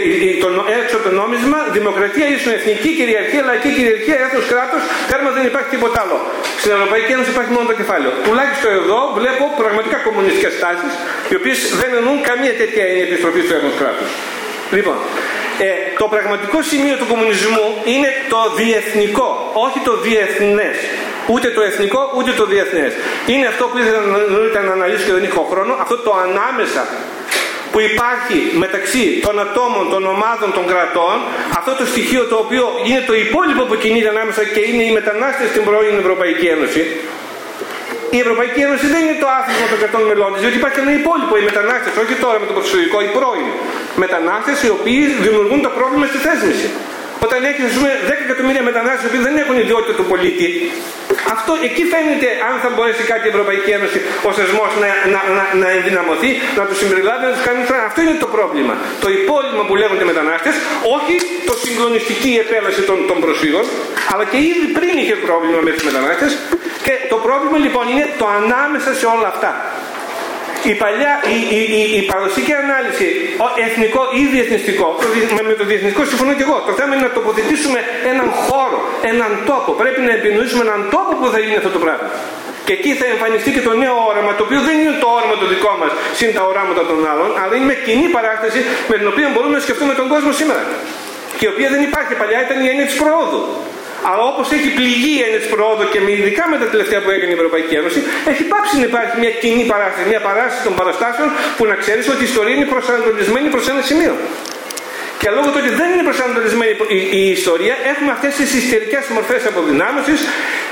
το, έξω από το νόμισμα δημοκρατία ίσον εθνική κυριαρχία λαϊκή κυριαρχία έθνος κράτος κάρμα δεν υπάρχει τίποτα άλλο στην Ευρωπαϊκή Ένωση υπάρχει μόνο το κεφάλαιο. Τουλάχιστον εδώ βλέπω πραγματικά κομμουνιστικές τάσεις οι οποίες δεν εννοούν καμία τέτοια επιστροφή στο έθνος κράτος Λοιπόν, ε, το πραγματικό σημείο του κομμουνισμού είναι το διεθνικό, όχι το διεθνές. Ούτε το εθνικό, ούτε το διεθνές. Είναι αυτό που ήθελα να, να αναλύσω και δεν έχω χρόνο, αυτό το ανάμεσα που υπάρχει μεταξύ των ατόμων, των ομάδων, των κρατών, αυτό το στοιχείο το οποίο είναι το υπόλοιπο που κινείται ανάμεσα και είναι οι μετανάστες στην πρώην Ευρωπαϊκή Ένωση, η Ευρωπαϊκή Ένωση δεν είναι το άθροισμα των κρατών μελών της, διότι υπάρχει ένα υπόλοιπο, οι μετανάστες, όχι τώρα με το προσωπικό, οι πρώην μετανάστες οι οποίοι δημιουργούν το πρόβλημα στη θέσμηση. Όταν έχεις ας πούμε 10 εκατομμύρια μετανάστες που δεν έχουν ιδιότητα του πολίτη, αυτό εκεί φαίνεται αν θα μπορέσει κάτι η Ευρωπαϊκή Ένωση ο θεσμός να, να, να, να ενδυναμωθεί, να τους συμπεριλάβει, να τους κάνει φράγμα. Αυτό είναι το πρόβλημα. Το υπόλοιπο που λέγονται μετανάστες, όχι το συγκλονιστική επέλαση των, των προσφύγων, αλλά και ήδη πριν είχε πρόβλημα με τους μετανάστες. Και το πρόβλημα λοιπόν είναι το ανάμεσα σε όλα αυτά η, παλιά, η, η, η, η παραδοσιακή ανάλυση εθνικό ή διεθνιστικό, με, με το διεθνιστικό συμφωνώ και εγώ. Το θέμα είναι να τοποθετήσουμε έναν χώρο, έναν τόπο. Πρέπει να επινοήσουμε έναν τόπο που θα γίνει αυτό το πράγμα. Και εκεί θα εμφανιστεί και το νέο όραμα, το οποίο δεν είναι το όραμα το δικό μας, συν τα οράματα των άλλων, αλλά είναι με κοινή παράσταση με την οποία μπορούμε να σκεφτούμε τον κόσμο σήμερα. Και η οποία δεν υπάρχει παλιά, ήταν η έννοια της προόδου. Αλλά όπως έχει πληγεί η έννοια της προόδου και με ειδικά με τα τελευταία που έκανε η Ευρωπαϊκή Ένωση, έχει πάψει να υπάρχει μια κοινή παράσταση, μια παράσταση των παραστάσεων που να ξέρεις ότι η ιστορία είναι προσανατολισμένη προς ένα σημείο. Και λόγω του ότι δεν είναι προσανατολισμένη η, ιστορία, έχουμε αυτές τις ιστερικές μορφές αποδυνάμωσης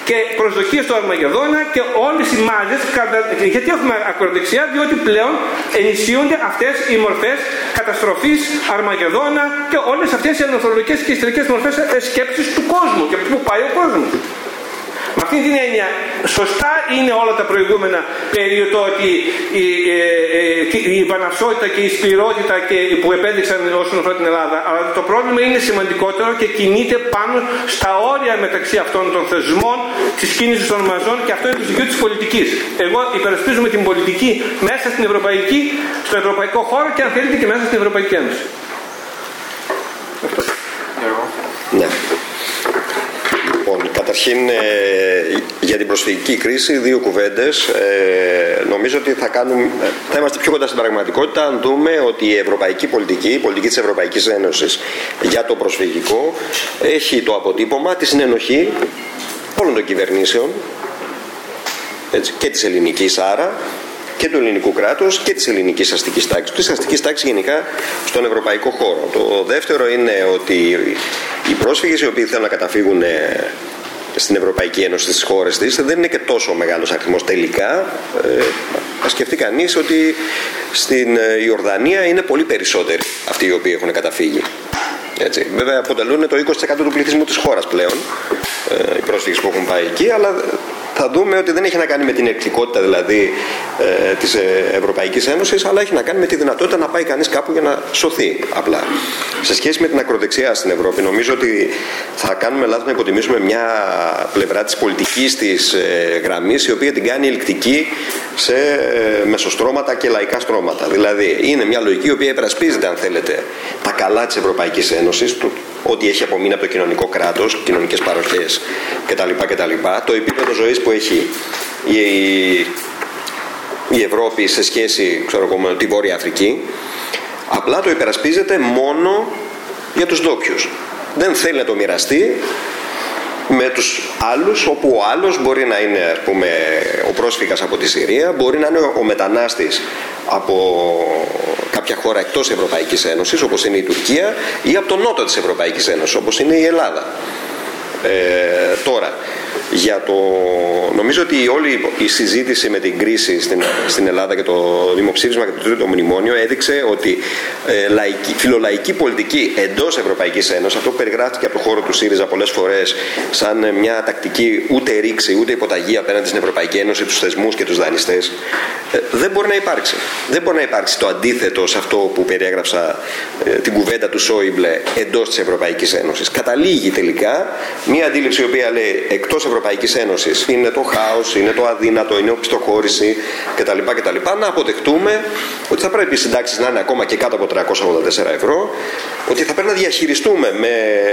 και προσδοκίες του Αρμαγεδόνα και όλες οι μάζες. Γιατί έχουμε ακροδεξιά, διότι πλέον ενισχύονται αυτές οι μορφές καταστροφής, Αρμαγεδόνα και όλες αυτές οι ανθρωπολογικέ και ιστερικέ μορφές σκέψης του κόσμου και πού πάει ο κόσμος. Με αυτήν την έννοια, σωστά είναι όλα τα προηγούμενα περί το ότι η, ε, η βαναυσότητα και η σπυρότητα και, που επέδειξαν όσον αφορά την Ελλάδα. Αλλά το πρόβλημα είναι σημαντικότερο και κινείται πάνω στα όρια μεταξύ αυτών των θεσμών, της κίνησης των μαζών και αυτό είναι το στοιχείο της πολιτικής. Εγώ υπερασπίζομαι την πολιτική μέσα στην ευρωπαϊκή, στον ευρωπαϊκό χώρο και αν θέλετε και μέσα στην Ευρωπαϊκή Ένωση. Ναι. Λοιπόν, καταρχήν ε, για την προσφυγική κρίση δύο κουβέντες. Ε, νομίζω ότι θα, κάνουμε, θα είμαστε πιο κοντά στην πραγματικότητα αν δούμε ότι η ευρωπαϊκή πολιτική, η πολιτική της Ευρωπαϊκής Ένωσης για το προσφυγικό έχει το αποτύπωμα τη συνενοχή όλων των κυβερνήσεων έτσι, και της ελληνικής άρα και του ελληνικού κράτους και της ελληνικής αστικής τάξης, της αστικής τάξης γενικά στον ευρωπαϊκό χώρο. Το δεύτερο είναι ότι οι πρόσφυγες οι οποίοι θέλουν να καταφύγουν ε, στην Ευρωπαϊκή Ένωση στις χώρες της δεν είναι και τόσο μεγάλος αριθμός τελικά. Ε, ας σκεφτεί κανείς ότι στην ε, Ιορδανία είναι πολύ περισσότεροι αυτοί οι οποίοι έχουν καταφύγει. Έτσι. Βέβαια αποτελούν το 20% του πληθυσμού της χώρας πλέον ε, οι πρόσφυγες που έχουν πάει εκεί, αλλά θα δούμε ότι δεν έχει να κάνει με την εκτικότητα δηλαδή ε, της ε, Ευρωπαϊκής Ένωσης, αλλά έχει να κάνει με τη δυνατότητα να πάει κανείς κάπου για να σωθεί απλά. Σε σχέση με την ακροδεξιά στην Ευρώπη, νομίζω ότι θα κάνουμε λάθος να υποτιμήσουμε μια πλευρά της πολιτικής της ε, γραμμής, η οποία την κάνει ελκτική σε ε, μεσοστρώματα και λαϊκά στρώματα. Δηλαδή, είναι μια λογική η οποία υπερασπίζεται, αν θέλετε, τα καλά της Ευρωπαϊκής Ένωσης, ό,τι έχει απομείνει από το κοινωνικό κράτος, κοινωνικές παροχές κτλ. κτλ. Το επίπεδο ζωής που έχει η, η Ευρώπη σε σχέση ξέρω, με τη Βόρεια Αφρική, απλά το υπερασπίζεται μόνο για τους ντόπιους. Δεν θέλει να το μοιραστεί με τους άλλους όπου ο άλλος μπορεί να είναι ας πούμε, ο πρόσφυγας από τη Συρία μπορεί να είναι ο μετανάστης από κάποια χώρα εκτός Ευρωπαϊκής Ένωσης όπως είναι η Τουρκία ή από τον νότο της Ευρωπαϊκής Ένωσης όπως είναι η Ελλάδα ε, τώρα για το... Νομίζω ότι όλη η συζήτηση με την κρίση στην, στην Ελλάδα και το δημοψήφισμα και το τρίτο μνημόνιο έδειξε ότι ε, λαϊκή, φιλολαϊκή πολιτική εντός Ευρωπαϊκής Ένωσης, αυτό που περιγράφηκε από το χώρο του ΣΥΡΙΖΑ πολλές φορές σαν μια τακτική ούτε ρήξη ούτε υποταγή απέναντι στην Ευρωπαϊκή Ένωση, τους θεσμούς και τους δανειστές, ε, δεν μπορεί να υπάρξει. Δεν μπορεί να υπάρξει το αντίθετο σε αυτό που περιέγραψα ε, την κουβέντα του Σόιμπλε εντός της Ευρωπαϊκής Ένωσης. Καταλήγει τελικά μια αντίληψη η οποία λέει εκτός Ευρωπαϊκής Ευρωπαϊκής Ένωσης. Είναι το χάος, είναι το αδύνατο, είναι η οπισθοχώρηση κτλ. κτλ. Να αποδεχτούμε ότι θα πρέπει οι συντάξεις να είναι ακόμα και κάτω από 384 ευρώ, ότι θα πρέπει να διαχειριστούμε με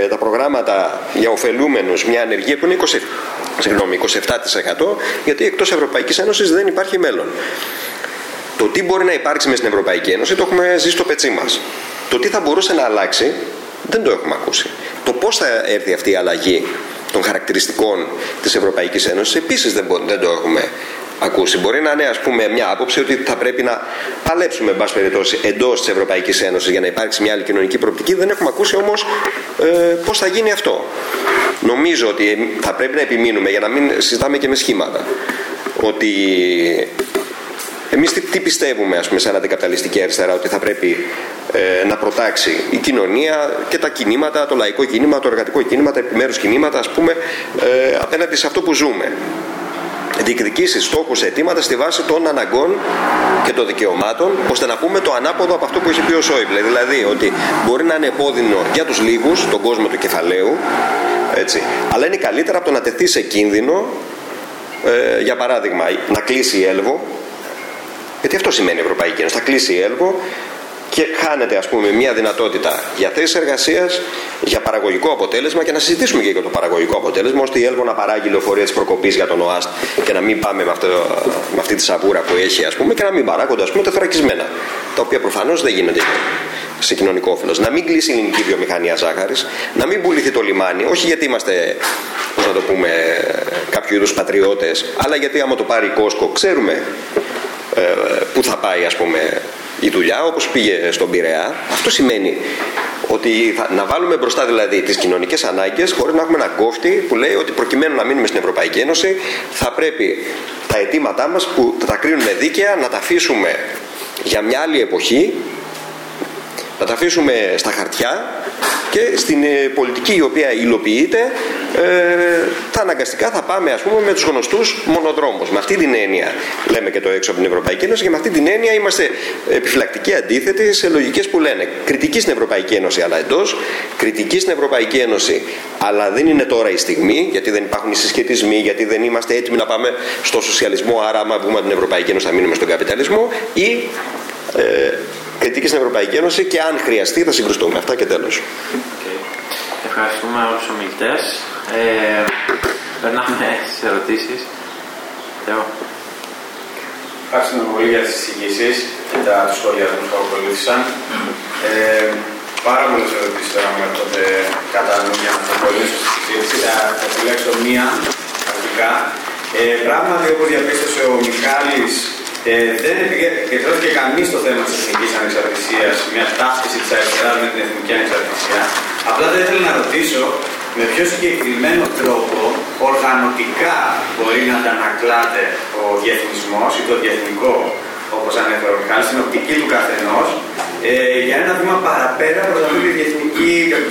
τα προγράμματα για ωφελούμενους μια ανεργία που είναι 20, συγγνώμη, 27% γιατί εκτός Ευρωπαϊκής Ένωσης δεν υπάρχει μέλλον. Το τι μπορεί να υπάρξει μες στην Ευρωπαϊκή Ένωση το έχουμε ζήσει στο πετσί μας. Το τι θα μπορούσε να αλλάξει δεν το έχουμε ακούσει. Το πώς θα έρθει αυτή η αλλαγή των χαρακτηριστικών της Ευρωπαϊκής Ένωσης επίσης δεν, δεν το έχουμε ακούσει. Μπορεί να είναι ας πούμε μια άποψη ότι θα πρέπει να παλέψουμε εν πάση περιπτώσει εντός της Ευρωπαϊκής Ένωσης για να υπάρξει μια άλλη κοινωνική προοπτική. Δεν έχουμε ακούσει όμως ε, πώς θα γίνει αυτό. Νομίζω ότι θα πρέπει να επιμείνουμε για να μην συζητάμε και με σχήματα. Ότι εμείς τι, τι πιστεύουμε ας πούμε σαν αντικαπιταλιστική αριστερά ότι θα πρέπει ε, να προτάξει η κοινωνία και τα κινήματα, το λαϊκό κίνημα, το εργατικό κίνημα, τα επιμέρους κινήματα ας πούμε ε, απέναντι σε αυτό που ζούμε διεκδικήσεις στόχους, αιτήματα στη βάση των αναγκών και των δικαιωμάτων, ώστε να πούμε το ανάποδο από αυτό που έχει πει ο Σόιμπλε. Δηλαδή ότι μπορεί να είναι επώδυνο για τους λίγους, τον κόσμο του κεφαλαίου, έτσι, αλλά είναι καλύτερα από το να τεθεί σε κίνδυνο, ε, για παράδειγμα, να κλείσει η Έλβο, γιατί αυτό σημαίνει η Ευρωπαϊκή Ένωση. Θα κλείσει η ΕΛΒΟ και χάνεται ας πούμε μια δυνατότητα για θέσεις εργασίας, για παραγωγικό αποτέλεσμα και να συζητήσουμε και για το παραγωγικό αποτέλεσμα ώστε η ΕΛΒΟ να παράγει λεωφορεία της προκοπής για τον ΟΑΣΤ και να μην πάμε με, αυτό, με αυτή τη σαβούρα που έχει ας πούμε και να μην παράγονται ας πούμε τεθωρακισμένα τα οποία προφανώς δεν γίνεται σε κοινωνικό όφελος. Να μην κλείσει η ελληνική βιομηχανία ζάχαρης, να μην πουληθεί το λιμάνι, όχι γιατί είμαστε, πώς να το πούμε, κάποιο είδους πατριώτες, αλλά γιατί άμα το πάρει η Κόσκο, ξέρουμε ε, που θα πάει ας πούμε η δουλειά όπως πήγε στον Πειραιά. Αυτό σημαίνει ότι θα, να βάλουμε μπροστά δηλαδή τις κοινωνικές ανάγκες χωρίς να έχουμε ένα κόφτη που λέει ότι προκειμένου να μείνουμε στην Ευρωπαϊκή Ένωση θα πρέπει τα αιτήματά μας που τα κρίνουμε δίκαια να τα αφήσουμε για μια άλλη εποχή να τα αφήσουμε στα χαρτιά Και στην ε, πολιτική η οποία υλοποιείται, ε, θα αναγκαστικά θα πάμε ας πούμε με τους γνωστούς μονοδρόμους. Με αυτή την έννοια λέμε και το έξω από την Ευρωπαϊκή Ένωση και με αυτή την έννοια είμαστε επιφυλακτικοί αντίθετοι σε λογικές που λένε κριτική στην Ευρωπαϊκή Ένωση αλλά εντός, κριτική στην Ευρωπαϊκή Ένωση αλλά δεν είναι τώρα η στιγμή γιατί δεν υπάρχουν οι συσχετισμοί, γιατί δεν είμαστε έτοιμοι να πάμε στο σοσιαλισμό άρα άμα βγούμε από την Ευρωπαϊκή Ένωση θα μείνουμε στον καπιταλισμό ή ε, κριτική στην Ευρωπαϊκή Ένωση και αν χρειαστεί θα συγκρουστούμε. Αυτά και τέλος. Okay. Ευχαριστούμε όλους τους ομιλητές. Ε, περνάμε στις ερωτήσεις. Θεό. Ευχαριστούμε πολύ για τις εισηγήσεις και τα σχόλια που ακολούθησαν. Ε, πάρα πολλές ερωτήσεις τώρα με έρχονται κατά νου για να το κολλήσω στη συζήτηση. Θα, θα επιλέξω μία αρχικά. Ε, πράγματι, όπως διαπίστωσε ο Μιχάλης, ε, δεν επικεντρώθηκε κανείς στο θέμα της εθνικής ανεξαρτησίας, μια ταύτιση της αριστερά με την εθνική ανεξαρτησία. Απλά δεν ήθελα να ρωτήσω με ποιο συγκεκριμένο τρόπο οργανωτικά μπορεί να αντανακλάται ο διεθνισμός ή το διεθνικό, όπως ανέφερε ο Μιχάλης, στην οπτική του καθενός, ε, για ένα βήμα παραπέρα προς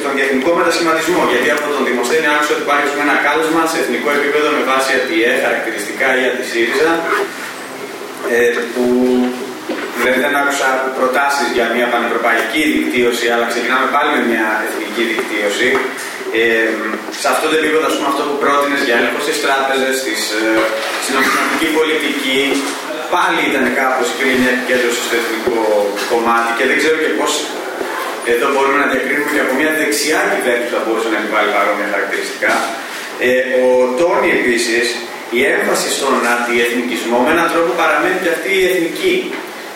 τον διεθνικό μετασχηματισμό. Γιατί από τον Δημοσθένη άκουσα ότι υπάρχει ένα κάλεσμα σε εθνικό επίπεδο με βάση ΑΤΕ, χαρακτηριστικά ή ΣΥΡΙΖΑ, ε, που δηλαδή δεν άκουσα προτάσεις για μια πανευρωπαϊκή δικτύωση, αλλά ξεκινάμε πάλι με μια εθνική δικτύωση. Ε, σε αυτό το επίπεδο, πούμε, αυτό που πρότεινες για έλεγχο στις τράπεζες, στην ε, πολιτική, πάλι ήταν κάπως υπήρχε μια επικέντρωση στο εθνικό κομμάτι και δεν ξέρω και πώς εδώ μπορούμε να διακρίνουμε και από μια δεξιά κυβέρνηση που θα μπορούσε να επιβάλλει παρόμοια χαρακτηριστικά. Ε, ο Τόνι επίσης η έμφαση στον αντιεθνικισμό με έναν τρόπο παραμένει και αυτή η εθνική.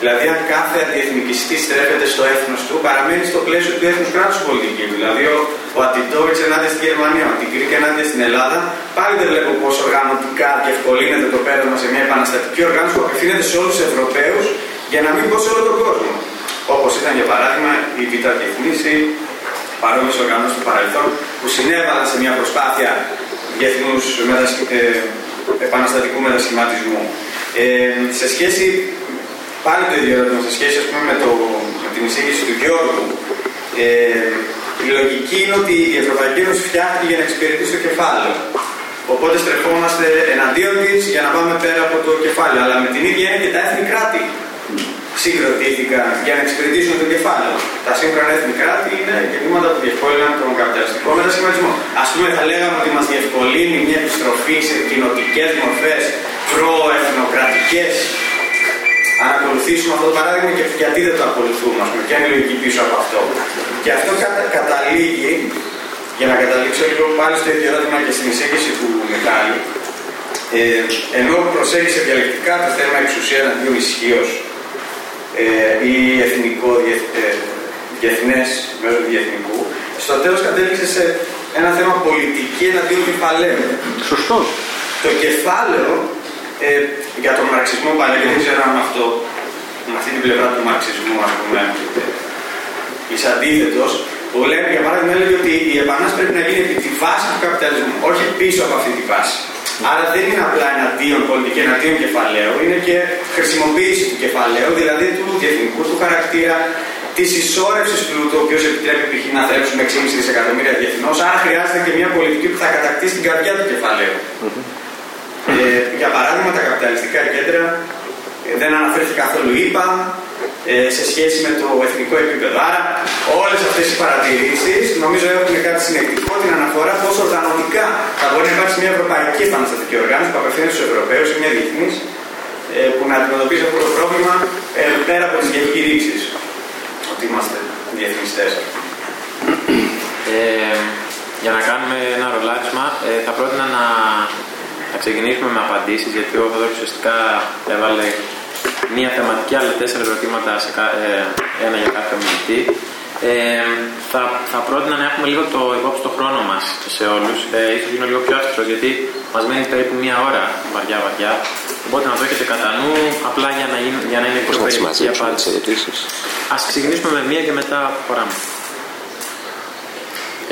Δηλαδή, αν κάθε αντιεθνικιστής στρέφεται στο έθνος του, παραμένει στο πλαίσιο του έθνους κράτους πολιτική. Δηλαδή, ο, ο Αντιτόβιτ ενάντια στην Γερμανία, ο Αντικρίκ ενάντια στην Ελλάδα, πάλι δεν βλέπω πώς οργανωτικά διευκολύνεται το πέρασμα σε μια επαναστατική οργάνωση που απευθύνεται σε όλους τους Ευρωπαίους για να μην πω σε όλο τον κόσμο. Όπως ήταν για παράδειγμα η Β' Διεθνήση, παρόμοιες οργανώσεις του παρελθόν, που συνέβαλαν σε μια προσπάθεια διεθνού ε, επαναστατικού μετασχηματισμού. Ε, σε σχέση, πάλι το ίδιο ερώτημα, σε σχέση πούμε, με, το, με την εισήγηση του Γιώργου, ε, η λογική είναι ότι η Ευρωπαϊκή Ένωση φτιάχτηκε για να εξυπηρετήσει το κεφάλαιο. Οπότε στρεφόμαστε εναντίον της για να πάμε πέρα από το κεφάλαιο. Αλλά με την ίδια είναι και τα έθνη κράτη συγκροτήθηκαν για να εξυπηρετήσουν το κεφάλαιο. Τα σύγχρονα έθνη κράτη είναι κινήματα που διευκόλυναν τον καπιταλιστικό μετασχηματισμό. Α πούμε, θα λέγαμε ότι μας διευκολύνει μια επιστροφή σε κοινοτικές μορφές προεθνοκρατικές. Αν ακολουθήσουμε αυτό το παράδειγμα και γιατί δεν το ακολουθούμε, ας πούμε, ποια είναι η λογική πίσω από αυτό. Και αυτό κατα, καταλήγει, για να καταλήξω λίγο πάλι στο ίδιο ερώτημα και στην εισήγηση του Μιχάλη, ε, ενώ προσέγγισε διαλεκτικά το θέμα εξουσίας αντίον ισχύως ε, ή εθνικό, ε, διεθνές μέσω του διεθνικού, στο τέλος κατέληξε σε ένα θέμα πολιτική εναντίον κεφαλαίου. Σωστός. Το κεφάλαιο ε, για τον μαρξισμό πάλι, και δεν ξέρω αν αυτό, με αυτή την πλευρά του μαρξισμού, ας πούμε, είσαι αντίθετος, που λέει, για παράδειγμα, έλεγε ότι η επανάσταση πρέπει να γίνει επί τη βάση του καπιταλισμού, όχι πίσω από αυτή τη βάση. Άρα δεν είναι απλά εναντίον πολιτική, εναντίον κεφαλαίου, είναι και χρησιμοποίηση του κεφαλαίου, δηλαδή του διεθνικού του χαρακτήρα, της ισόρρευσης πλούτου, ο οποίος επιτρέπει π.χ. να θρέψουμε 6,5 δισεκατομμύρια διεθνώς. Άρα χρειάζεται και μια πολιτική που θα κατακτήσει την καρδιά του κεφαλαίου. Ε, για παράδειγμα, τα καπιταλιστικά κέντρα ε, δεν αναφέρθηκε καθόλου είπα ε, σε σχέση με το εθνικό επίπεδο. Άρα όλες αυτές οι παρατηρήσεις νομίζω έχουν κάτι συνεκτικό την αναφορά πόσο οργανωτικά θα μπορεί να υπάρξει μια ευρωπαϊκή επαναστατική οργάνωση που απευθύνεται στους Ευρωπαίους ή μια διεθνής ε, που να αντιμετωπίσει αυτό το πρόβλημα ε, πέρα από τις διακηρύξεις ότι είμαστε διεθνιστές. Ε, για να κάνουμε ένα ρολάρισμα, ε, θα πρότεινα να, να ξεκινήσουμε με απαντήσεις, γιατί ο Θοδόρης ουσιαστικά έβαλε μία θεματική, αλλά τέσσερα ερωτήματα, σε, ε, ένα για κάθε ομιλητή. Ε, θα, θα πρότεινα να έχουμε λίγο το υπόψη το χρόνο μας σε όλους. Ε, ίσως γίνω λίγο πιο άσχετο γιατί μας μένει περίπου μία ώρα βαριά βαριά. Οπότε να το έχετε κατά νου, απλά για να, γίνει, για να είναι πιο περιεκτική η απάντηση. Α ξεκινήσουμε με μία και μετά προχωράμε.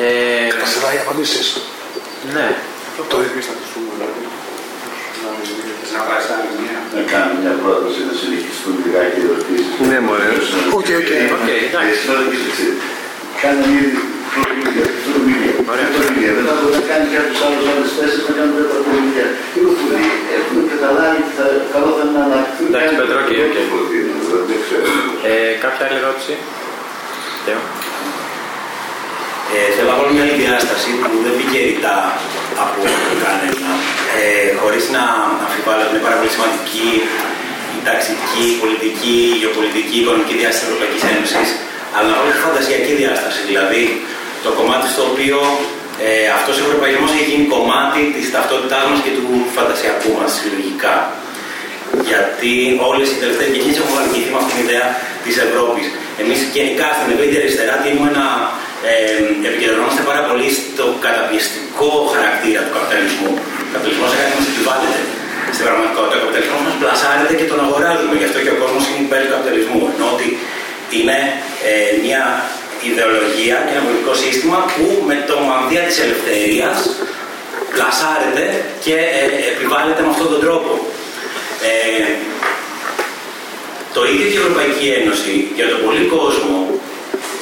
Ε, Κατά σειρά οι απαντήσεις. Ναι. Το ίδιο θα να πάει στα άλλη μία. Να κάνω μια πρόταση να συνεχιστούν λιγάκι οι ερωτήσεις. Ναι, μωρέ. Οκ, οκ. εντάξει. Κάνε ήδη Μετά μπορεί να κάνει κάποιους άλλους άλλες θέσεις να κάνουν τέτοια πολιτεία. Είναι πολύ. Έχουμε καταλάβει ότι θα, καλό θα είναι να αναπτυχθούν. Εντάξει, Πέτρο, OK, OK. Δεν ξέρω. Ε, κάποια άλλη ερώτηση; Λέω. Ε, θέλω να βάλω μια άλλη διάσταση που δεν βγήκε ρητά από κανένα, ε, χωρίς να αμφιβάλλω ότι είναι πάρα πολύ σημαντική η ταξική, η πολιτική, η γεωπολιτική, η οικονομική διάσταση της Ευρωπαϊκής Ένωσης, αλλά να βάλω τη φαντασιακή διάσταση. Δηλαδή, το κομμάτι στο οποίο ε, αυτός ο ευρωπαϊσμός έχει γίνει κομμάτι της ταυτότητάς μας και του φαντασιακού μας συλλογικά. Γιατί όλες οι τελευταίες γενιέ έχουν αρκηθεί με αυτήν την ιδέα της Ευρώπης. Εμείς γενικά στην ευρύτερη αριστερά τείνουμε να ε, επικεντρωνόμαστε πάρα πολύ στο καταπιεστικό χαρακτήρα του καπιταλισμού. Ο καπιταλισμός είναι κάτι που μα επιβάλλεται στην πραγματικότητα. Ο καπιταλισμός μας πλασάρεται και τον αγοράζουμε. Γι' αυτό και ο κόσμος είναι υπέρ του καπιταλισμού. Ενώ ότι είναι ε, μια ιδεολογία και ένα πολιτικό σύστημα που με το μανδύα της ελευθερίας πλασάρεται και ε, επιβάλλεται με αυτόν τον τρόπο. Ε, το ίδιο και η Ευρωπαϊκή Ένωση για τον πολύ κόσμο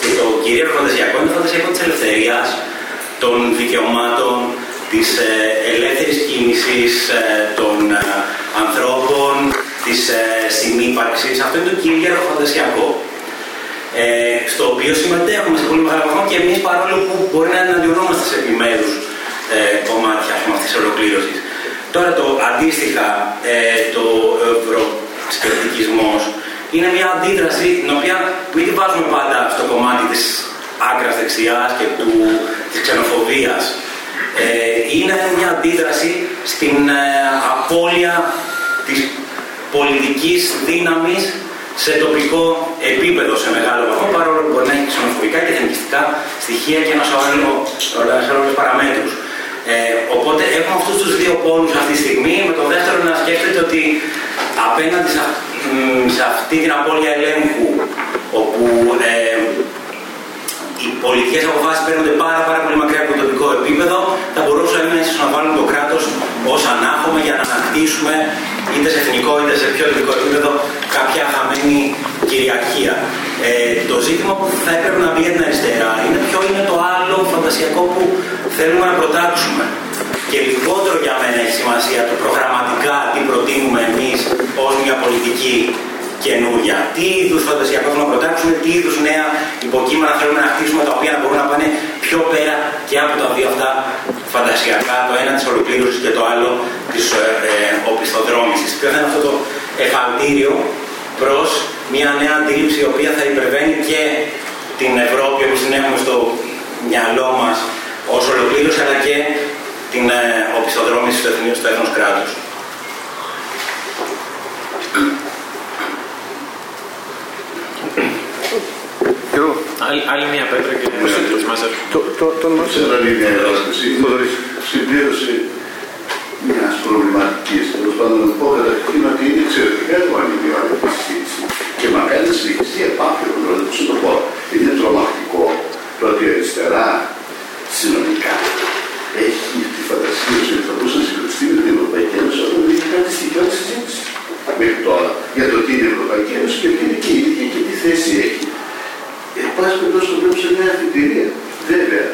και το κυρίαρχο φαντασιακό είναι το φαντασιακό της ελευθερίας, των δικαιωμάτων, της ε, ελεύθερης κίνησης ε, των ε, ανθρώπων, της ε, συνύπαρξης. Αυτό είναι το κυρίαρχο φαντασιακό. Ε, στο οποίο συμμετέχουμε σε πολύ μεγάλο βαθμό και εμείς παρόλο που μπορεί να εναντιονόμαστε σε επιμέρους ε, κομμάτια αυτής της ολοκλήρωσης. Τώρα το αντίστοιχα, ε, το ευρωσκεπτικισμός είναι μια αντίδραση την οποία μην την βάζουμε πάντα στο κομμάτι της άκρας δεξιάς και του, της ξενοφοβίας. Ε, είναι μια αντίδραση στην ε, απώλεια της πολιτικής δύναμης σε τοπικό επίπεδο σε μεγάλο βαθμό, παρόλο που μπορεί να έχει ξενοφοβικά και εθνικιστικά στοιχεία και ένας σωρό παραμέτρους. Ε, οπότε έχουμε αυτούς τους δύο πόλους αυτή τη στιγμή, με το δεύτερο να σκέφτεται ότι απέναντι σε, σε αυτή την απώλεια ελέγχου, όπου ε, οι πολιτικές αποφάσεις παίρνονται πάρα, πάρα πολύ μακριά από το τοπικό επίπεδο, θα μπορούσαμε ίσω να βάλουμε το κράτος ως ανάχωμα για να ανακτήσουμε είτε σε εθνικό είτε σε πιο τοπικό επίπεδο κάποια χαμένη κυριαρχία. Ε, το ζήτημα που θα έπρεπε να μπει για την αριστερά είναι ποιο είναι το άλλο φαντασιακό που θέλουμε να προτάξουμε. Και λιγότερο για μένα έχει σημασία το προγραμματικά τι προτείνουμε εμείς ως μια πολιτική καινούρια. Τι είδους φαντασιακό θέλουμε να προτάξουμε, τι είδους νέα υποκείμενα θέλουμε να χτίσουμε, τα οποία να μπορούν να πάνε πιο πέρα και από τα δύο αυτά φαντασιακά, το ένα της ολοκλήρωσης και το άλλο της ε, ε, οπισθοδρόμησης. Ποιο θα είναι αυτό το εφαλτήριο προς μια νέα αντίληψη η οποία θα υπερβαίνει και την Ευρώπη όπω την έχουμε στο μυαλό μας ως ολοκλήρωση, αλλά και την ε, οπισθοδρόμηση του έθνου κράτους. Άλλη, άλλη μία πέτρα και ετοιμάσαι. Το, το, το όνομα σου. Ξέρω είναι ερώτηση. Συμπλήρωση μιας προβληματικής. Τέλος πάντων, να πω καταρχήν ότι είναι εξαιρετικά η ώρα τη συζήτηση. Και μακάρι να συνεχιστεί επάπειρο, δηλαδή, πώ το πω. Είναι τρομακτικό το ότι η αριστερά συνολικά έχει τη φαντασία ότι θα μπορούσε να συγκριθεί με την Ευρωπαϊκή Ένωση όταν δεν έχει κάτι στοιχείο της συζήτησης μέχρι τώρα για το τι είναι η Ευρωπαϊκή Ένωση και τι είναι και η ίδια και τι θέση έχει. Εν πάση περιπτώσει το βλέπω σε μια αφιτηρία. Βέβαια,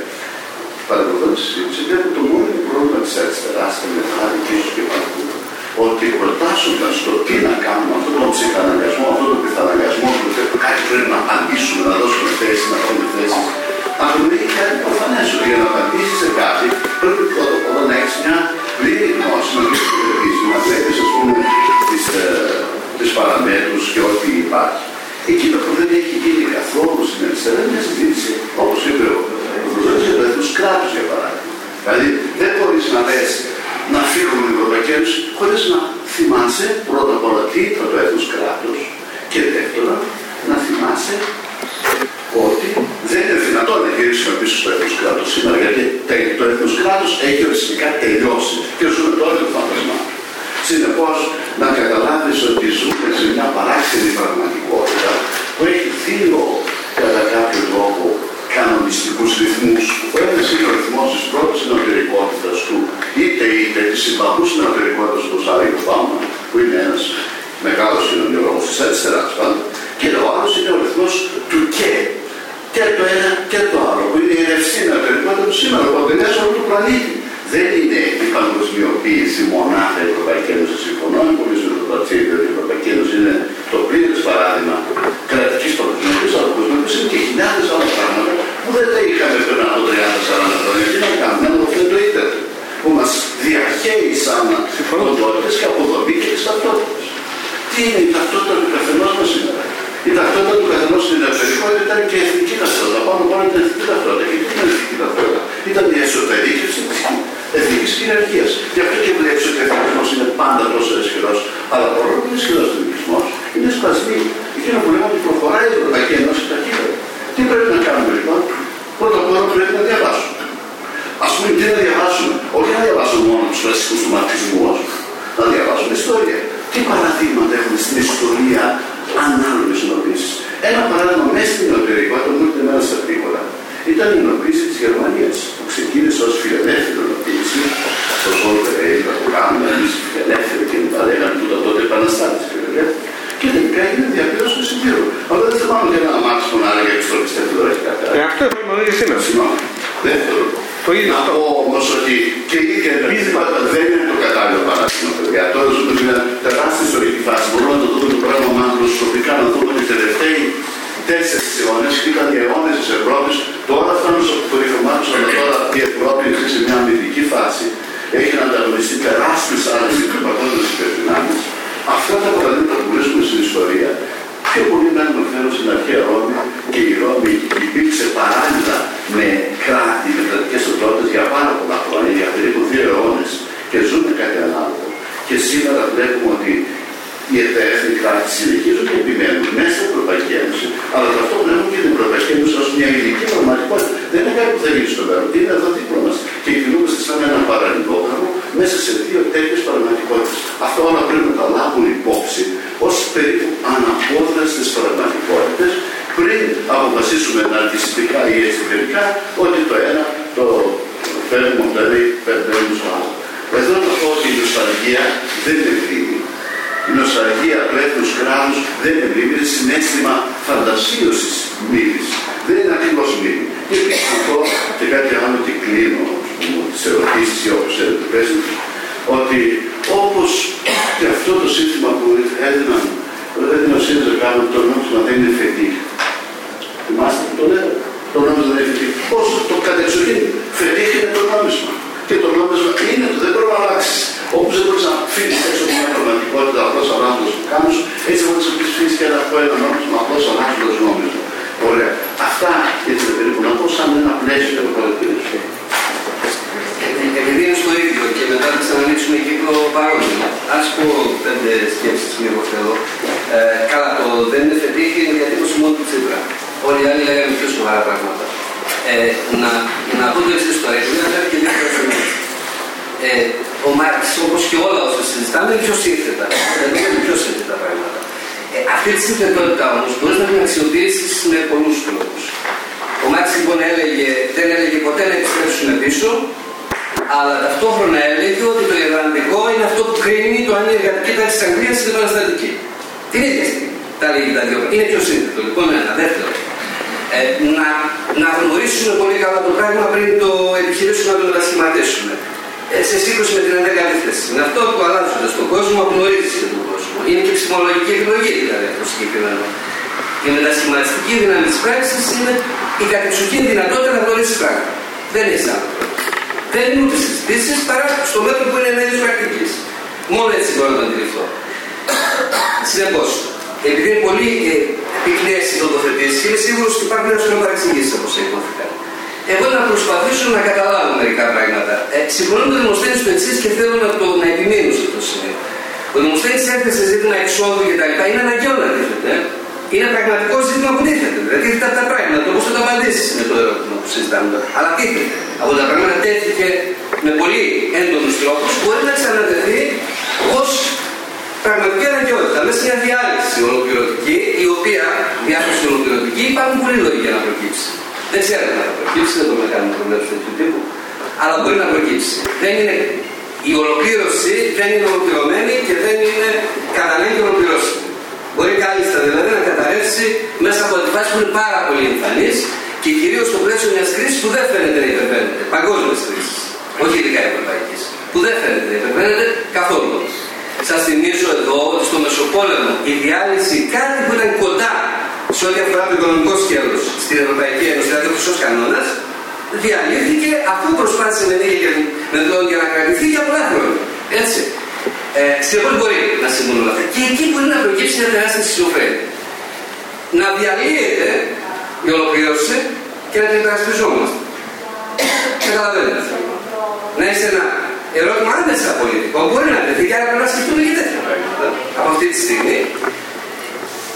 παρακολουθώ τη συζήτηση, βλέπω το μόνο πρόβλημα της αριστεράς και μεγάλη και ίσω και παντού. Ότι προτάσσοντας το τι να κάνουμε αυτόν τον ψυχαναγκασμό, αυτόν τον πιθαναγκασμό, που κάτι πρέπει να απαντήσουμε, να δώσουμε θέση, να πάρουμε θέσει, αγνοεί κάτι προφανές ότι για να απαντήσει σε κάτι πρέπει πρώτα απ' όλα να έχεις μια πλήρη γνώση, να μην να βλέπεις, ας πούμε, τις ε, παραμέτρους και ό,τι υπάρχει. Εκείνο που δεν έχει γίνει καθόλου στην αριστερά είναι μια συζήτηση, όπως είπε ο Προδότη, για το έθνο κράτους για παράδειγμα. Δηλαδή δεν μπορείς να λες να φύγουμε την Ευρωπαϊκή Ένωση χωρί να θυμάσαι πρώτα απ' όλα τι ήταν το έθνος κράτο και δεύτερον να θυμάσαι ότι δεν είναι δυνατόν να γυρίσουμε πίσω στο έθνος κράτο σήμερα γιατί το έθνος κράτος έχει οριστικά τελειώσει και ζούμε τώρα το φάντασμα. Συνεπώς, να καταλάβεις ότι ζούμε σε μια παράξενη πραγματικότητα που έχει δύο κατά κάποιο τρόπο κανονιστικούς ρυθμούς. Ο ένα είναι ο ρυθμός της πρώτης συνοδερικότητα του, είτε είτε της συμπαγού συνοδερικότητα του Σάριο Φάμα, που είναι ένας μεγάλος κοινωνιολόγος της αριστεράς πάντα, και ο άλλος είναι ο ρυθμός του και, και το ένα και το άλλο, που είναι η ρευσίνα περιπτώτα του σήμερα, ο παντελές όλου του πλανήτη. Δεν είναι η παγκοσμιοποίηση μονάχα η Ευρωπαϊκή Ένωση. Συμφωνώ με πολύ με το Πατσίδη ότι η Ευρωπαϊκή Ένωση είναι το πλήρες παράδειγμα κρατικής παγκοσμιοποίησης, αλλά παγκοσμιοποίησης είναι και χιλιάδες άλλα πράγματα που δεν τα είχαμε πριν από 30-40 χρόνια. Τι να κάνουμε, ένα αυτό το ίντερνετ που μας διαχέει σαν οντότητε και αποδομεί και τι ταυτότητε. Τι είναι η ταυτότητα του καθενός μας σήμερα; Η ταυτότητα του καθενός στην εσωτερικότητα ήταν και η εθνική ταυτότητα. Πάνω πάνω την εθνική ταυτότητα. Και τι ήταν η εθνική ταυτότητα; Ήταν η εσωτερήκευση της εθνικής κυριαρχίας. Γι' αυτό και βλέπεις ότι ο εθνικισμός είναι πάντα τόσο ισχυρός. Αλλά παρόλο που είναι ισχυρός ο εθνικισμός, είναι σπασμή. Εκείνο που λέμε ότι προχωράει η Ευρωπαϊκή Ένωση ταχύτερα. Τι πρέπει να κάνουμε λοιπόν; Πρώτα απ' όλα πρέπει να διαβάσουμε. Α πούμε, τι να διαβάσουμε. Όχι να διαβάσουμε μόνο τους βασικούς του μαρτισμού, να διαβάσουμε ιστορία. Τι παραδείγματα έχουμε στην ιστορία ανάλογες ενοποίησει. Ένα παράδειγμα μέσα στην νεωτερικότητα μου ήρθε μέρα στα γρήγορα. Ήταν η ενοποίηση της Γερμανίας που ξεκίνησε ως φιλελεύθερη ενοποίηση. Στο Σόλτερ Έιβα που κάνουμε εμεί φιλελεύθεροι και τα λέγανε που τότε επαναστάτε φιλελεύθεροι. Και τελικά έγινε διαπήρωση του συμπήρου. Αλλά δεν θυμάμαι και ένα μάτι που να έλεγε ότι το πιστεύω τώρα έχει κάτι. Ε, αυτό εφαρμόζεται σήμερα. Συγγνώμη. Δεύτερο. Το ίδιο να πω όμως ότι και η ίδια ενεργητικότητα δεν είναι το κατάλληλο παράδειγμα, παιδιά. Τώρα ζούμε μια τεράστια ιστορική φάση. Μπορούμε να το δούμε το πράγμα μακροσκοπικά, να δούμε ότι οι τελευταίοι τέσσερις αιώνες ήταν οι αιώνες της Ευρώπης. Τώρα φτάνουν στο κορυφωμάτου, αλλά τώρα η Ευρώπη είναι σε μια αμυντική φάση. Έχει να ανταγωνιστεί τεράστιες άλλες παγκόσμιες υπερδυνάμεις. Αυτά τα παραδείγματα που βρίσκουμε στην ιστορία πιο πολύ να αναφέρω στην αρχαία Ρώμη και η Ρώμη υπήρξε παράλληλα με κράτη, με κρατικέ οντότητε για πάρα πολλά χρόνια, για περίπου δύο αιώνες και ζούμε κάτι ανάλογο. Και σήμερα βλέπουμε ότι οι έθνη κράτη συνεχίζουν και επιμένουν μέσα στην Ευρωπαϊκή Ένωση, αλλά ταυτόχρονα έχουν και την Ευρωπαϊκή Ένωση ω μια ειδική πραγματικότητα. Δεν είναι κάτι που δεν είναι στο μέλλον, είναι εδώ δίπλα μα. Και κινούμαστε σαν ένα παραλληλόγραμμο μέσα σε δύο τέτοιες πραγματικότητες. Αυτό όλα πρέπει να τα λάβουν υπόψη ως περίπου αναπόδραστε πραγματικότητες πριν αποφασίσουμε ναρκιστικά ή εσωτερικά ότι το ένα το παίρνουμε δηλαδή παίρνουμε στο άλλο. Εδώ να πω ότι η νοσταλγία δεν είναι κρίμη. Η νοσταλγία του έθνου κράτου δεν είναι μνήμη, είναι συνέστημα φαντασίωσης μνήμη. Δεν είναι ακριβώς μνήμη. Και πιστεύω και κάτι άλλο και κλείνω τις ερωτήσεις όπως θέλετε ότι όπως και αυτό το σύστημα που έδιναν έδινε ο ΣΥΡΙΖΑ κάνουν το νόμισμα δεν είναι φετή. Θυμάστε που το λέω. Το νόμισμα δεν είναι φετή. Όσο το κατεξοχήν φετή είναι το νόμισμα. Και το νόμισμα είναι το, δεν πρέπει να αλλάξεις. Όπως δεν μπορείς να φύγει έξω από μια πραγματικότητα απλώς αλλάζοντα το κάνω, έτσι μπορείς να φύγει και ένα ένα νόμισμα απλώς αλλάζοντα νόμισμα. Ωραία. Αυτά έτσι περίπου να πω σαν ένα πλαίσιο για το παρατηρήσω. Επειδή είναι στο ίδιο και μετά θα ξανανοίξουμε κύκλο παρόμοιο. Α πω πέντε σκέψεις λίγο εδώ. Ε, καλά, το δεν είναι φετίχη είναι διατύπωση μόνο του Τσίπρα. Όλοι οι άλλοι λέγανε πιο σοβαρά πράγματα. Ε, να, να πω το εξής τώρα, επειδή αναφέρει και δύο ε, ο Μάρξ, όπως και όλα όσα συζητάμε, είναι πιο σύνθετα. Δεν είναι πιο σύνθετα πράγματα. Ε, αυτή τη σύνθετότητα όμως μπορεί να την αξιοποιήσεις με πολλούς τρόπους. Ο Μάρξ λοιπόν έλεγε, δεν έλεγε ποτέ να επιστρέψουμε πίσω, αλλά ταυτόχρονα έλεγε ότι το Ιρλανδικό είναι αυτό που κρίνει το αν η εργατική τάξη της Αγγλίας είναι επαναστατική. Την ίδια στιγμή τα λέγει τα δύο. Είναι πιο σύνθετο. Λοιπόν, ένα δεύτερο. Ε, να, να γνωρίσουμε πολύ καλά το πράγμα πριν το επιχειρήσουμε να το μετασχηματίσουμε. Ε, σε σύγκρουση με την 11η θέση. Είναι αυτό που αλλάζοντας τον κόσμο, γνωρίζεις και τον κόσμο. Είναι και ψυχολογική επιλογή δηλαδή αυτό συγκεκριμένο. Η μετασχηματιστική δύναμη της πράξης είναι η κατεξοχήν δυνατότητα να γνωρίσει πράγματα. Δεν είναι άλλο. Δεν είναι ούτε συζητήσεις παρά στο μέτρο που είναι ένα πρακτικής. Μόνο έτσι μπορώ να το αντιληφθώ. Συνεπώς, επειδή είναι πολύ ε, πυκνές οι τοποθετήσεις, είμαι σίγουρος ότι υπάρχουν ένα σωρό παρεξηγήσεις όπως υπόθηκαν. Εγώ να προσπαθήσω να καταλάβω μερικά πράγματα. Ε, συμφωνώ με τον Δημοσθένη στο εξής και θέλω να, το, να επιμείνω σε αυτό το σημείο. Ο Δημοσθένη έθεσε ζήτημα εξόδου κτλ. Είναι αναγκαίο να τίθεται. Είναι πραγματικό ζήτημα που τίθεται. Δηλαδή τίθεται αυτά τα πράγματα. Όπως θα το απαντήσεις με το ερώτημα που συζητάμε Αλλά τίθεται. Από τα πράγματα τέθηκε με πολύ έντονους τρόπους. Μπορεί να ξανατεθεί ως πραγματική αναγκαιότητα. Μέσα σε μια διάλυση ολοκληρωτική, η οποία διάθεση ολοκληρωτική υπάρχουν πολλοί λόγοι για να προκύψει. Δεν ξέρουμε να θα προκύψει, δεν μπορούμε να κάνουμε προβλέψεις τέτοιου τύπου, αλλά μπορεί να προκύψει. Δεν είναι, η ολοκλήρωση δεν είναι ολοκληρωμένη και δεν είναι κατά ανάγκη ολοκληρώσιμη. Μπορεί κάλλιστα δηλαδή να καταρρεύσει μέσα από τη φάση που είναι πάρα πολύ πολύ εμφανή και κυρίως στο πλαίσιο μιας κρίσης που δεν φαίνεται να υπερβαίνεται. Παγκόσμιας κρίσης. Όχι ειδικά ευρωπαϊκής. Που δεν φαίνεται να υπερβαίνεται καθόλου. Σας θυμίζω εδώ ότι στο Μεσοπόλεμο η διάλυση κάτι που ήταν κοντά σε ό,τι αφορά το οικονομικό σκέλος στην Ευρωπαϊκή Ένωση, δηλαδή ο χρυσό κανόνα, διαλύθηκε αφού προσπάθησε με λίγα με για να κρατηθεί για πολλά χρόνια. Έτσι. Ε, Συνεπώς μπορεί να συμβούν όλα αυτά. Και εκεί μπορεί να προκύψει μια τεράστια σχizοφρένεια. Να διαλύεται η ολοκλήρωση και να την υπερασπιζόμαστε. Καταλαβαίνετε. Να είσαι ένα ερώτημα άμεσα πολιτικό. Μπορεί να τεθεί και άρα πρέπει να σκεφτούμε και τέτοια πράγματα. Από αυτή τη στιγμή.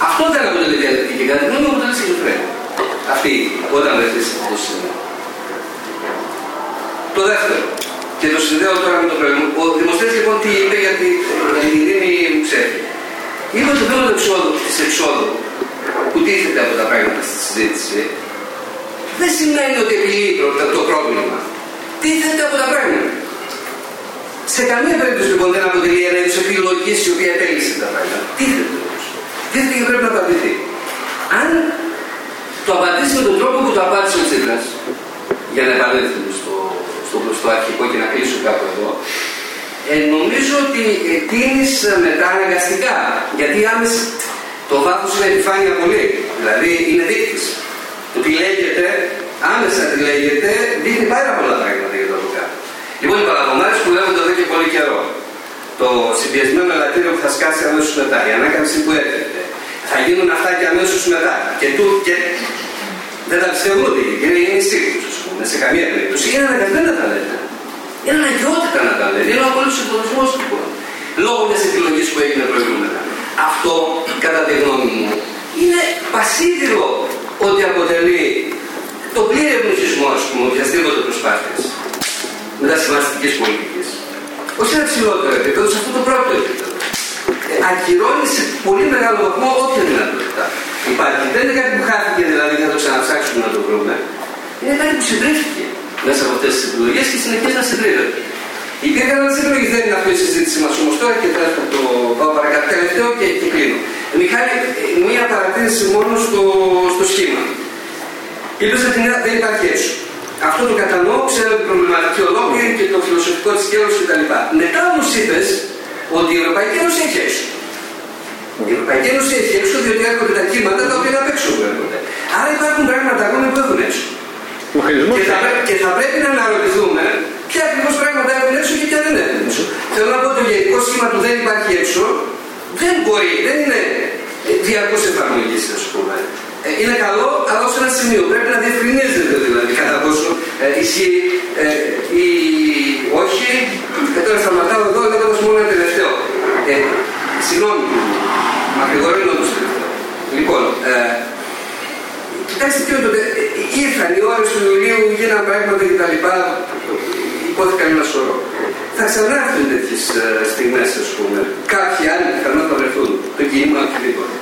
Αυτό δεν αποτελεί διαλυτική κατά τη γνώμη μου αποτελεί σχizοφρένεια. Αυτή όταν βρεθείς σε αυτό το σημείο. Το δεύτερο, και το συνδέω τώρα με το προηγούμενο. Ο Δημοσθένης λοιπόν τι είπε για την ειρήνη που ξέρει. Είπε ότι το θέμα της εξόδου που τίθεται από τα πράγματα στη συζήτηση δεν σημαίνει ότι επιλύει το πρόβλημα. Τίθεται από τα πράγματα. Σε καμία περίπτωση λοιπόν δεν αποτελεί ένα είδος επιλογής η οποία τέλεισε τα πράγματα. Τίθεται όμως. Τίθεται και πρέπει να απαντηθεί. Αν το απαντήσει με τον τρόπο που το απάντησε ο Τσίπρας, για να επανέλθουμε στο, στο, στο αρχικό και να κλείσω κάπου εδώ, ε, νομίζω ότι ε, τίνεις μετά αναγκαστικά. Γιατί άμεσα το βάθος είναι επιφάνεια πολύ. Δηλαδή είναι δείκτης. Το τι λέγεται, άμεσα τι λέγεται, δείχνει πάρα πολλά πράγματα για το από Λοιπόν, οι παραδομάρε που λέγονται εδώ και πολύ καιρό. Το συμπιεσμένο ελαττήριο που θα σκάσει αμέσως μετά, η ανάκαμψη που έρχεται. Θα γίνουν αυτά και αμέσως μετά. Και, του, και δεν τα πιστεύουν ότι είναι, είναι σύγχρονο, α πούμε, σε καμία περίπτωση. Είναι αναγκασμένα να τα λένε. Είναι αναγκαιότητα να τα λένε. Είναι ο απόλυτος συμφωνισμό λοιπόν. Λόγω μιας επιλογής που έγινε προηγούμενα. Αυτό, κατά τη γνώμη μου, είναι πασίδηρο ότι αποτελεί το πλήρη εμπλουτισμό, ας πούμε, οποιασδήποτε προσπάθειας μετασχηματιστική πολιτική. Όχι σε ένα ψηλότερο επίπεδο, σε αυτό το πρώτο επίπεδο. Ε, ακυρώνει σε πολύ μεγάλο βαθμό όποια δυνατότητα υπάρχει. Δεν είναι κάτι που χάθηκε δηλαδή για να το ξαναψάξουμε να το βρούμε. Είναι κάτι που συντρίφθηκε μέσα από αυτές τις επιλογές και συνεχίζει να συντρίβεται. Υπήρχαν άλλε επιλογέ, δεν είναι αυτή η συζήτηση μας όμως τώρα και θα το πάω παρακάτω. Τελευταίο και, και κλείνω. Μιχάλη, μία παρατήρηση μόνο στο, στο σχήμα. Είπες ότι δεν υπάρχει έξω. Αυτό το κατανοώ, ξέρω την προβληματική ολόκληρη και το φιλοσοφικό της σκέλος κτλ. Μετά όμως είπες ότι η Ευρωπαϊκή Ένωση έχει έξω. Η Ευρωπαϊκή Ένωση έχει έξω διότι έρχονται τα κύματα τα οποία απ' έξω έρχονται. Άρα υπάρχουν πράγματα ακόμα που έχουν έξω. Και θα, και θα πρέπει να αναρωτηθούμε ποια ακριβώς πράγματα έχουν έξω και ποια δεν έχουν έξω. Θέλω να πω ότι το γενικός σχήμα του δεν υπάρχει έξω δεν μπορεί, δεν είναι διαρκώ εφαρμογής, ας πούμε. Ε, είναι καλό, αλλά ως ένα σημείο. Πρέπει να διευκρινίζεται δηλαδή κατά πόσο ε, ισχύει ε, ή όχι. Και τώρα σταματάω εδώ λέγοντα μόνο ένα τελευταίο. Ε, συγγνώμη, μακρηγορεί το τελευταίο. Λοιπόν, ε, κοιτάξτε τι τότε. Ήρθαν οι ώρες του Ιουλίου, γίνανε πράγματα κτλ. Υπόθηκαν ένα σωρό. Θα ξανάρθουν τέτοιες στιγμές, ας πούμε. Κάποιοι άλλοι πιθανόν θα βρεθούν. Το κίνημα, οτιδήποτε.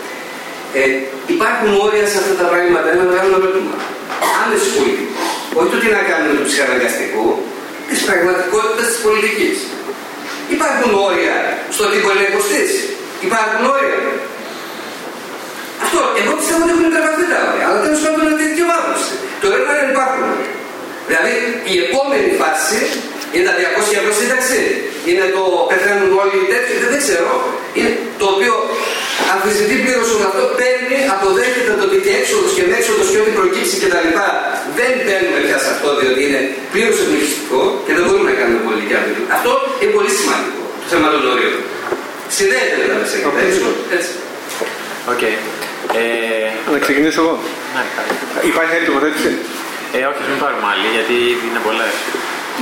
Ε, υπάρχουν όρια σε αυτά τα πράγματα, ένα μεγάλο ερώτημα. Άμεση πολιτική. Όχι το τι να κάνουμε το ψυχαναγκαστικό, της πραγματικότητας της πολιτικής. Υπάρχουν όρια στο τι μπορεί να υποστήσει. Υπάρχουν όρια. Αυτό, εγώ πιστεύω ότι έχουν υπερβαθεί τα όρια, αλλά τέλο πάντων είναι διαβάθμιση. Το ερώτημα δεν υπάρχουν. Δηλαδή η επόμενη φάση είναι τα 200 ευρώ σύνταξη, είναι το πεθαίνουν όλοι οι τέτοιοι, δεν, ξέρω. Είναι το οποίο αμφισβητεί πλήρω όλο αυτό, παίρνει, αποδέχεται το ότι και έξοδο και με έξοδο και ό,τι προκύψει κτλ. Δεν μπαίνουμε πια σε αυτό διότι είναι πλήρως εμπλουτιστικό και δεν μπορούμε να κάνουμε πολιτική αμφιβολία. Αυτό είναι πολύ σημαντικό το θέμα των όριων. Συνδέεται δηλαδή σε κάτι έτσι. Οκ. Ε, να ξεκινήσω εγώ. Ναι, Υπάρχει άλλη τοποθέτηση; Ε, όχι, μην πάρουμε άλλη, γιατί είναι πολλές.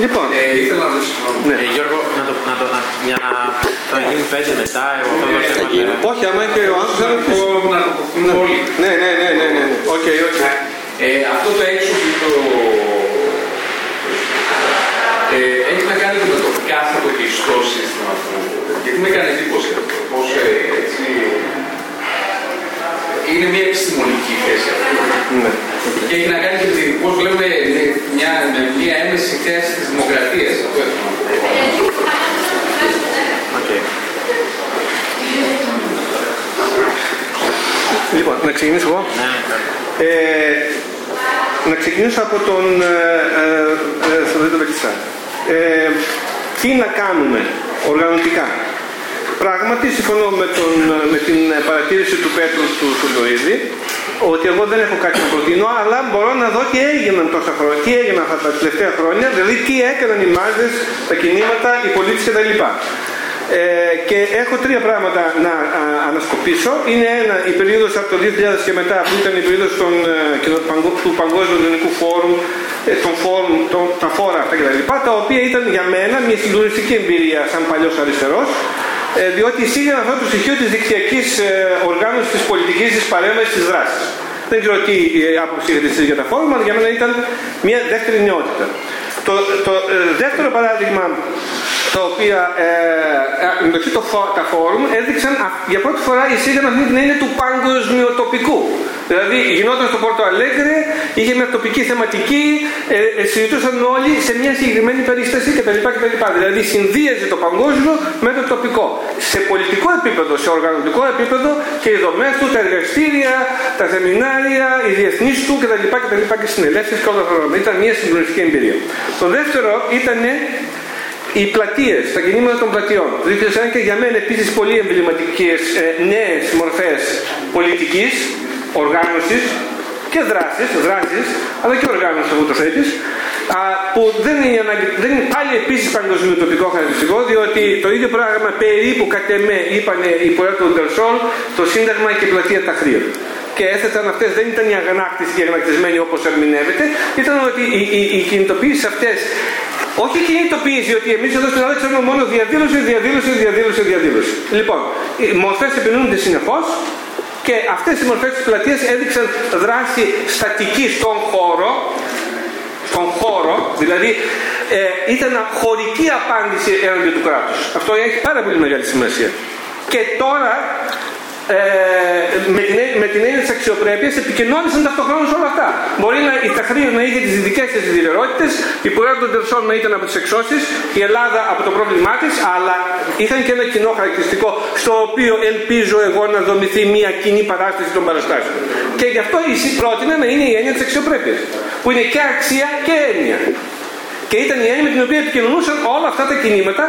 Λοιπόν, ε, ήθελα να ρωτήσω. Ναι. Ε, Γιώργο, να το, να το, να, για να θα γίνει πέντε μετά, εγώ αυτό το θέμα λέω. Όχι, άμα έχει ο άνθρωπος να το πούμε όλοι. Ναι, ναι, ναι, ναι, ναι. Οκ, οκ. Ε, αυτό το έξω που το... Ε, έχει να κάνει με το κάθετο και ιστό σύστημα που... Γιατί με έκανε εντύπωση αυτό. Πώς ε, έτσι... Είναι μια επιστημονική θέση αυτό. Ναι. Και έχει να κάνει και με πώς βλέπουμε μια, με μια έμεση θέση της δημοκρατίας. Αυτό έχω να πω. Okay. Λοιπόν, να ξεκινήσω εγώ. Ναι, ναι. Ε, να ξεκινήσω από τον ε, ε, ε, τι να κάνουμε οργανωτικά; Πράγματι, συμφωνώ με, τον, με την παρατήρηση του Πέτρου του Σουλοίδη ότι εγώ δεν έχω κάτι να προτείνω, αλλά μπορώ να δω τι έγιναν τόσα χρόνια, τι έγιναν αυτά τα τελευταία χρόνια, δηλαδή τι έκαναν οι μάζες, τα κινήματα, οι πολίτες κτλ. Ε, και έχω τρία πράγματα να α, ανασκοπήσω. Είναι ένα, η περίοδος από το 2000 και μετά, που ήταν η περίοδος των, ε, του Παγκόσμιου Ελληνικού Φόρουμ, ε, των φόρουμ, των, τα φόρα αυτά κτλ. Τα οποία ήταν για μένα μια συγκλονιστική εμπειρία σαν παλιός αριστερός, ε, διότι εισήγαν αυτό το στοιχείο της δικτυακής ε, οργάνωσης της πολιτικής, της παρέμβασης, της δράσης. Δεν ξέρω τι άποψη είχατε εσείς για τα φόρουμ, αλλά για μένα ήταν μια δεύτερη νεότητα. Το, το ε, δεύτερο παράδειγμα τα οποία ε, ε το, τα φόρουμ έδειξαν για πρώτη φορά εισήγαν αυτή την έννοια του παγκοσμιοτοπικού. Δηλαδή γινόταν στο Πόρτο Αλέγκρε, είχε μια τοπική θεματική, ε, ε, συζητούσαν όλοι σε μια συγκεκριμένη περίσταση κτλ. κτλ. Δηλαδή συνδύαζε το παγκόσμιο με το τοπικό. Σε πολιτικό επίπεδο, σε οργανωτικό επίπεδο και οι δομές του, τα εργαστήρια, τα σεμινάρια, οι διεθνείς του κτλ. κτλ. και συνελεύσεις και όλα αυτά. Ήταν μια συγκλονιστική εμπειρία. Το δεύτερο ήταν οι πλατείες, τα κινήματα των πλατιών. Το 2001 και για μένα επίσης πολύ εμβληματικές ε, νέες μορφές πολιτικής, οργάνωσης και δράσης, δράσεις, αλλά και οργάνωσης αυτό το θέτεις, που δεν είναι, δεν είναι πάλι επίσης παγκοσμιοτοπικό χαρακτηριστικό, διότι το ίδιο πράγμα περίπου κατ' εμέ είπαν οι πορεία του Ντερσόλ, το Σύνταγμα και η πλατεία Ταχρίου και έθεταν αυτές δεν ήταν η αγανάκτηση και αγανακτισμένη όπως ερμηνεύεται, ήταν ότι οι, οι, οι κινητοποιήσει αυτές όχι κινητοποίηση, ότι εμείς εδώ στην Ελλάδα ξέρουμε μόνο διαδήλωση, διαδήλωση, διαδήλωση, διαδήλωση. Λοιπόν, οι μορφές επινούνται συνεχώς και αυτές οι μορφές της πλατείας έδειξαν δράση στατική στον χώρο, στον χώρο, δηλαδή ε, ήταν χωρική απάντηση έναντι του κράτους. Αυτό έχει πάρα πολύ μεγάλη σημασία. Και τώρα ε, με, την, με την έννοια της αξιοπρέπειας επικοινώνησαν ταυτόχρονα όλα αυτά. Μπορεί να, η Ταχρήου να είχε τις δικέ της ιδιαιτερότητες, η πορεία των Τερσών να ήταν από τις εξώσεις, η Ελλάδα από το πρόβλημά της, αλλά είχαν και ένα κοινό χαρακτηριστικό στο οποίο ελπίζω εγώ να δομηθεί μια κοινή παράσταση των παραστάσεων. Και γι' αυτό η πρότεινα να είναι η έννοια της αξιοπρέπειας, που είναι και αξία και έννοια. Και ήταν η έννοια με την οποία επικοινωνούσαν όλα αυτά τα κινήματα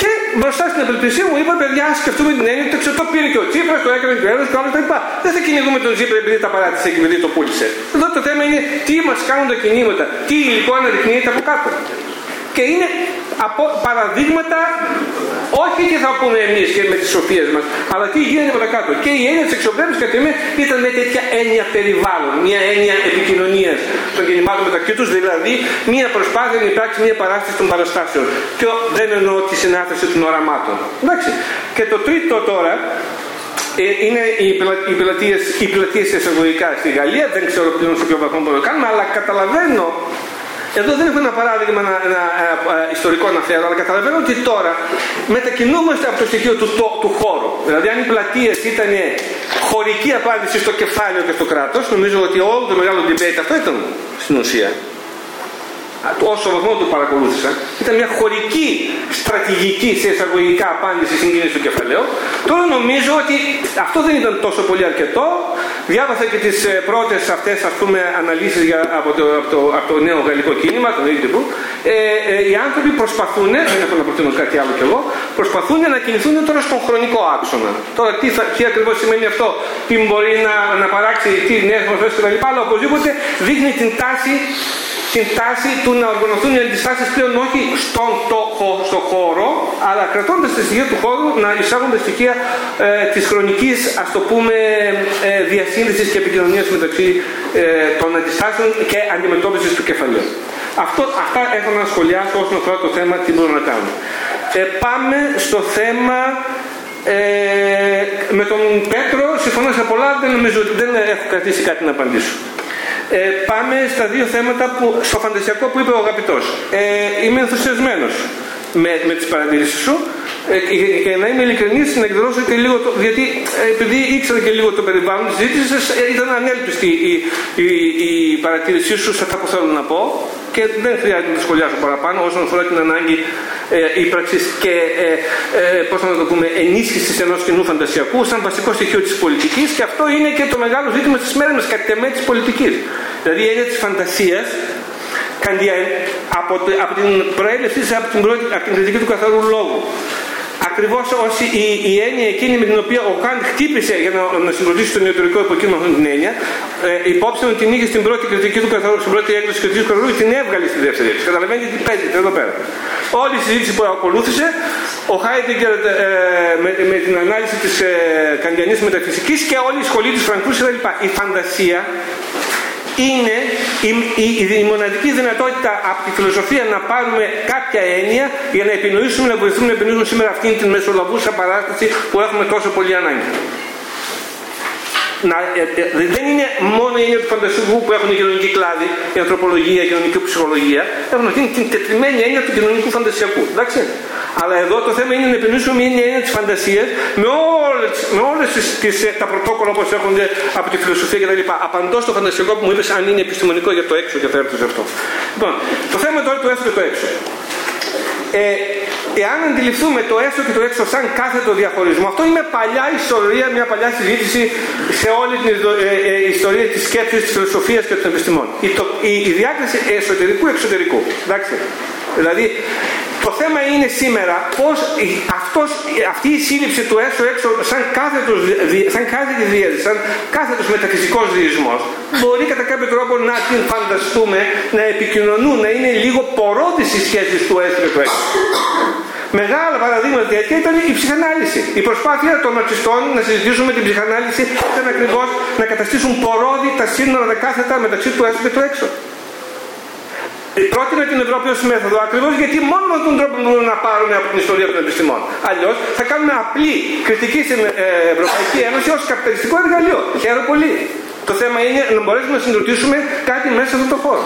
και μπροστά στην απελπισία μου είπα: Παιδιά, σκεφτούμε την έννοια ότι το πήρε και ο Τσίπρας, το έκανε και ο ένας και όλα τα λοιπά. Δεν θα κυνηγούμε τον Τσίπρα επειδή τα παράτησε και επειδή το πούλησε. Εδώ το θέμα είναι τι μας κάνουν τα κινήματα, τι υλικό αναδεικνύεται από κάτω. Και είναι από παραδείγματα όχι τι θα πούμε εμείς και με τις σοφίες μας, αλλά τι γίνεται από τα κάτω. Και η έννοια τη εξοπλέμηση κατά μένα ήταν μια τέτοια έννοια περιβάλλον, μια έννοια επικοινωνίας των κινημάτων μεταξύ τους, δηλαδή μια προσπάθεια να υπάρξει μια παράσταση των παραστάσεων. Και δεν εννοώ τη συνάθεση των οραμάτων. Εντάξει. Και το τρίτο τώρα ε, είναι οι πλατείες, οι πλατείες εισαγωγικά στη Γαλλία, δεν ξέρω πλέον σε ποιο βαθμό μπορούμε να κάνουμε, αλλά καταλαβαίνω εδώ δεν έχω ένα παράδειγμα ένα, ένα, ένα, ε, ιστορικό να φέρω, αλλά καταλαβαίνω ότι τώρα μετακινούμαστε από το στοιχείο του, το, του χώρου. Δηλαδή, αν οι πλατείες ήταν χωρική απάντηση στο κεφάλαιο και στο κράτος, νομίζω ότι όλο το μεγάλο debate αυτό ήταν στην ουσία όσο βαθμό του παρακολούθησα, ήταν μια χωρική στρατηγική σε εισαγωγικά απάντηση στην κίνηση του κεφαλαίου. Τώρα νομίζω ότι αυτό δεν ήταν τόσο πολύ αρκετό. Διάβασα και τις ε, πρώτες αυτές αναλύσεις από, το, από, το, από το νέο γαλλικό κίνημα, τον ίδιο τύπου. Ε, ε, οι άνθρωποι προσπαθούν, δεν έχω να προτείνω κάτι άλλο κι εγώ, προσπαθούν να κινηθούν τώρα στον χρονικό άξονα. Τώρα τι, τι ακριβώς σημαίνει αυτό, τι μπορεί να, να παράξει, τι νέες μορφές κτλ. Αλλά οπωσδήποτε δείχνει την τάση την τάση του να οργανωθούν οι αντιστάσεις πλέον όχι στον το, στο χώρο, αλλά κρατώντας τα στοιχεία του χώρου να εισάγουν τα στοιχεία ε, της χρονικής ας το πούμε ε, διασύνδεσης και επικοινωνίας μεταξύ ε, των αντιστάσεων και αντιμετώπισης του κεφαλαίου. Αυτό, αυτά έχω να σχολιάσω όσον αφορά το θέμα τι μπορούμε να κάνουμε. Ε, πάμε στο θέμα ε, με τον Πέτρο συμφωνώ σε πολλά, δεν νομίζω ότι δεν έχω κρατήσει κάτι να απαντήσω. Ε, πάμε στα δύο θέματα που, στο φαντασιακό που είπε ο αγαπητός. Ε, είμαι ενθουσιασμένος με, με τις παρατηρήσεις σου ε, και να είμαι ειλικρινής να εκδηλώσω και λίγο το, γιατί ε, επειδή ήξερα και λίγο το περιβάλλον της ζήτησης ε, ήταν ανέλπιστη η, η, η, η παρατήρησή σου σε αυτά που θέλω να πω και δεν χρειάζεται να το σχολιάσω παραπάνω όσον αφορά την ανάγκη ε, ύπραξης και ε, ε, πώς να το πούμε, ενίσχυσης ενός κοινού φαντασιακού σαν βασικό στοιχείο της πολιτικής και αυτό είναι και το μεγάλο ζήτημα της μέρας μας, κατ' εμέ της πολιτικής. Δηλαδή η έννοια της φαντασίας από, από την προέλευση από την, από την κριτική του καθαρού λόγου ακριβώς ως η, η έννοια εκείνη με την οποία ο Καντ χτύπησε για να, να συγκροτήσει τον ιατρικό υποκίνημα αυτήν την έννοια, ε, υπόψη ότι την είχε στην πρώτη κριτική του καθαρού, στην πρώτη έκδοση της κριτικής του καθαρού, την έβγαλε στη δεύτερη έκδοση. Καταλαβαίνετε τι παίζεται εδώ πέρα. Όλη η συζήτηση που ακολούθησε, ο Χάιντεγκερ ε, με, με, την ανάλυση της ε, καντιανής μεταφυσικής και όλη η σχολή του Φραγκούς κτλ. Η φαντασία είναι η, η, η, μοναδική δυνατότητα από τη φιλοσοφία να πάρουμε κάποια έννοια για να επινοήσουμε, να βοηθούμε να επινοήσουμε σήμερα αυτήν την μεσολαβούσα παράσταση που έχουμε τόσο πολύ ανάγκη. Να, ε, ε, δεν είναι μόνο η έννοια του φαντασίου που έχουν η κοινωνική κλάδη, η ανθρωπολογία, η κοινωνική ψυχολογία, έχουν αυτήν την τετριμένη έννοια του κοινωνικού φαντασιακού. Εντάξει. Αλλά εδώ το θέμα είναι να επινοήσουμε μια έννοια της φαντασίας με όλες, με όλες τις, τις, τα πρωτόκολλα όπως έρχονται από τη φιλοσοφία κτλ. Απαντώ στο φαντασιακό που μου είπες αν είναι επιστημονικό για το έξω και θα έρθω σε αυτό. Λοιπόν, το θέμα τώρα του έσω και το έξω. Ε, εάν αντιληφθούμε το έσω και το έξω σαν κάθετο διαχωρισμό, αυτό είναι παλιά ιστορία, μια παλιά συζήτηση σε όλη την ε, ε, ιστορία της σκέψης, της φιλοσοφίας και των επιστημών. Η, το, η, η διάκριση εσωτερικού-εξωτερικού. Εντάξει. Δηλαδή, το θέμα είναι σήμερα πώς αυτός, αυτή η σύλληψη του έσω-έξω σαν, κάθετος, σαν κάθετη διέζηση, σαν κάθετος μεταφυσικός διεισμός μπορεί κατά κάποιο τρόπο να την φανταστούμε, να επικοινωνούν, να είναι λίγο πορώτης οι σχέσεις του έσω και του έξω. Μεγάλα παραδείγματα τέτοια ήταν η ψυχανάλυση. Η προσπάθεια των ματσιστών να συζητήσουμε την ψυχανάλυση ήταν ακριβώς να καταστήσουν πορόδι τα σύνορα κάθετα μεταξύ του έσω και του έξω. Ε, πρότεινε την Ευρώπη ως μέθοδο ακριβώς γιατί μόνο με τον τρόπο μπορούμε να πάρουμε από την ιστορία των επιστημών. Αλλιώς θα κάνουμε απλή κριτική στην ε, Ευρωπαϊκή Ένωση ως καπιταλιστικό εργαλείο. Χαίρομαι πολύ. Το θέμα είναι να μπορέσουμε να συγκροτήσουμε κάτι μέσα σε αυτό το χώρο.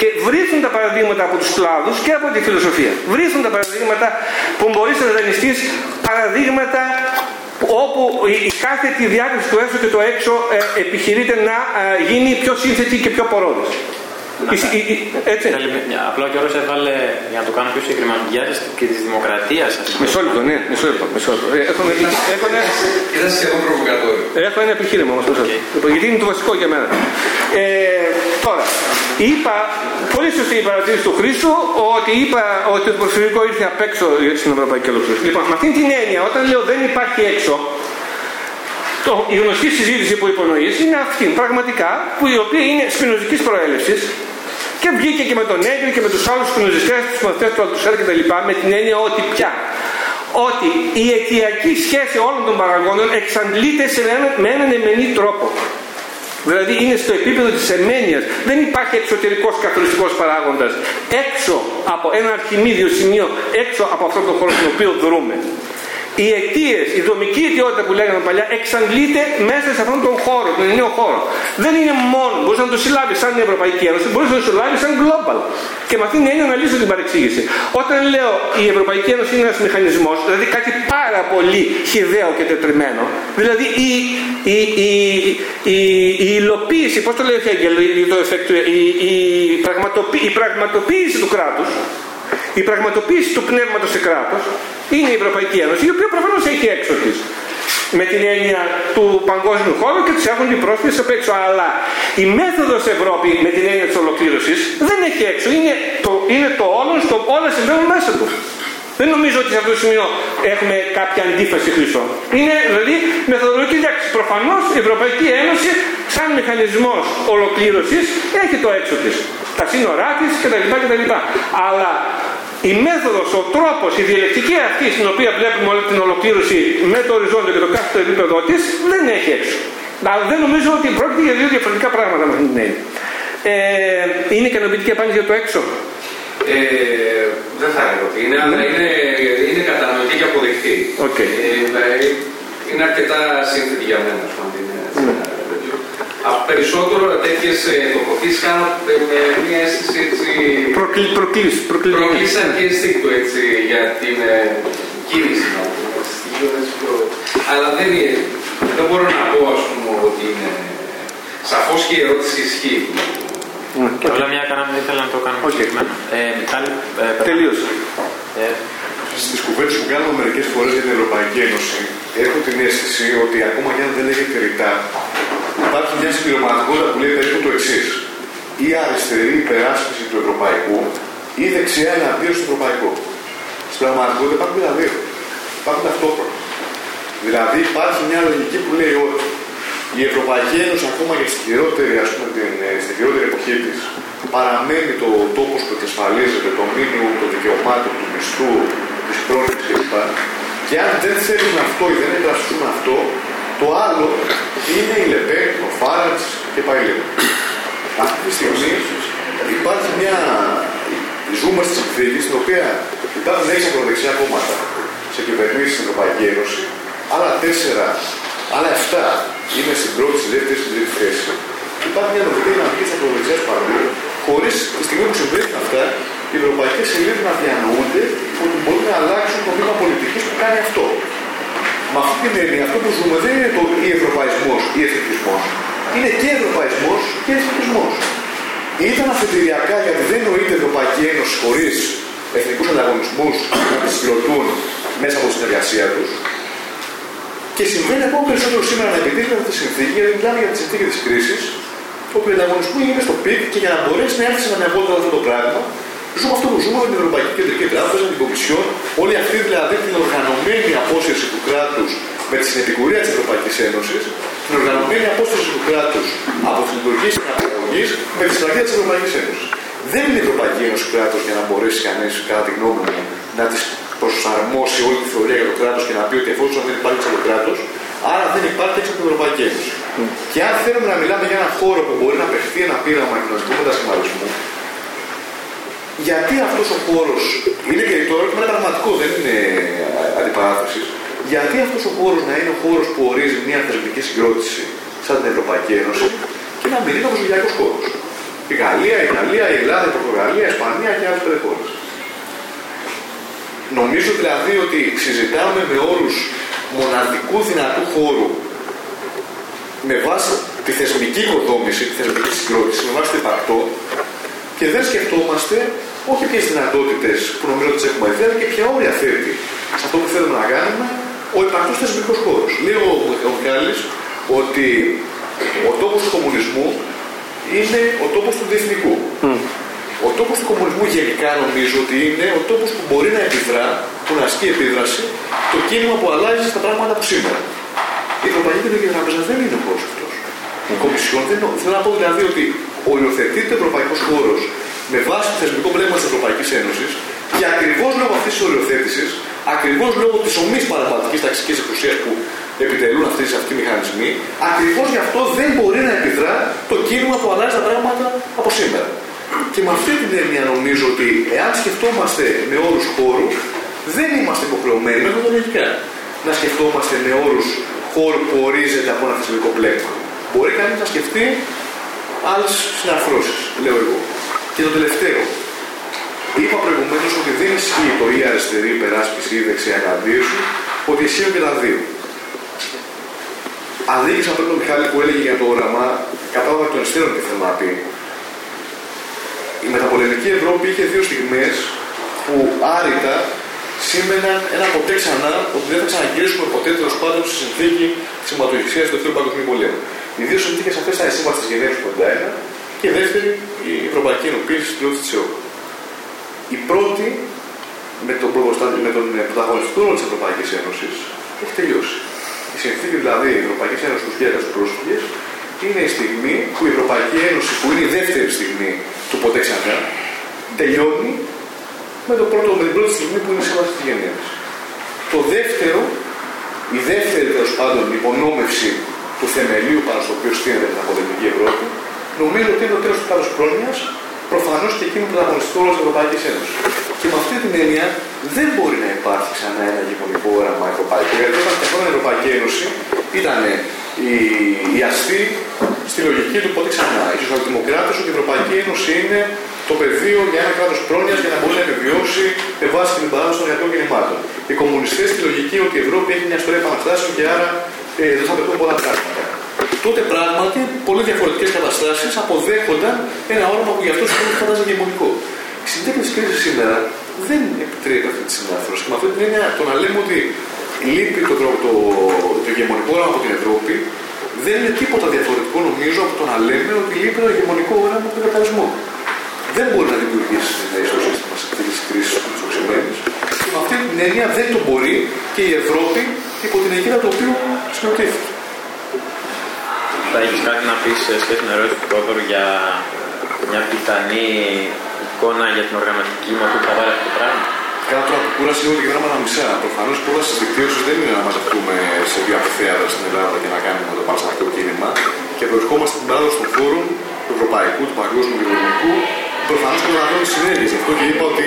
Και βρίσκουν τα παραδείγματα από τους κλάδους και από τη φιλοσοφία. Βρίσκουν τα παραδείγματα που μπορείς να δανειστείς παραδείγματα όπου η κάθετη διάκριση του έσω και το έξω ε, επιχειρείται να ε, γίνει πιο σύνθετη και πιο πορόδη. Έτσι. Απλά ο Γιώργος έβαλε, για να το κάνω πιο συγκεκριμένο, τη διάθεση και της δημοκρατίας. Μισό λεπτό, ναι, μισό λεπτό. Μισό λεπτό. Ε, έχω, έχω, Ήταν σχεδόν προβοκατόριο. Έχω ένα επιχείρημα όμως. Λοιπόν, γιατί είναι το βασικό για μένα. Ε, τώρα, είπα, πολύ σωστή η παρατήρηση του Χρήστου, ότι είπα ότι το προσφυγικό ήρθε απ' έξω στην Ευρωπαϊκή Ολοκλήρωση. Λοιπόν, με αυτήν την έννοια, όταν λέω δεν υπάρχει έξω, το, η γνωστή συζήτηση που υπονοείς είναι αυτή, πραγματικά, που η οποία είναι σπινοζικής προέλευσης, και βγήκε και με τον Έγκρι και με τους άλλους κουνοζιστές, τους μαθητές του Αλτουσέρ και τα λοιπά, με την έννοια ότι πια ότι η αιτιακή σχέση όλων των παραγόντων εξαντλείται σε ένα, με έναν εμενή τρόπο. Δηλαδή είναι στο επίπεδο της εμένειας. Δεν υπάρχει εξωτερικός καθοριστικός παράγοντας έξω από ένα αρχιμίδιο σημείο, έξω από αυτόν τον χώρο στον οποίο δρούμε οι αιτίες, η δομική αιτιότητα που λέγαμε παλιά εξαντλείται μέσα σε αυτόν τον χώρο, τον νέο χώρο. Δεν είναι μόνο, μπορείς να το συλλάβεις σαν η Ευρωπαϊκή Ένωση, μπορείς να το συλλάβεις σαν global. Και με αυτήν την έννοια να λύσω την παρεξήγηση. Όταν λέω η Ευρωπαϊκή Ένωση είναι ένας μηχανισμός, δηλαδή κάτι πάρα πολύ χιδαίο και τετριμένο, δηλαδή η, η, η, η, η υλοποίηση, πώς το λέει ο Χέγκελ, η, η, η πραγματοποίηση του κράτους, η πραγματοποίηση του πνεύματος σε κράτος είναι η Ευρωπαϊκή Ένωση, η οποία προφανώς έχει έξω της με την έννοια του παγκόσμιου χώρου και τις έχουν την πρόσφυγες απ' έξω. Αλλά η μέθοδος Ευρώπη με την έννοια της ολοκλήρωσης δεν έχει έξω. Είναι το, είναι το όλο, στο όλα συμβαίνουν μέσα τους. Δεν νομίζω ότι σε αυτό το σημείο έχουμε κάποια αντίφαση χρυσό. Είναι δηλαδή μεθοδολογική διάκριση. Προφανώς η Ευρωπαϊκή Ένωση, σαν μηχανισμός ολοκλήρωσης, έχει το έξω της. Τα σύνορά της κτλ. Αλλά η μέθοδος, ο τρόπος, η διαλεκτική αυτή στην οποία βλέπουμε όλη την ολοκλήρωση με το οριζόντιο και το κάθε επίπεδο της δεν έχει έξω. Αλλά δεν νομίζω ότι πρόκειται για δύο διαφορετικά πράγματα με αυτήν την έννοια. Ε, είναι ικανοποιητική απάντηση για το έξω; Ε, δεν θα έλεγα ότι είναι, αλλά είναι, είναι κατανοητή και αποδεκτή. Okay. Ε, είναι αρκετά σύνθετη για μένα. Ναι. Περισσότερο τέτοιες τοποθετήσεις κάνω με μια αίσθηση έτσι. Προκλήσει. Προκλήσει αρχιστήκτου έτσι για την κίνηση. Αλλά δεν, είναι, δεν μπορώ να πω ας πούμε ότι είναι. Σαφώς και η ερώτηση ισχύει. Και όλα μια κάναμε, ήθελα να το κάνω okay. ε, ε, Τελείωσε. Ε, Στις κουβέντες που κάνουμε μερικές φορές για την Ευρωπαϊκή Ένωση, έχω την αίσθηση ότι ακόμα και αν δεν λέγεται ρητά, υπάρχει μια συμπληρωματικότητα που λέει περίπου το εξής. Η αριστερή υπεράσπιση του ευρωπαϊκού ή δεξιά εναντίον στο ευρωπαϊκό. Στην πραγματικότητα υπάρχουν τα δύο. Υπάρχουν ταυτόχρονα. Δηλαδή υπάρχει μια λογική που λέει ότι η Ευρωπαϊκή Ένωση ακόμα και στη χειρότερη, ας πούμε, την, ε, στη χειρότερη εποχή της παραμένει το τόπος που εξασφαλίζεται, το μήνυμα των δικαιωμάτων, του μισθού, της πρόληψης κλπ. Και αν δεν θέλουν αυτό ή δεν υπερασπιστούν αυτό, το άλλο είναι η Λεπέ, ο Φάραντς και πάει λίγο. Αυτή τη στιγμή υπάρχει μια. Ζούμε στη συνθήκη στην οποία υπάρχουν έξι ακροδεξιά κόμματα σε κυβερνήσεις στην Ευρωπαϊκή Ένωση, άλλα τέσσερα, άλλα εφτά είναι στην πρώτη, στη δεύτερη, στην τρίτη θέση. Υπάρχει μια νομική δυναμική της ακροδεξιάς παντού, χωρίς τη στιγμή που συμβαίνουν αυτά, οι ευρωπαϊκές ελίτ να διανοούνται ότι μπορούν να αλλάξουν το βήμα πολιτικής που κάνει αυτό. Με αυτή την έννοια, αυτό που ζούμε δεν είναι το ή ευρωπαϊσμό ή εθνικισμό. Είναι και ευρωπαϊσμός και εθνικισμός. Ήταν αφετηριακά γιατί δεν νοείται Ευρωπαϊκή Ένωση χωρίς εθνικούς ανταγωνισμούς να τη συγκροτούν μέσα από τη συνεργασία τους. Και συμβαίνει ακόμα περισσότερο σήμερα να επιτύχει αυτή τη συνθήκη, γιατί μιλάμε για τη συνθήκη της κρίσης, όπου οι ανταγωνισμοί είναι στο peak και για να μπορέσει να έρθει σε αναγκότητα αυτό το πράγμα, ζούμε αυτό που ζούμε με την Ευρωπαϊκή Κεντρική Τράπεζα, την Κομισιόν, όλη αυτή δηλαδή την οργανωμένη απόσυρση του κράτους με τη συνεπικουρία της Ευρωπαϊκής Ένωσης, την οργανωμένη απόσυρση του κράτους από τη λειτουργία της αναπαραγωγής με τη συμμαχία της Ευρωπαϊκής Ένωσης. Δεν είναι η Ευρωπαϊκή Ένωση κράτος για να μπορέσει κανείς, κατά τη γνώμη μου, να της προσαρμόσει όλη τη θεωρία για το κράτος και να πει ότι εφόσον δεν υπάρχει το κράτος, άρα δεν υπάρχει έξω από την Ευρωπαϊκή Ένωση. Mm. Και αν θέλουμε να μιλάμε για έναν χώρο που μπορεί να παιχτεί ένα πείραμα κοινωνικού μετασχηματισμού, γιατί αυτός ο χώρος είναι και το ερώτημα είναι πραγματικό, δεν είναι αντιπαράθεση. Γιατί αυτός ο χώρος να είναι ο χώρος που ορίζει μια θεσμική συγκρότηση σαν την Ευρωπαϊκή Ένωση και να μην είναι ο προσωπικό χώρος. Η Γαλλία, η Ιταλία, η Ελλάδα, η Πορτογαλία, η Ισπανία και άλλες πέντε χώρες. Νομίζω δηλαδή ότι συζητάμε με όρους μοναδικού δυνατού χώρου με βάση τη θεσμική οικοδόμηση, τη θεσμική συγκρότηση, με βάση το υπαρκτό και δεν σκεφτόμαστε όχι ποιες δυνατότητες που νομίζω ότι τις έχουμε δει, αλλά και ποια όρια θέτει σε αυτό που θέλουμε να κάνουμε ο υπαρκτό θεσμικό χώρο. Λέει ο, ο Μιχάλης ότι ο τόπος του κομμουνισμού είναι ο τόπος του διεθνικού. Mm. Ο τόπος του κομμουνισμού γενικά νομίζω ότι είναι ο τόπος που μπορεί να επιδρά, που να ασκεί επίδραση, το κίνημα που αλλάζει στα πράγματα που σήμερα. Η Ευρωπαϊκή Κεντρική Τράπεζα δεν είναι ο χώρος αυτός. Η Κομισιόν δεν είναι. Θέλω να πω δηλαδή ότι οριοθετείται ο ευρωπαϊκός χώρος με βάση το θεσμικό πλέγμα της Ευρωπαϊκής Ένωσης και ακριβώς λόγω αυτής της οριοθέτησης, ακριβώς λόγω της ομής παραπατική ταξικής εξουσίας που επιτελούν αυτοί, αυτοί οι μηχανισμοί, ακριβώς γι' αυτό δεν μπορεί να επιδρά το κίνημα που αλλάζει τα πράγματα από σήμερα. Και με αυτή την έννοια νομίζω ότι εάν σκεφτόμαστε με όρους χώρους, δεν είμαστε υποχρεωμένοι μεθοδολογικά να σκεφτόμαστε με όρους χώρου που ορίζεται από ένα θεσμικό πλέγμα. Μπορεί κανείς να σκεφτεί άλλε συναρθρώσει, λέω εγώ. Και το τελευταίο. Είπα προηγουμένως ότι δεν ισχύει το ή αριστερή υπεράσπιση ή δεξιά εναντίωση, ότι ισχύουν και τα δύο. Αδίκησα πριν τον Μιχάλη που έλεγε για το όραμα, κατάλαβα τον υστέρων τι θέλω να πει. Η μεταπολεμική Ευρώπη είχε δύο στιγμές που άρρητα σήμαιναν ένα ποτέ ξανά ότι δεν θα ξαναγυρίσουμε ποτέ τέλος πάντων στη συνθήκη της σηματοδοσία του Δεύτερου Παγκοσμίου Πολέμου. Οι δύο συνθήκες αυτές ήταν η σύμβαση τη Γενέβη του 1951 και δεύτερη η Ευρωπαϊκή Ενωπήση του της ΕΟ. Η πρώτη με τον, με τον πρωταγωνιστικό ρόλο της Ευρωπαϊκής Ένωσης έχει τελειώσει. Η συνθήκη δηλαδή η Ευρωπαϊκής Ένωσης του Χέρια του πρόσφυγες είναι η στιγμή που η Ευρωπαϊκή Ένωση, που είναι η δεύτερη στιγμή του ποτέ ξανά, τελειώνει με, το πρώτο, με την πρώτη στιγμή που είναι η σύμβαση της Γενέβης. Το δεύτερο, η δεύτερη τέλος πάντων υπονόμευση του θεμελίου πάνω στο οποίο στείνεται την αποδεκτική Ευρώπη, νομίζω ότι είναι το τέλος του κράτου πρόνοια, προφανώς και εκείνο που αγωνιστικό ρόλο της Ευρωπαϊκής Ένωσης. Και με αυτή την έννοια δεν μπορεί να υπάρχει ξανά ένα γεγονικό όραμα ευρωπαϊκό. Γιατί όταν φτιαχνόταν η Ευρωπαϊκή Ένωση ήταν η, η αστή στη λογική του πότε ξανά. Οι σοσιαλδημοκράτες ότι η Ευρωπαϊκή Ένωση είναι το πεδίο για ένα κράτος πρόνοιας για να μπορεί να επιβιώσει με βάση την παράδοση των ιατρών γεννημάτων. Οι κομμουνιστές στη λογική ότι η Ευρώπη έχει μια ιστορία επαναστάσεων και άρα ε, δεν θα πετούν πολλά πράγματα. τότε πράγματι πολλέ διαφορετικές καταστάσεις αποδέχονταν ένα όραμα που για αυτούς του φαντάζεται γεμονικό. Η συνθήκη τη κρίση σήμερα δεν επιτρέπει αυτή τη συνάφρωση. Και με αυτή την έννοια το να λέμε ότι λείπει το, το, το, το ηγεμονικό όραμα από την Ευρώπη δεν είναι τίποτα διαφορετικό νομίζω από το να λέμε ότι λείπει το ηγεμονικό όραμα από τον καπιταλισμό. Δεν μπορεί να δημιουργήσει στο σύστημα σε αυτή τη κρίση του οξυμένου. Και με αυτή την έννοια δεν το μπορεί και η Ευρώπη υπό την αιγύδα του οποίου συνοτήθηκε. Θα έχεις κάτι να πεις σε σχέση με ερώτηση του Πρόδωρου για μια πιθανή εικόνα για την οργανωτική μα που θα βάλει αυτό το πράγμα; Κάτω από κούραση είναι ότι γράμματα μισά. Προφανώς η πρόταση τη δικτύωση δεν είναι να μαζευτούμε σε δύο αμφιθέατρα στην Ελλάδα και να κάνουμε το παραστατικό κίνημα. Και προερχόμαστε στην παράδοση των φόρων του ευρωπαϊκού, του παγκόσμιου και του ελληνικού. Προφανώς καταλαβαίνω τι συνέργειες. Γι' αυτό και είπα ότι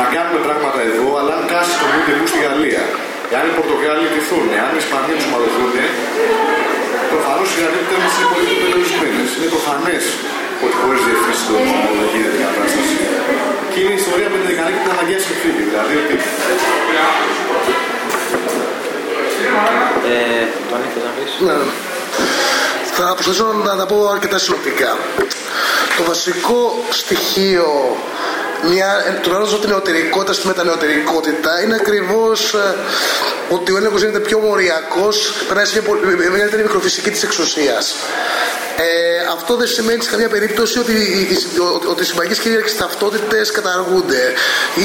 να κάνουμε πράγματα εδώ, αλλά αν κάσει το μου στη Γαλλία, εάν οι Πορτογάλοι τηθούν, εάν οι Ισπανοί τους ομαδοθούν, προφανώς οι δυνατότητε μα είναι πολύ πιο περιορισμένε. Είναι προφανές ότι χωρίς διευθύνση του δεν γίνεται η κατάσταση. Και είναι η ιστορία με την Δεκανή και την αναγκαία συνθήκη. Δηλαδή ότι. Ε, να ναι. Θα προσπαθήσω να τα πω αρκετά συνοπτικά. Το βασικό στοιχείο μια, τουλάχιστον την νεωτερικότητα στη μετανεωτερικότητα είναι ακριβώς ε, ότι ο έλεγχος γίνεται πιο μοριακό, περνάει σε μια μεγαλύτερη μικροφυσική της εξουσίας. Ε, αυτό δεν σημαίνει σε καμία περίπτωση ότι, ότι οι συμπαγεί κυρίαρχε ταυτότητες καταργούνται.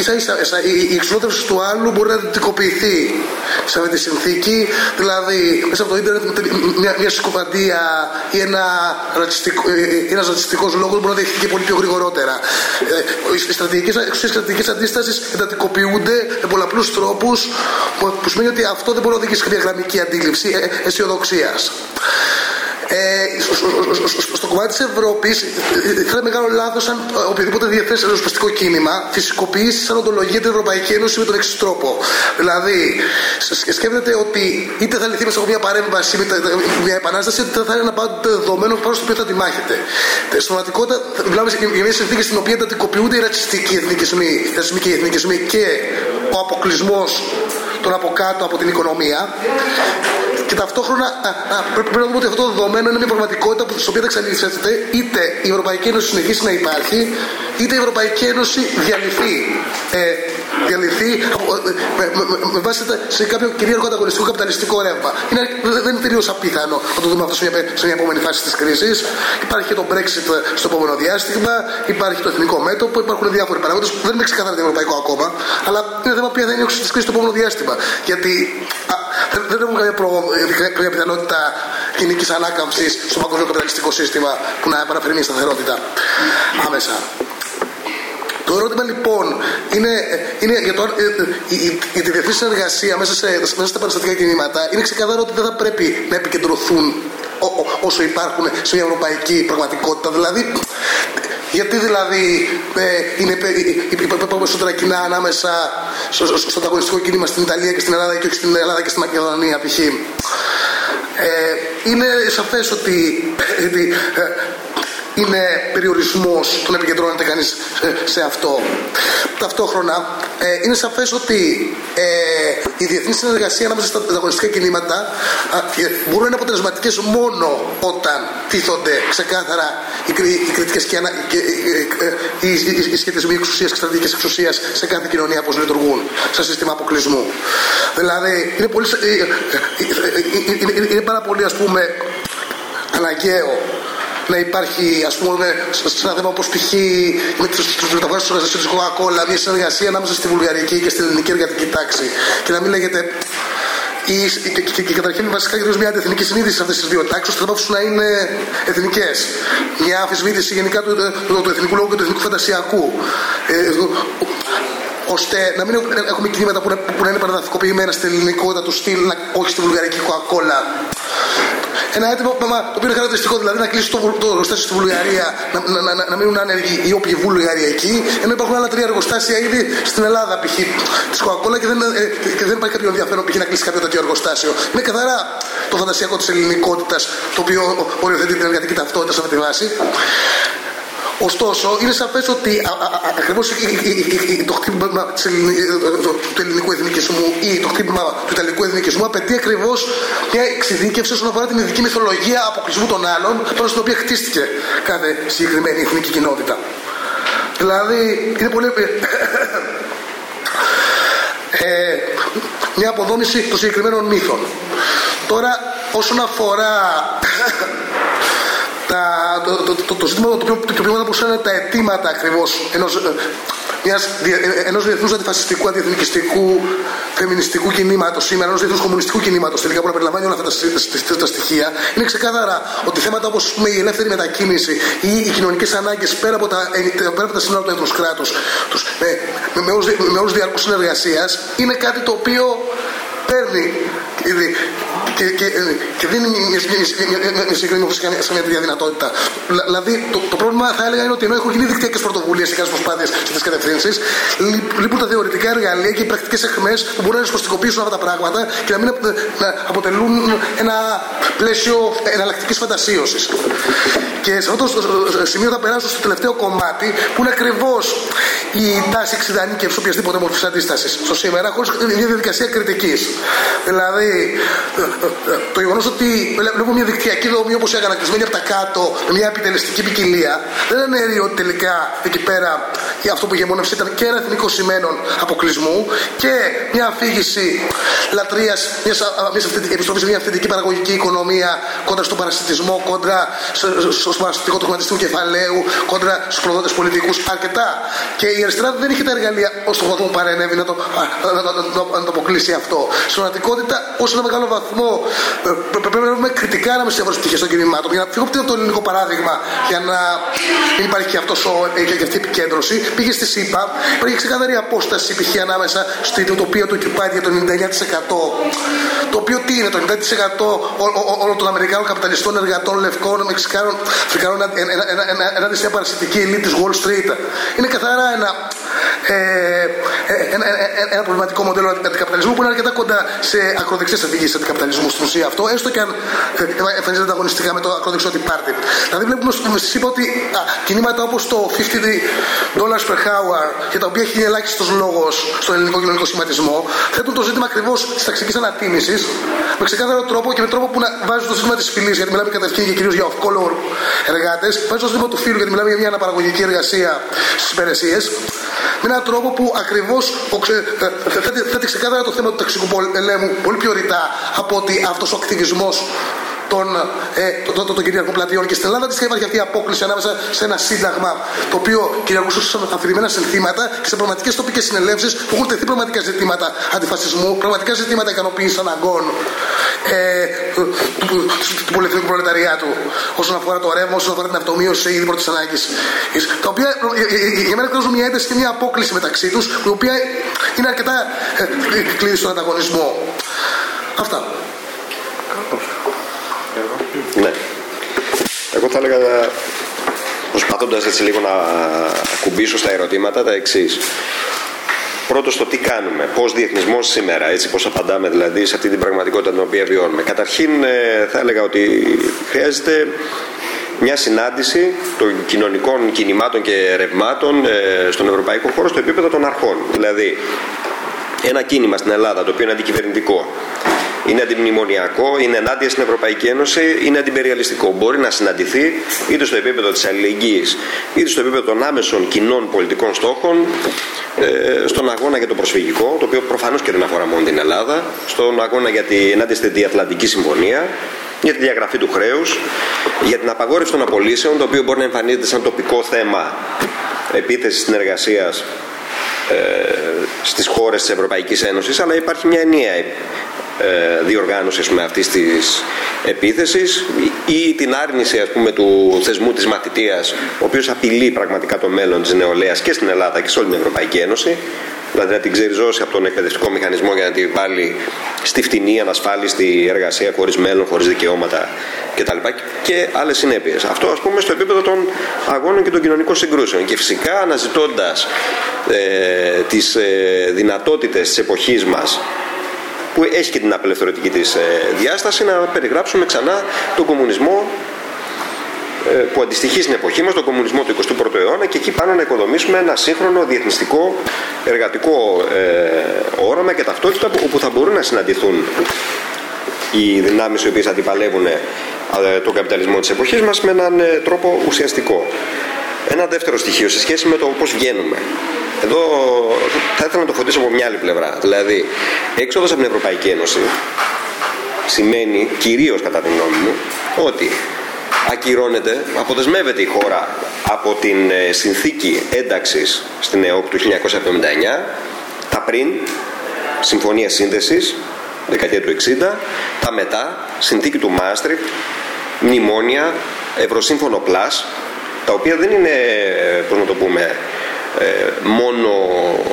σα ίσα η εξολότερωση του άλλου μπορεί να δυτικοποιηθεί σε αυτή τη συνθήκη. Δηλαδή, μέσα από το ίντερνετ, μια, μια συκοφαντία ή ένα ρατσιστικό, ένας ρατσιστικός λόγος μπορεί να δεχτεί και πολύ πιο γρηγορότερα. Ε, οι στρατηγικές, οι στρατηγικές αντίστασεις εντατικοποιούνται με πολλαπλούς τρόπους που σημαίνει ότι αυτό δεν μπορεί να οδηγήσει σε μια γραμμική αντίληψη ε, αισιοδοξίας. Ε, στο κομμάτι της Ευρώπης θα είναι μεγάλο λάθος αν οποιοδήποτε διεθνέ ριζοσπαστικό κίνημα φυσικοποιήσει σαν οντολογία την Ευρωπαϊκή Ένωση με τον εξής τρόπο. Δηλαδή, σκέφτεται ότι είτε θα λυθεί μέσα από μια παρέμβαση, με μια επανάσταση, είτε θα είναι ένα πάντοτε δεδομένο πάνω στο οποίο θα τη μάχεται. Στην πραγματικότητα, μιλάμε για μια συνθήκη στην οποία εντατικοποιούνται οι ρατσιστικοί εθνικισμοί και οι εθνικισμοί και ο αποκλεισμός των από κάτω από την οικονομία και ταυτόχρονα α, α, πρέπει να δούμε ότι αυτό το δεδομένο είναι μια πραγματικότητα που, στην οποία θα εξελίσσεται είτε η Ευρωπαϊκή Ένωση συνεχίσει να υπάρχει, είτε η Ευρωπαϊκή Ένωση διαλυθεί. Ε, διαλυθεί με, με, με, βάση σε κάποιο κυρίαρχο ανταγωνιστικό καπιταλιστικό ρεύμα. Είναι, δεν είναι τελείως απίθανο να το δούμε αυτό σε μια, σε μια επόμενη φάση της κρίσης. Υπάρχει και το Brexit στο επόμενο διάστημα, υπάρχει το εθνικό μέτωπο, υπάρχουν διάφοροι παράγοντες που δεν είναι ξεκαθαρά το ευρωπαϊκό ακόμα, αλλά είναι θέμα ποια θα είναι η της κρίσης στο επόμενο διάστημα. Γιατί α, δεν έχουμε καμία, προ, καμία πιθανότητα κοινικής ανάκαμψης στο παγκόσμιο καπιταλιστικό σύστημα που να επαναφέρει μια σταθερότητα άμεσα. Το ερώτημα λοιπόν είναι, είναι για, το, για τη διεθνή συνεργασία μέσα, σε, μέσα στα παραστατικά κινήματα. Είναι ξεκαθαρό ότι δεν θα πρέπει να επικεντρωθούν όσο υπάρχουν σε μια ευρωπαϊκή πραγματικότητα. Δηλαδή, γιατί δηλαδή ε, είναι περισσότερα κοινά ανάμεσα στο, στο, στο ανταγωνιστικό κίνημα στην Ιταλία και στην Ελλάδα και όχι στην Ελλάδα και στην Μακεδονία π.χ. Ε, είναι σαφές ότι ε, είναι περιορισμός το να επικεντρώνεται κανείς σε αυτό. Ταυτόχρονα ε, είναι σαφές ότι ε, η διεθνή συνεργασία ανάμεσα στα ανταγωνιστικά κινήματα ε, μπορούν να είναι αποτελεσματικές μόνο όταν τίθονται ξεκάθαρα οι, οι κριτικές και, και οι, οι, οι σχετισμοί εξουσίας και στρατηγικές εξουσίας σε κάθε κοινωνία πώς λειτουργούν σε σύστημα αποκλεισμού. Δηλαδή είναι, πολύ, είναι, είναι πάρα πολύ ας πούμε αναγκαίο να υπάρχει, ας πούμε, σε ένα θέμα όπως π.χ. με τους μεταφορέ του εργασίου της Coca-Cola, μια συνεργασία ανάμεσα στη βουλγαρική και στην ελληνική εργατική τάξη. Και να μην λέγεται ή, και, και, και, καταρχήν βασικά για μια αντιεθνική συνείδηση σε αυτές τις δύο τάξεις, ώστε να να είναι εθνικές. Μια αμφισβήτηση γενικά του, του, του, εθνικού λόγου και του εθνικού φαντασιακού. Ε, ώστε να μην έχουμε κινήματα που, που να είναι παραδαφικοποιημένα στην ελληνικότητα του στυλ, όχι στη βουλγαρική Coca-Cola. Ένα έτοιμο το οποίο είναι χαρακτηριστικό, δηλαδή να κλείσει το, το εργοστάσιο στη Βουλγαρία, να, να, να, να μείνουν άνεργοι οι όποιοι Βουλγαρία εκεί, ενώ υπάρχουν άλλα τρία εργοστάσια ήδη στην Ελλάδα π.χ. της Coca-Cola και δεν, ε, και δεν υπάρχει κάποιο ενδιαφέρον π.χ. να κλείσει κάποιο τέτοιο εργοστάσιο. Είναι καθαρά το φαντασιακό της ελληνικότητας το οποίο οριοθετεί την εργατική ταυτότητα σε αυτή τη βάση. Ωστόσο, είναι σαφές ότι ακριβώς το χτύπημα του ελληνικού εθνικισμού ή το χτύπημα του ιταλικού εθνικισμού απαιτεί ακριβώς μια εξειδίκευση όσον αφορά την ειδική μυθολογία αποκλεισμού των άλλων, πάνω στην οποία χτίστηκε κάθε συγκεκριμένη εθνική κοινότητα. Δηλαδή, είναι πολύ. Ε, μια αποδόμηση των συγκεκριμένων μύθων. Τώρα, όσον αφορά τα, το, το, το, το, ζήτημα το οποίο, το οποίο είναι τα αιτήματα ακριβώ ενό μιας, ενός διεθνούς αντιφασιστικού, αντιεθνικιστικού, φεμινιστικού κινήματο σήμερα, ενό διεθνού κομμουνιστικού κινήματο τελικά που να περιλαμβάνει όλα αυτά τα, τα, στοιχεία, είναι ξεκάθαρα ότι θέματα όπω η ελεύθερη μετακίνηση ή οι κοινωνικέ ανάγκε πέρα από τα, πέρα από τα σύνορα του έθνου κράτου με, με, με, με όρου διαρκού συνεργασία είναι κάτι το οποίο παίρνει και, και, και δίνει μια συγκεκριμένη σε μια τέτοια δυνατότητα. Δηλαδή το, το πρόβλημα θα έλεγα είναι ότι ενώ έχουν γίνει δικτυακές πρωτοβουλίες και κάποιες προσπάθειες σε αυτέ τι κατευθύνσει, λείπουν τα θεωρητικά εργαλεία και οι πρακτικές αιχμές που μπορούν να ρισποστικοποιήσουν αυτά τα πράγματα και να μην να αποτελούν ένα πλαίσιο εναλλακτικής φαντασίωσης. Και σε αυτό το σημείο θα περάσω στο τελευταίο κομμάτι που είναι ακριβώς η τάση εξειδανίκευση οποιασδήποτε μορφής αντίστασης στο σήμερα, χωρίς μια διαδικασία κριτικής. Δηλαδή, το γεγονός ότι βλέπουμε μια δικτυακή δομή όπως έκανα κλεισμένη από τα κάτω, με μια επιτελεστική ποικιλία, δεν αναιρεί ότι τελικά εκεί πέρα αυτό που γεμόνευσε ήταν και ένα εθνικό σημαίνον αποκλεισμού και μια αφήγηση λατρείας μιας επιστροφής σε μια αυθεντική παραγωγική οικονομία κόντρα στον παρασιτισμό, κόντρα στο παρασιτικό του χρηματιστικού κεφαλαίου, κόντρα στους προδότες πολιτικούς. Αρκετά. Και η αριστερά δεν είχε τα εργαλεία ω το βαθμό που παρενέβη να το, να, να, να, να το αποκλείσει αυτό. Στην πραγματικότητα, ως ένα μεγάλο βαθμό ε, πρέπει να βρούμε κριτικά να σε διάφορε πτυχέ των κινημάτων. Για να φύγω από το ελληνικό παράδειγμα, για να μην υπάρχει και, αυτός ο, ε, και αυτή η επικέντρωση, πήγε στη ΣΥΠΑ, υπάρχει ξεκαθαρή απόσταση π.χ. ανάμεσα στην ουτοπία του Κιπάτη για το 99%. Το οποίο τι είναι, το 90% όλων των Αμερικάνων καπιταλιστών, εργατών, λευκών, Μεξικάνων, Αφρικανών ενάντια στην παρασιτική ελίτ της Wall Street. Είναι καθαρά ένα ε, ένα, ένα προβληματικό μοντέλο αντικαπιταλισμού που είναι αρκετά κοντά σε ακροδεξιές αφηγήσει αντικαπιταλισμού στην ουσία αυτό, έστω και αν εμφανίζεται ανταγωνιστικά με το ακροδεξιό party. Δηλαδή, βλέπουμε σα είπα ότι α, κινήματα όπως το 50 dollars per hour και τα οποία έχει γίνει ελάχιστος λόγος στον ελληνικό κοινωνικό σχηματισμό, θέτουν το ζήτημα ακριβώς της ταξικής ανατίμησης με ξεκάθαρο τρόπο και με τρόπο που να βάζει το ζήτημα της φυλής, γιατί μιλάμε καταρχήν και κυρίως για off-color εργάτες, βάζει το ζήτημα του φύλου, γιατί μιλάμε για μια αναπαραγωγική εργασία στις υπηρεσίες, με έναν τρόπο που ακριβώς θέτει ξεκάθαρα το θέμα του ταξικού πολέμου πολύ πιο ρητά από ότι αυτός ο ακτιβισμός των, ε, των, των, των κυριακών πλατιών. Και στην Ελλάδα της υπάρχει αυτή η απόκληση ανάμεσα σε ένα σύνταγμα το οποίο κυριαρχούσε σε αφηρημένα συνθήματα και σε πραγματικές τοπικές συνελεύσεις που έχουν τεθεί πραγματικά ζητήματα αντιφασισμού, πραγματικά ζητήματα ικανοποίησης αναγκών ε, του, του, του, του πολυεθνικού προλεταριάτου όσον αφορά το ρεύμα, όσον αφορά την αυτομείωση σε είδη πρώτης ανάγκης. Τα οποία για μένα εκφράζουν μια ένταση και μια απόκληση μεταξύ τους, η οποία είναι αρκετά ε, κλειδί στον ανταγωνισμό. Αυτά. Ναι. Εγώ θα έλεγα προσπαθώντας έτσι λίγο να ακουμπήσω στα ερωτήματα τα εξής. Πρώτος το τι κάνουμε, πώς διεθνισμός σήμερα, έτσι πώς απαντάμε δηλαδή σε αυτή την πραγματικότητα την οποία βιώνουμε. Καταρχήν ε, θα έλεγα ότι χρειάζεται μια συνάντηση των κοινωνικών κινημάτων και ρευμάτων ε, στον ευρωπαϊκό χώρο στο επίπεδο των αρχών. Δηλαδή, ένα κίνημα στην Ελλάδα το οποίο είναι αντικυβερνητικό, είναι αντιμνημονιακό, είναι ενάντια στην Ευρωπαϊκή Ένωση, είναι αντιπεριαλιστικό. Μπορεί να συναντηθεί είτε στο επίπεδο της αλληλεγγύης, είτε στο επίπεδο των άμεσων κοινών πολιτικών στόχων, ε, στον αγώνα για το προσφυγικό, το οποίο προφανώς και δεν αφορά μόνο την Ελλάδα, στον αγώνα για την ενάντια στη Διατλαντική Συμφωνία, για τη διαγραφή του χρέους, για την απαγόρευση των απολύσεων, το οποίο μπορεί να εμφανίζεται σαν τοπικό θέμα επίθεσης συνεργασίας ε, στις χώρες της Ευρωπαϊκής Ένωσης αλλά υπάρχει μια ενιαία ε, διοργάνωση ας πούμε, αυτής της επίθεσης ή την άρνηση ας πούμε, του θεσμού της μαθητείας ο οποίος απειλεί πραγματικά το μέλλον της νεολαίας και στην Ελλάδα και σε όλη την Ευρωπαϊκή Ένωση δηλαδή να την ξεριζώσει από τον εκπαιδευτικό μηχανισμό για να την βάλει στη φτηνή, ανασφάλιστη εργασία χωρίς μέλλον, χωρίς δικαιώματα κτλ. Και άλλες συνέπειες. Αυτό ας πούμε στο επίπεδο των αγώνων και των κοινωνικών συγκρούσεων. Και φυσικά αναζητώντας ε, τις ε, δυνατότητες της εποχής μας που έχει και την απελευθερωτική της ε, διάσταση να περιγράψουμε ξανά τον κομμουνισμό ε, που αντιστοιχεί στην εποχή μας, τον κομμουνισμό του 21ου αιώνα και εκεί πάνω να οικοδομήσουμε ένα σύγχρονο διεθνιστικό εργατικό ε, όραμα και ταυτότητα όπου θα μπορούν να συναντηθούν οι δυνάμεις οι οποίες αντιπαλεύουν ε, τον καπιταλισμό της εποχής μας με έναν ε, τρόπο ουσιαστικό. Ένα δεύτερο στοιχείο σε σχέση με το πώς βγαίνουμε. Εδώ θα ήθελα να το φωτίσω από μια άλλη πλευρά. Δηλαδή, έξοδος από την Ευρωπαϊκή Ένωση σημαίνει, κυρίως κατά τη γνώμη μου, ότι ακυρώνεται, αποδεσμεύεται η χώρα από την ε, συνθήκη ένταξης στην ΕΟΚ του 1979, τα πριν, συμφωνία σύνδεσης, δεκαετία του 60, τα μετά, συνθήκη του Μάστριχτ, μνημόνια, Ευρωσύμφωνο Πλάς, τα οποία δεν είναι, πώς να το πούμε, ε, μόνο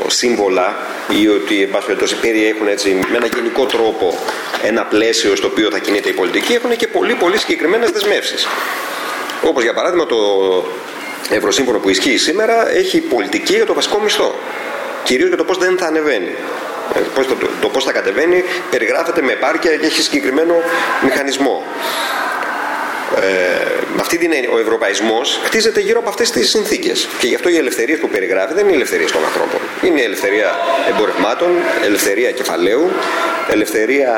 σύμβολα ή ότι εν πάση περιπτώσει περιέχουν έτσι με ένα γενικό τρόπο ένα πλαίσιο στο οποίο θα κινείται η πολιτική έχουν και πολύ πολύ συγκεκριμένες δεσμεύσεις. Όπως για παράδειγμα το Ευρωσύμφωνο που ισχύει σήμερα έχει πολιτική για το βασικό μισθό. Κυρίως για το πώς δεν θα ανεβαίνει. Ε, το, το, το πώς θα κατεβαίνει περιγράφεται με επάρκεια και έχει συγκεκριμένο μηχανισμό ε, με αυτή την έννοια, ο ευρωπαϊσμός χτίζεται γύρω από αυτές τις συνθήκες. Και γι' αυτό οι ελευθερίες που περιγράφει δεν είναι οι ελευθερίε των ανθρώπων. Είναι η ελευθερία εμπορευμάτων, ελευθερία κεφαλαίου, ελευθερία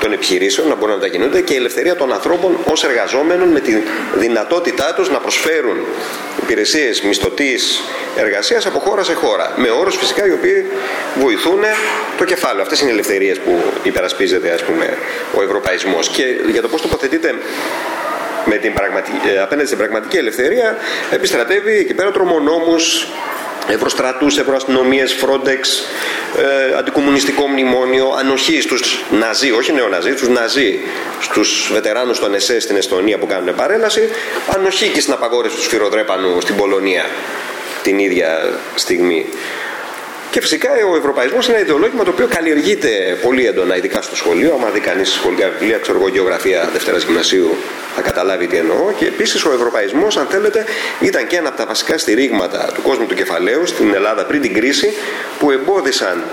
των επιχειρήσεων να μπορούν να μετακινούνται και η ελευθερία των ανθρώπων ως εργαζόμενων με τη δυνατότητά τους να προσφέρουν υπηρεσίες μισθωτής εργασίας από χώρα σε χώρα. Με όρους φυσικά οι οποίοι βοηθούν το κεφάλαιο. Αυτές είναι οι ελευθερίες που υπερασπίζεται ας πούμε, ο ευρωπαϊσμός. Και για το πώς τοποθετείται με την πραγματική, ε, απέναντι στην πραγματική ελευθερία επιστρατεύει εκεί πέρα τρομονόμους, ευρωστρατούς, ευρωαστυνομίες, Frontex, ε, αντικομουνιστικό μνημόνιο, ανοχής στους ναζί, όχι νεοναζί, στους ναζί, στους βετεράνους των SS στην Εστονία που κάνουν παρέλαση, ανοχή και στην απαγόρευση του σφυροδρέπανου στην Πολωνία την ίδια στιγμή. Και φυσικά ο Ευρωπαϊσμός είναι ένα ιδεολόγημα το οποίο καλλιεργείται πολύ έντονα, ειδικά στο σχολείο. Αν δει κανείς σχολικά βιβλία, ξέρω εγώ, γεωγραφία Δευτέρα Γυμνασίου, θα καταλάβει τι εννοώ. Και επίσης ο Ευρωπαϊσμός, αν θέλετε, ήταν και ένα από τα βασικά στηρίγματα του κόσμου του κεφαλαίου στην Ελλάδα πριν την κρίση, που εμπόδισαν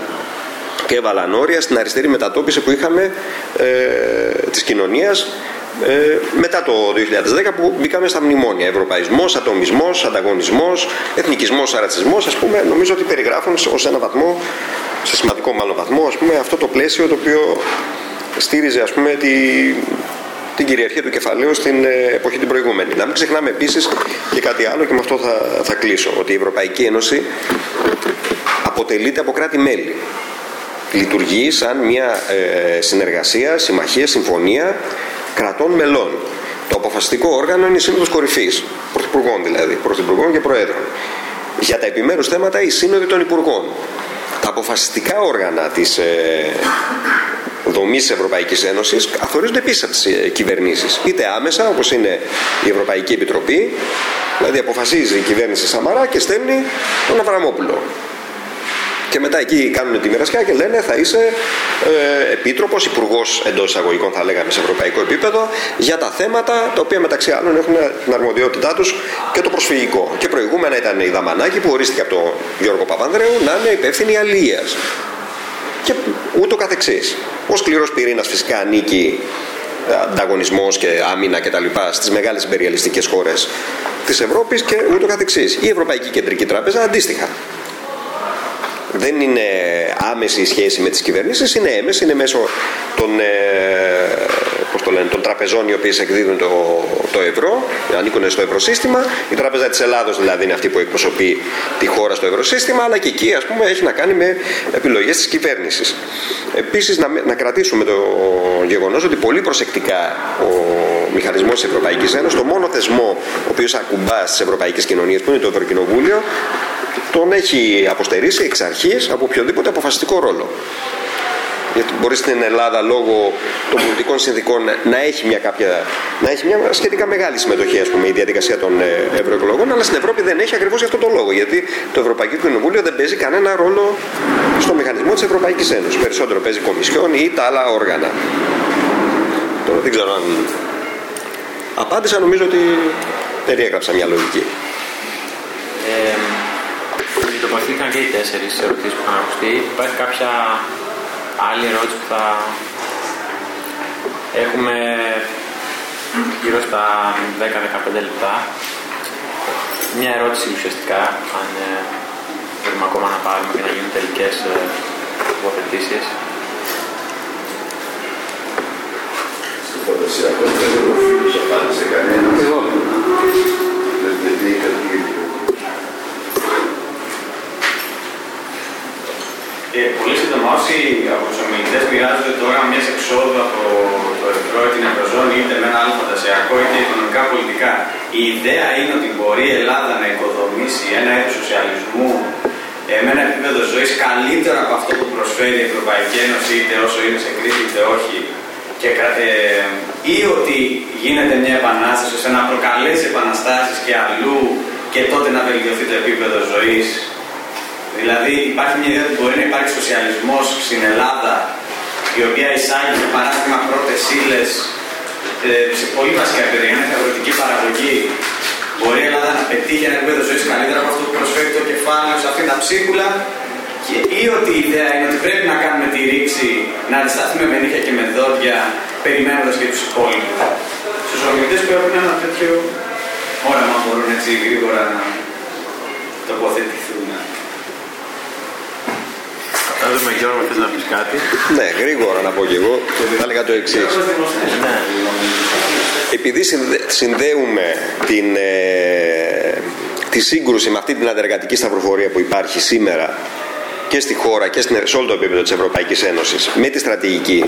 και έβαλαν όρια στην αριστερή μετατόπιση που είχαμε ε, της κοινωνίας ε, μετά το 2010 που μπήκαμε στα μνημόνια. Ευρωπαϊσμός, ατομισμός, ανταγωνισμός, εθνικισμός, ρατσισμός, ας πούμε, νομίζω ότι περιγράφουν ως ένα βαθμό, σε σημαντικό μάλλον βαθμό, ας πούμε, αυτό το πλαίσιο το οποίο στήριζε ας πούμε, τη, την κυριαρχία του κεφαλαίου στην ε, εποχή την προηγούμενη. Να μην ξεχνάμε επίσης και κάτι άλλο και με αυτό θα, θα κλείσω, ότι η Ευρωπαϊκή Ένωση αποτελείται από κράτη-μέλη. Λειτουργεί σαν μια ε, συνεργασία, συμμαχία, συμφωνία κρατών μελών. Το αποφασιστικό όργανο είναι η Σύνοδος Κορυφής, πρωθυπουργών δηλαδή, πρωθυπουργών και προέδρων. Για τα επιμέρους θέματα η Σύνοδη των Υπουργών. Τα αποφασιστικά όργανα της ε, δομής της Ευρωπαϊκής Ένωσης καθορίζονται επίσης από τις ε, κυβερνήσεις. Είτε άμεσα όπως είναι η Ευρωπαϊκή Επιτροπή, δηλαδή αποφασίζει η κυβέρνηση Σαμαρά και στέλνει τον Αβραμόπουλο. Και μετά εκεί κάνουν τη μοιρασιά και λένε θα είσαι ε, επίτροπος, υπουργός εντός εισαγωγικών, θα λέγαμε σε ευρωπαϊκό επίπεδο, για τα θέματα τα οποία μεταξύ άλλων έχουν την αρμοδιότητά τους και το προσφυγικό. Και προηγούμενα ήταν η Δαμανάκη που ορίστηκε από τον Γιώργο Παπανδρέου να είναι υπεύθυνη αλληλεία. Και ούτω καθεξής. Ο σκληρός πυρήνας φυσικά ανήκει ε, ανταγωνισμός και άμυνα κτλ. στις μεγάλες υπεριαλιστικές χώρες της Ευρώπης και ούτω καθεξής. Η Ευρωπαϊκή Κεντρική Τράπεζα αντίστοιχα δεν είναι άμεση η σχέση με τις κυβερνήσεις, είναι έμεση, είναι μέσω των, ε, πώς το λένε, των τραπεζών οι οποίες εκδίδουν το, το ευρώ, ανήκουν στο ευρωσύστημα. Η Τράπεζα της Ελλάδος δηλαδή είναι αυτή που εκπροσωπεί τη χώρα στο ευρωσύστημα, αλλά και εκεί ας πούμε έχει να κάνει με επιλογές της κυβέρνησης. Επίσης να, να κρατήσουμε το γεγονός ότι πολύ προσεκτικά ο μηχανισμός της Ευρωπαϊκής Ένωσης, το μόνο θεσμό ο οποίος ακουμπά στις ευρωπαϊκές κοινωνίες που είναι το Ευρωκοινοβούλιο, τον έχει αποστερήσει εξ αρχής από οποιοδήποτε αποφασιστικό ρόλο. Γιατί μπορεί στην Ελλάδα λόγω των πολιτικών συνθήκων να έχει μια, κάποια, να έχει μια σχετικά μεγάλη συμμετοχή ας πούμε, η διαδικασία των ε, ευρωεκλογών, αλλά στην Ευρώπη δεν έχει ακριβώς για αυτόν τον λόγο. Γιατί το Ευρωπαϊκό Κοινοβούλιο δεν παίζει κανένα ρόλο στο μηχανισμό της Ευρωπαϊκής Ένωσης. Περισσότερο παίζει κομισιόν ή τα άλλα όργανα. Τώρα δεν ξέρω αν. Απάντησα, νομίζω ότι περιέγραψα μια λογική. Ε, τοποθετήθηκαν και οι τέσσερις ερωτήσεις που είχαν ακουστεί. Υπάρχει κάποια άλλη ερώτηση που θα έχουμε η γύρω στα 10-15 λεπτά; Μια ερώτηση ουσιαστικά, αν ε, μπορούμε ακόμα να πάρουμε και να γίνουν τελικές ε, τοποθετήσεις. Στο φαντασιακό τέλος φίλος απάντησε κανένας. Εγώ. Γιατί Ε, πολύ σύντομα, όσοι από τους ομιλητές μοιράζονται τώρα μιας εξόδου από το ευρώ ή την Ευρωζώνη, είτε με ένα άλλο φαντασιακό είτε οικονομικά πολιτικά, η ιδέα είναι ότι μπορεί η Ελλάδα να οικοδομήσει ένα είδος σοσιαλισμού ε, με ένα επίπεδο ζωής καλύτερο από αυτό που προσφέρει η Ευρωπαϊκή Ένωση, είτε όσο είναι σε κρίση είτε όχι, και, ε, ή ότι γίνεται μια επανάσταση ώστε να προκαλέσει επαναστάσεις και αλλού και τότε να βελτιωθεί το επίπεδο ζωής Δηλαδή υπάρχει μια ιδέα ότι μπορεί να υπάρχει σοσιαλισμός στην Ελλάδα η οποία εισάγει για παράδειγμα πρώτες ύλες ε, σε πολύ βασικά επίπεδα, είναι αγροτική παραγωγή. Μπορεί η Ελλάδα να πετύχει ένα επίπεδο ζωής καλύτερα από αυτό που προσφέρει το κεφάλαιο σε αυτήν τα ψίχουλα και, ή ότι η ιδέα είναι ότι πρέπει να κάνουμε τη ρήξη, να αντισταθούμε με νύχια και με δόντια, περιμένοντας και τους υπόλοιπους. Στους ομιλητές που έχουν ένα τέτοιο όραμα μπορούν έτσι γρήγορα να τοποθετηθούν. Θα δούμε Γιώργο, θες να πεις κάτι; Ναι, γρήγορα να πω κι εγώ. Θα έλεγα το εξής. Ναι. Επειδή συνδέουμε την, ε, τη σύγκρουση με αυτή την αντεργατική σταυροφορία που υπάρχει σήμερα και στη χώρα και στην, σε όλο το επίπεδο της Ευρωπαϊκής Ένωσης με τη στρατηγική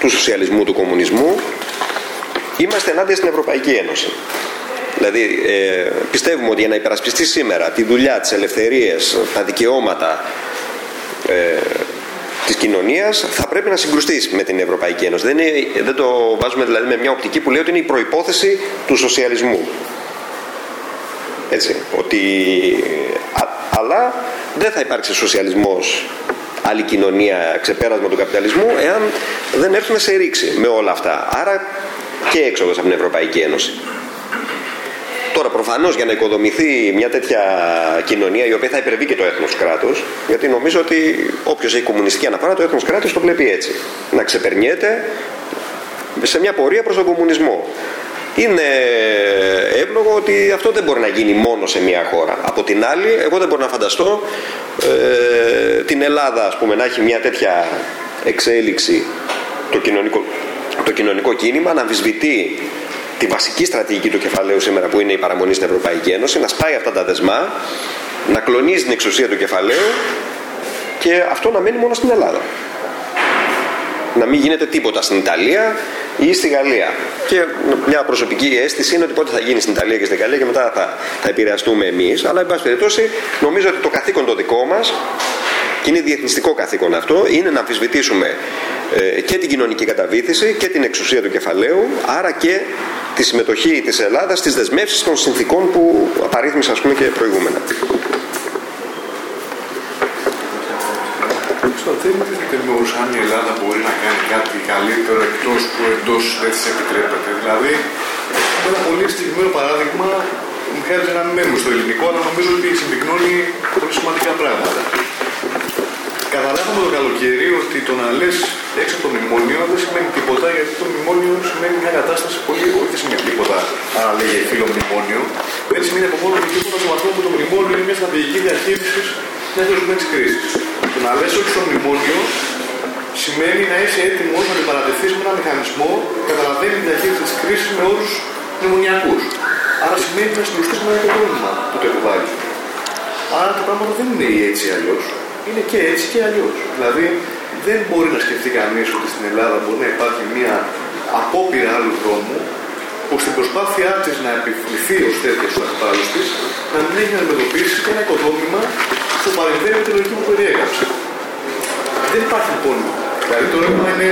του σοσιαλισμού, του κομμουνισμού, είμαστε ενάντια στην Ευρωπαϊκή Ένωση. Δηλαδή ε, πιστεύουμε ότι για να υπερασπιστεί σήμερα τη δουλειά, τις ελευθερίες, τα δικαιώματα, ε, της κοινωνίας θα πρέπει να συγκρουστείς με την Ευρωπαϊκή Ένωση. Δεν, είναι, δεν το βάζουμε δηλαδή με μια οπτική που λέει ότι είναι η προϋπόθεση του σοσιαλισμού. Έτσι, ότι, αλλά δεν θα υπάρξει σοσιαλισμός άλλη κοινωνία, ξεπέρασμα του καπιταλισμού, εάν δεν έρθουμε σε ρήξη με όλα αυτά. Άρα και έξοδος από την Ευρωπαϊκή Ένωση. Τώρα, προφανώς για να οικοδομηθεί μια τέτοια κοινωνία η οποία θα υπερβεί και το έθνος κράτος, γιατί νομίζω ότι όποιος έχει κομμουνιστική αναφορά, το έθνος κράτος το βλέπει έτσι. Να ξεπερνιέται σε μια πορεία προς τον κομμουνισμό. Είναι εύλογο ότι αυτό δεν μπορεί να γίνει μόνο σε μια χώρα. Από την άλλη, εγώ δεν μπορώ να φανταστώ ε, την Ελλάδα ας πούμε, να έχει μια τέτοια εξέλιξη το κοινωνικό, το κοινωνικό κίνημα, να αμφισβητεί τη βασική στρατηγική του κεφαλαίου σήμερα που είναι η παραμονή στην Ευρωπαϊκή Ένωση, να σπάει αυτά τα δεσμά, να κλονίζει την εξουσία του κεφαλαίου και αυτό να μένει μόνο στην Ελλάδα. Να μην γίνεται τίποτα στην Ιταλία ή στη Γαλλία. Και μια προσωπική αίσθηση είναι ότι πότε θα γίνει στην Ιταλία και στη Γαλλία και μετά θα, θα επηρεαστούμε εμείς. Αλλά, εν πάση περιπτώσει, νομίζω ότι το καθήκον το δικό μας, και είναι διεθνιστικό καθήκον αυτό, είναι να αμφισβητήσουμε ε, και την κοινωνική καταβήθηση και την εξουσία του κεφαλαίου, άρα και τη συμμετοχή της Ελλάδας στις δεσμεύσεις των συνθήκων που απαρίθμησα ας πούμε και προηγούμενα. Στο θέμα δεν θεωρούσα αν η Ελλάδα μπορεί να κάνει κάτι καλύτερο εκτός που εντός δεν της επιτρέπεται. Δηλαδή, ένα πολύ συγκεκριμένο παράδειγμα μου χρειάζεται να μην στο ελληνικό, αλλά νομίζω ότι συμπυκνώνει πολύ σημαντικά πράγματα. Καταλάβαμε το καλοκαίρι ότι το να λες έξω από το μνημόνιο δεν σημαίνει τίποτα, γιατί το μνημόνιο σημαίνει μια κατάσταση πολύ. Όχι δεν σημαίνει τίποτα, άρα λέγε φίλο μνημόνιο. Δεν σημαίνει από μόνο τίποτα στο βαθμό που το μνημόνιο είναι μια στρατηγική διαχείριση μιας δεδομένη κρίσης. Το να λες όχι στο μνημόνιο σημαίνει να είσαι έτοιμος να αντιπαρατεθείς με ένα μηχανισμό που καταλαβαίνει τη διαχείριση της κρίσης με όρους μνημονιακούς. Άρα σημαίνει να συγκρουστεί με ένα πρόβλημα που το επιβάλλει. Άρα τα πράγματα δεν είναι έτσι αλλιώς είναι και έτσι και αλλιώς. Δηλαδή δεν μπορεί να σκεφτεί κανείς ότι στην Ελλάδα μπορεί να υπάρχει μια απόπειρα άλλου δρόμου που στην προσπάθειά της να επιβληθεί ως τέτοια στου αντιπάλου της να μην έχει να αντιμετωπίσει και ένα οικοδόμημα που παρεμβαίνει με τη λογική που περιέγραψε. Δεν υπάρχει λοιπόν. Δηλαδή το ερώτημα είναι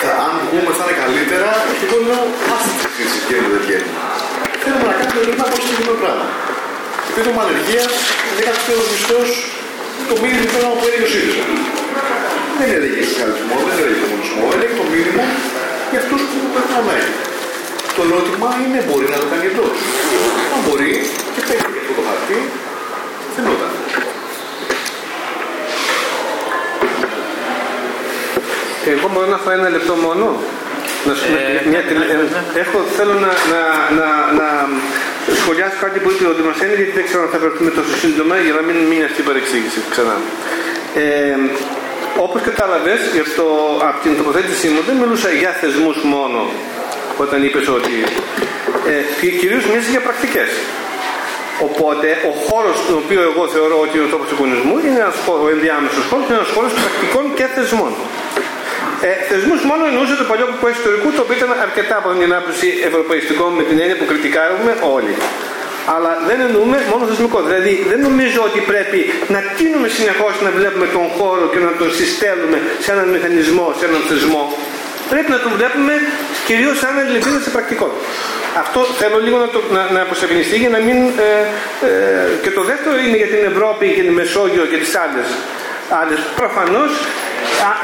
θα, αν βγούμε θα είναι καλύτερα και εγώ λέω άστε τις συζήτηση βγαίνουν δεν βγαίνουν. Θέλουμε να κάνουμε ένα πολύ συγκεκριμένο πράγμα. Επίδομα ανεργία, 10 μισθό το μήνυμα που να έλεγε ο ΣΥΡΙΖΑ. Δεν έλεγε σοσιαλισμό, δεν έλεγε κομμουνισμό, έλεγε το μήνυμα για αυτούς που πρέπει να μένει. Το ερώτημα είναι μπορεί να το κάνει εντό. Αν μπορεί και παίρνει αυτό το χαρτί, φαινόταν. Εγώ μπορώ να φάω ένα λεπτό μόνο. Να σου ε, μια, ναι, ναι, ναι. έχω, θέλω να, να, να, να σχολιάσω κάτι που είπε ο Δημοσένη γιατί δεν ξέρω αν θα βρεθούμε τόσο σύντομα για να μην μείνει αυτή η παρεξήγηση ξανά. Ε, όπως κατάλαβες, από την τοποθέτησή μου δεν μιλούσα για θεσμούς μόνο όταν είπες ότι ε, κυρίως μίλησες για πρακτικές. Οπότε ο χώρος τον οποίο εγώ θεωρώ ότι είναι ο τόπος του κομμουνισμού είναι ένας χώρος, ο ενδιάμεσος χώρος, είναι ένας χώρος πρακτικών και θεσμών. Ε, θεσμούς μόνο εννοούσε το παλιό που ιστορικού, το οποίο ήταν αρκετά από την άποψη ευρωπαϊστικό με την έννοια που κριτικάρουμε όλοι. Αλλά δεν εννοούμε μόνο θεσμικό. Δηλαδή δεν νομίζω ότι πρέπει να τίνουμε συνεχώς να βλέπουμε τον χώρο και να τον συστέλουμε σε έναν μηχανισμό, σε έναν θεσμό. Πρέπει να τον βλέπουμε κυρίως σαν αντιληπτήριο σε πρακτικό. Αυτό θέλω λίγο να, το, να, να για να μην. Ε, ε, και το δεύτερο είναι για την Ευρώπη και την Μεσόγειο και τις άλλες. Άλλες. Προφανώς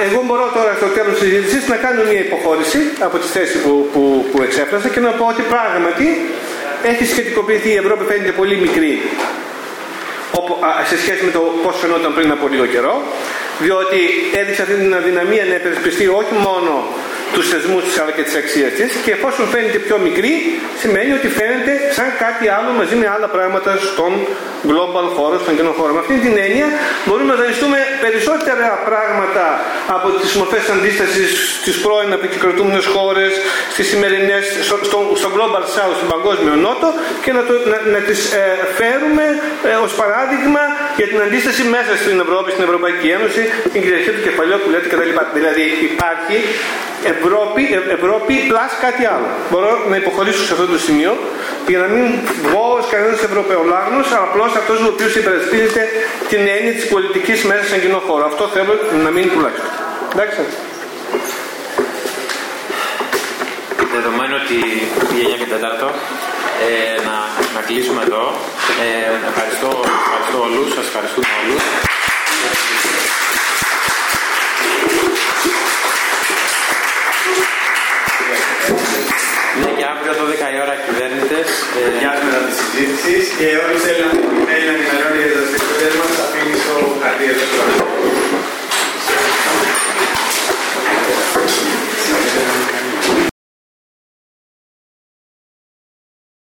εγώ μπορώ τώρα στο τέλος της συζήτησης να κάνω μια υποχώρηση από τη θέση που, που, που εξέφρασα και να πω ότι πράγματι έχει σχετικοποιηθεί η Ευρώπη φαίνεται πολύ μικρή σε σχέση με το πώς φαινόταν πριν από λίγο καιρό διότι έδειξε αυτή την αδυναμία να επερασπιστεί όχι μόνο τους θεσμούς της αλλά και τις αξίες της και εφόσον φαίνεται πιο μικρή σημαίνει ότι φαίνεται σαν κάτι άλλο μαζί με άλλα πράγματα στον global χώρο, στον κοινό χώρο. Με αυτή την έννοια μπορούμε να δανειστούμε περισσότερα πράγματα από τις μορφές αντίστασης στις πρώην αποκυκροτούμενες χώρες, στις σημερινές, στο, στο, global south, στον παγκόσμιο νότο και να, το, να, να τις ε, φέρουμε ε, ως παράδειγμα για την αντίσταση μέσα στην Ευρώπη, στην Ευρωπαϊκή Ένωση, την κυριαρχία του κεφαλαίου που λέτε κτλ. Δηλαδή υπάρχει Ευρώπη, ε, Ευρώπη πλάς κάτι άλλο. Μπορώ να υποχωρήσω σε αυτό το σημείο για να μην βγω ως κανένας Ευρωπαιολάγνος, αλλά απλώς αυτός ο οποίος υπερασπίζεται την έννοια της πολιτικής μέσα σε κοινό χώρο. Αυτό θέλω να μείνει τουλάχιστον. Εντάξει. Δεδομένου ότι πήγε 9 και 4, ε, να, να κλείσουμε εδώ. Ε, ευχαριστώ, ευχαριστώ όλους, σας ευχαριστούμε όλους. Η ώρα κυβέρνητες. Γεια μετά της συζήτησης και όλοι θέλουν να ενημερώνει για τα δραστηριότητες μας, αφήνει στο χαρτί εδώ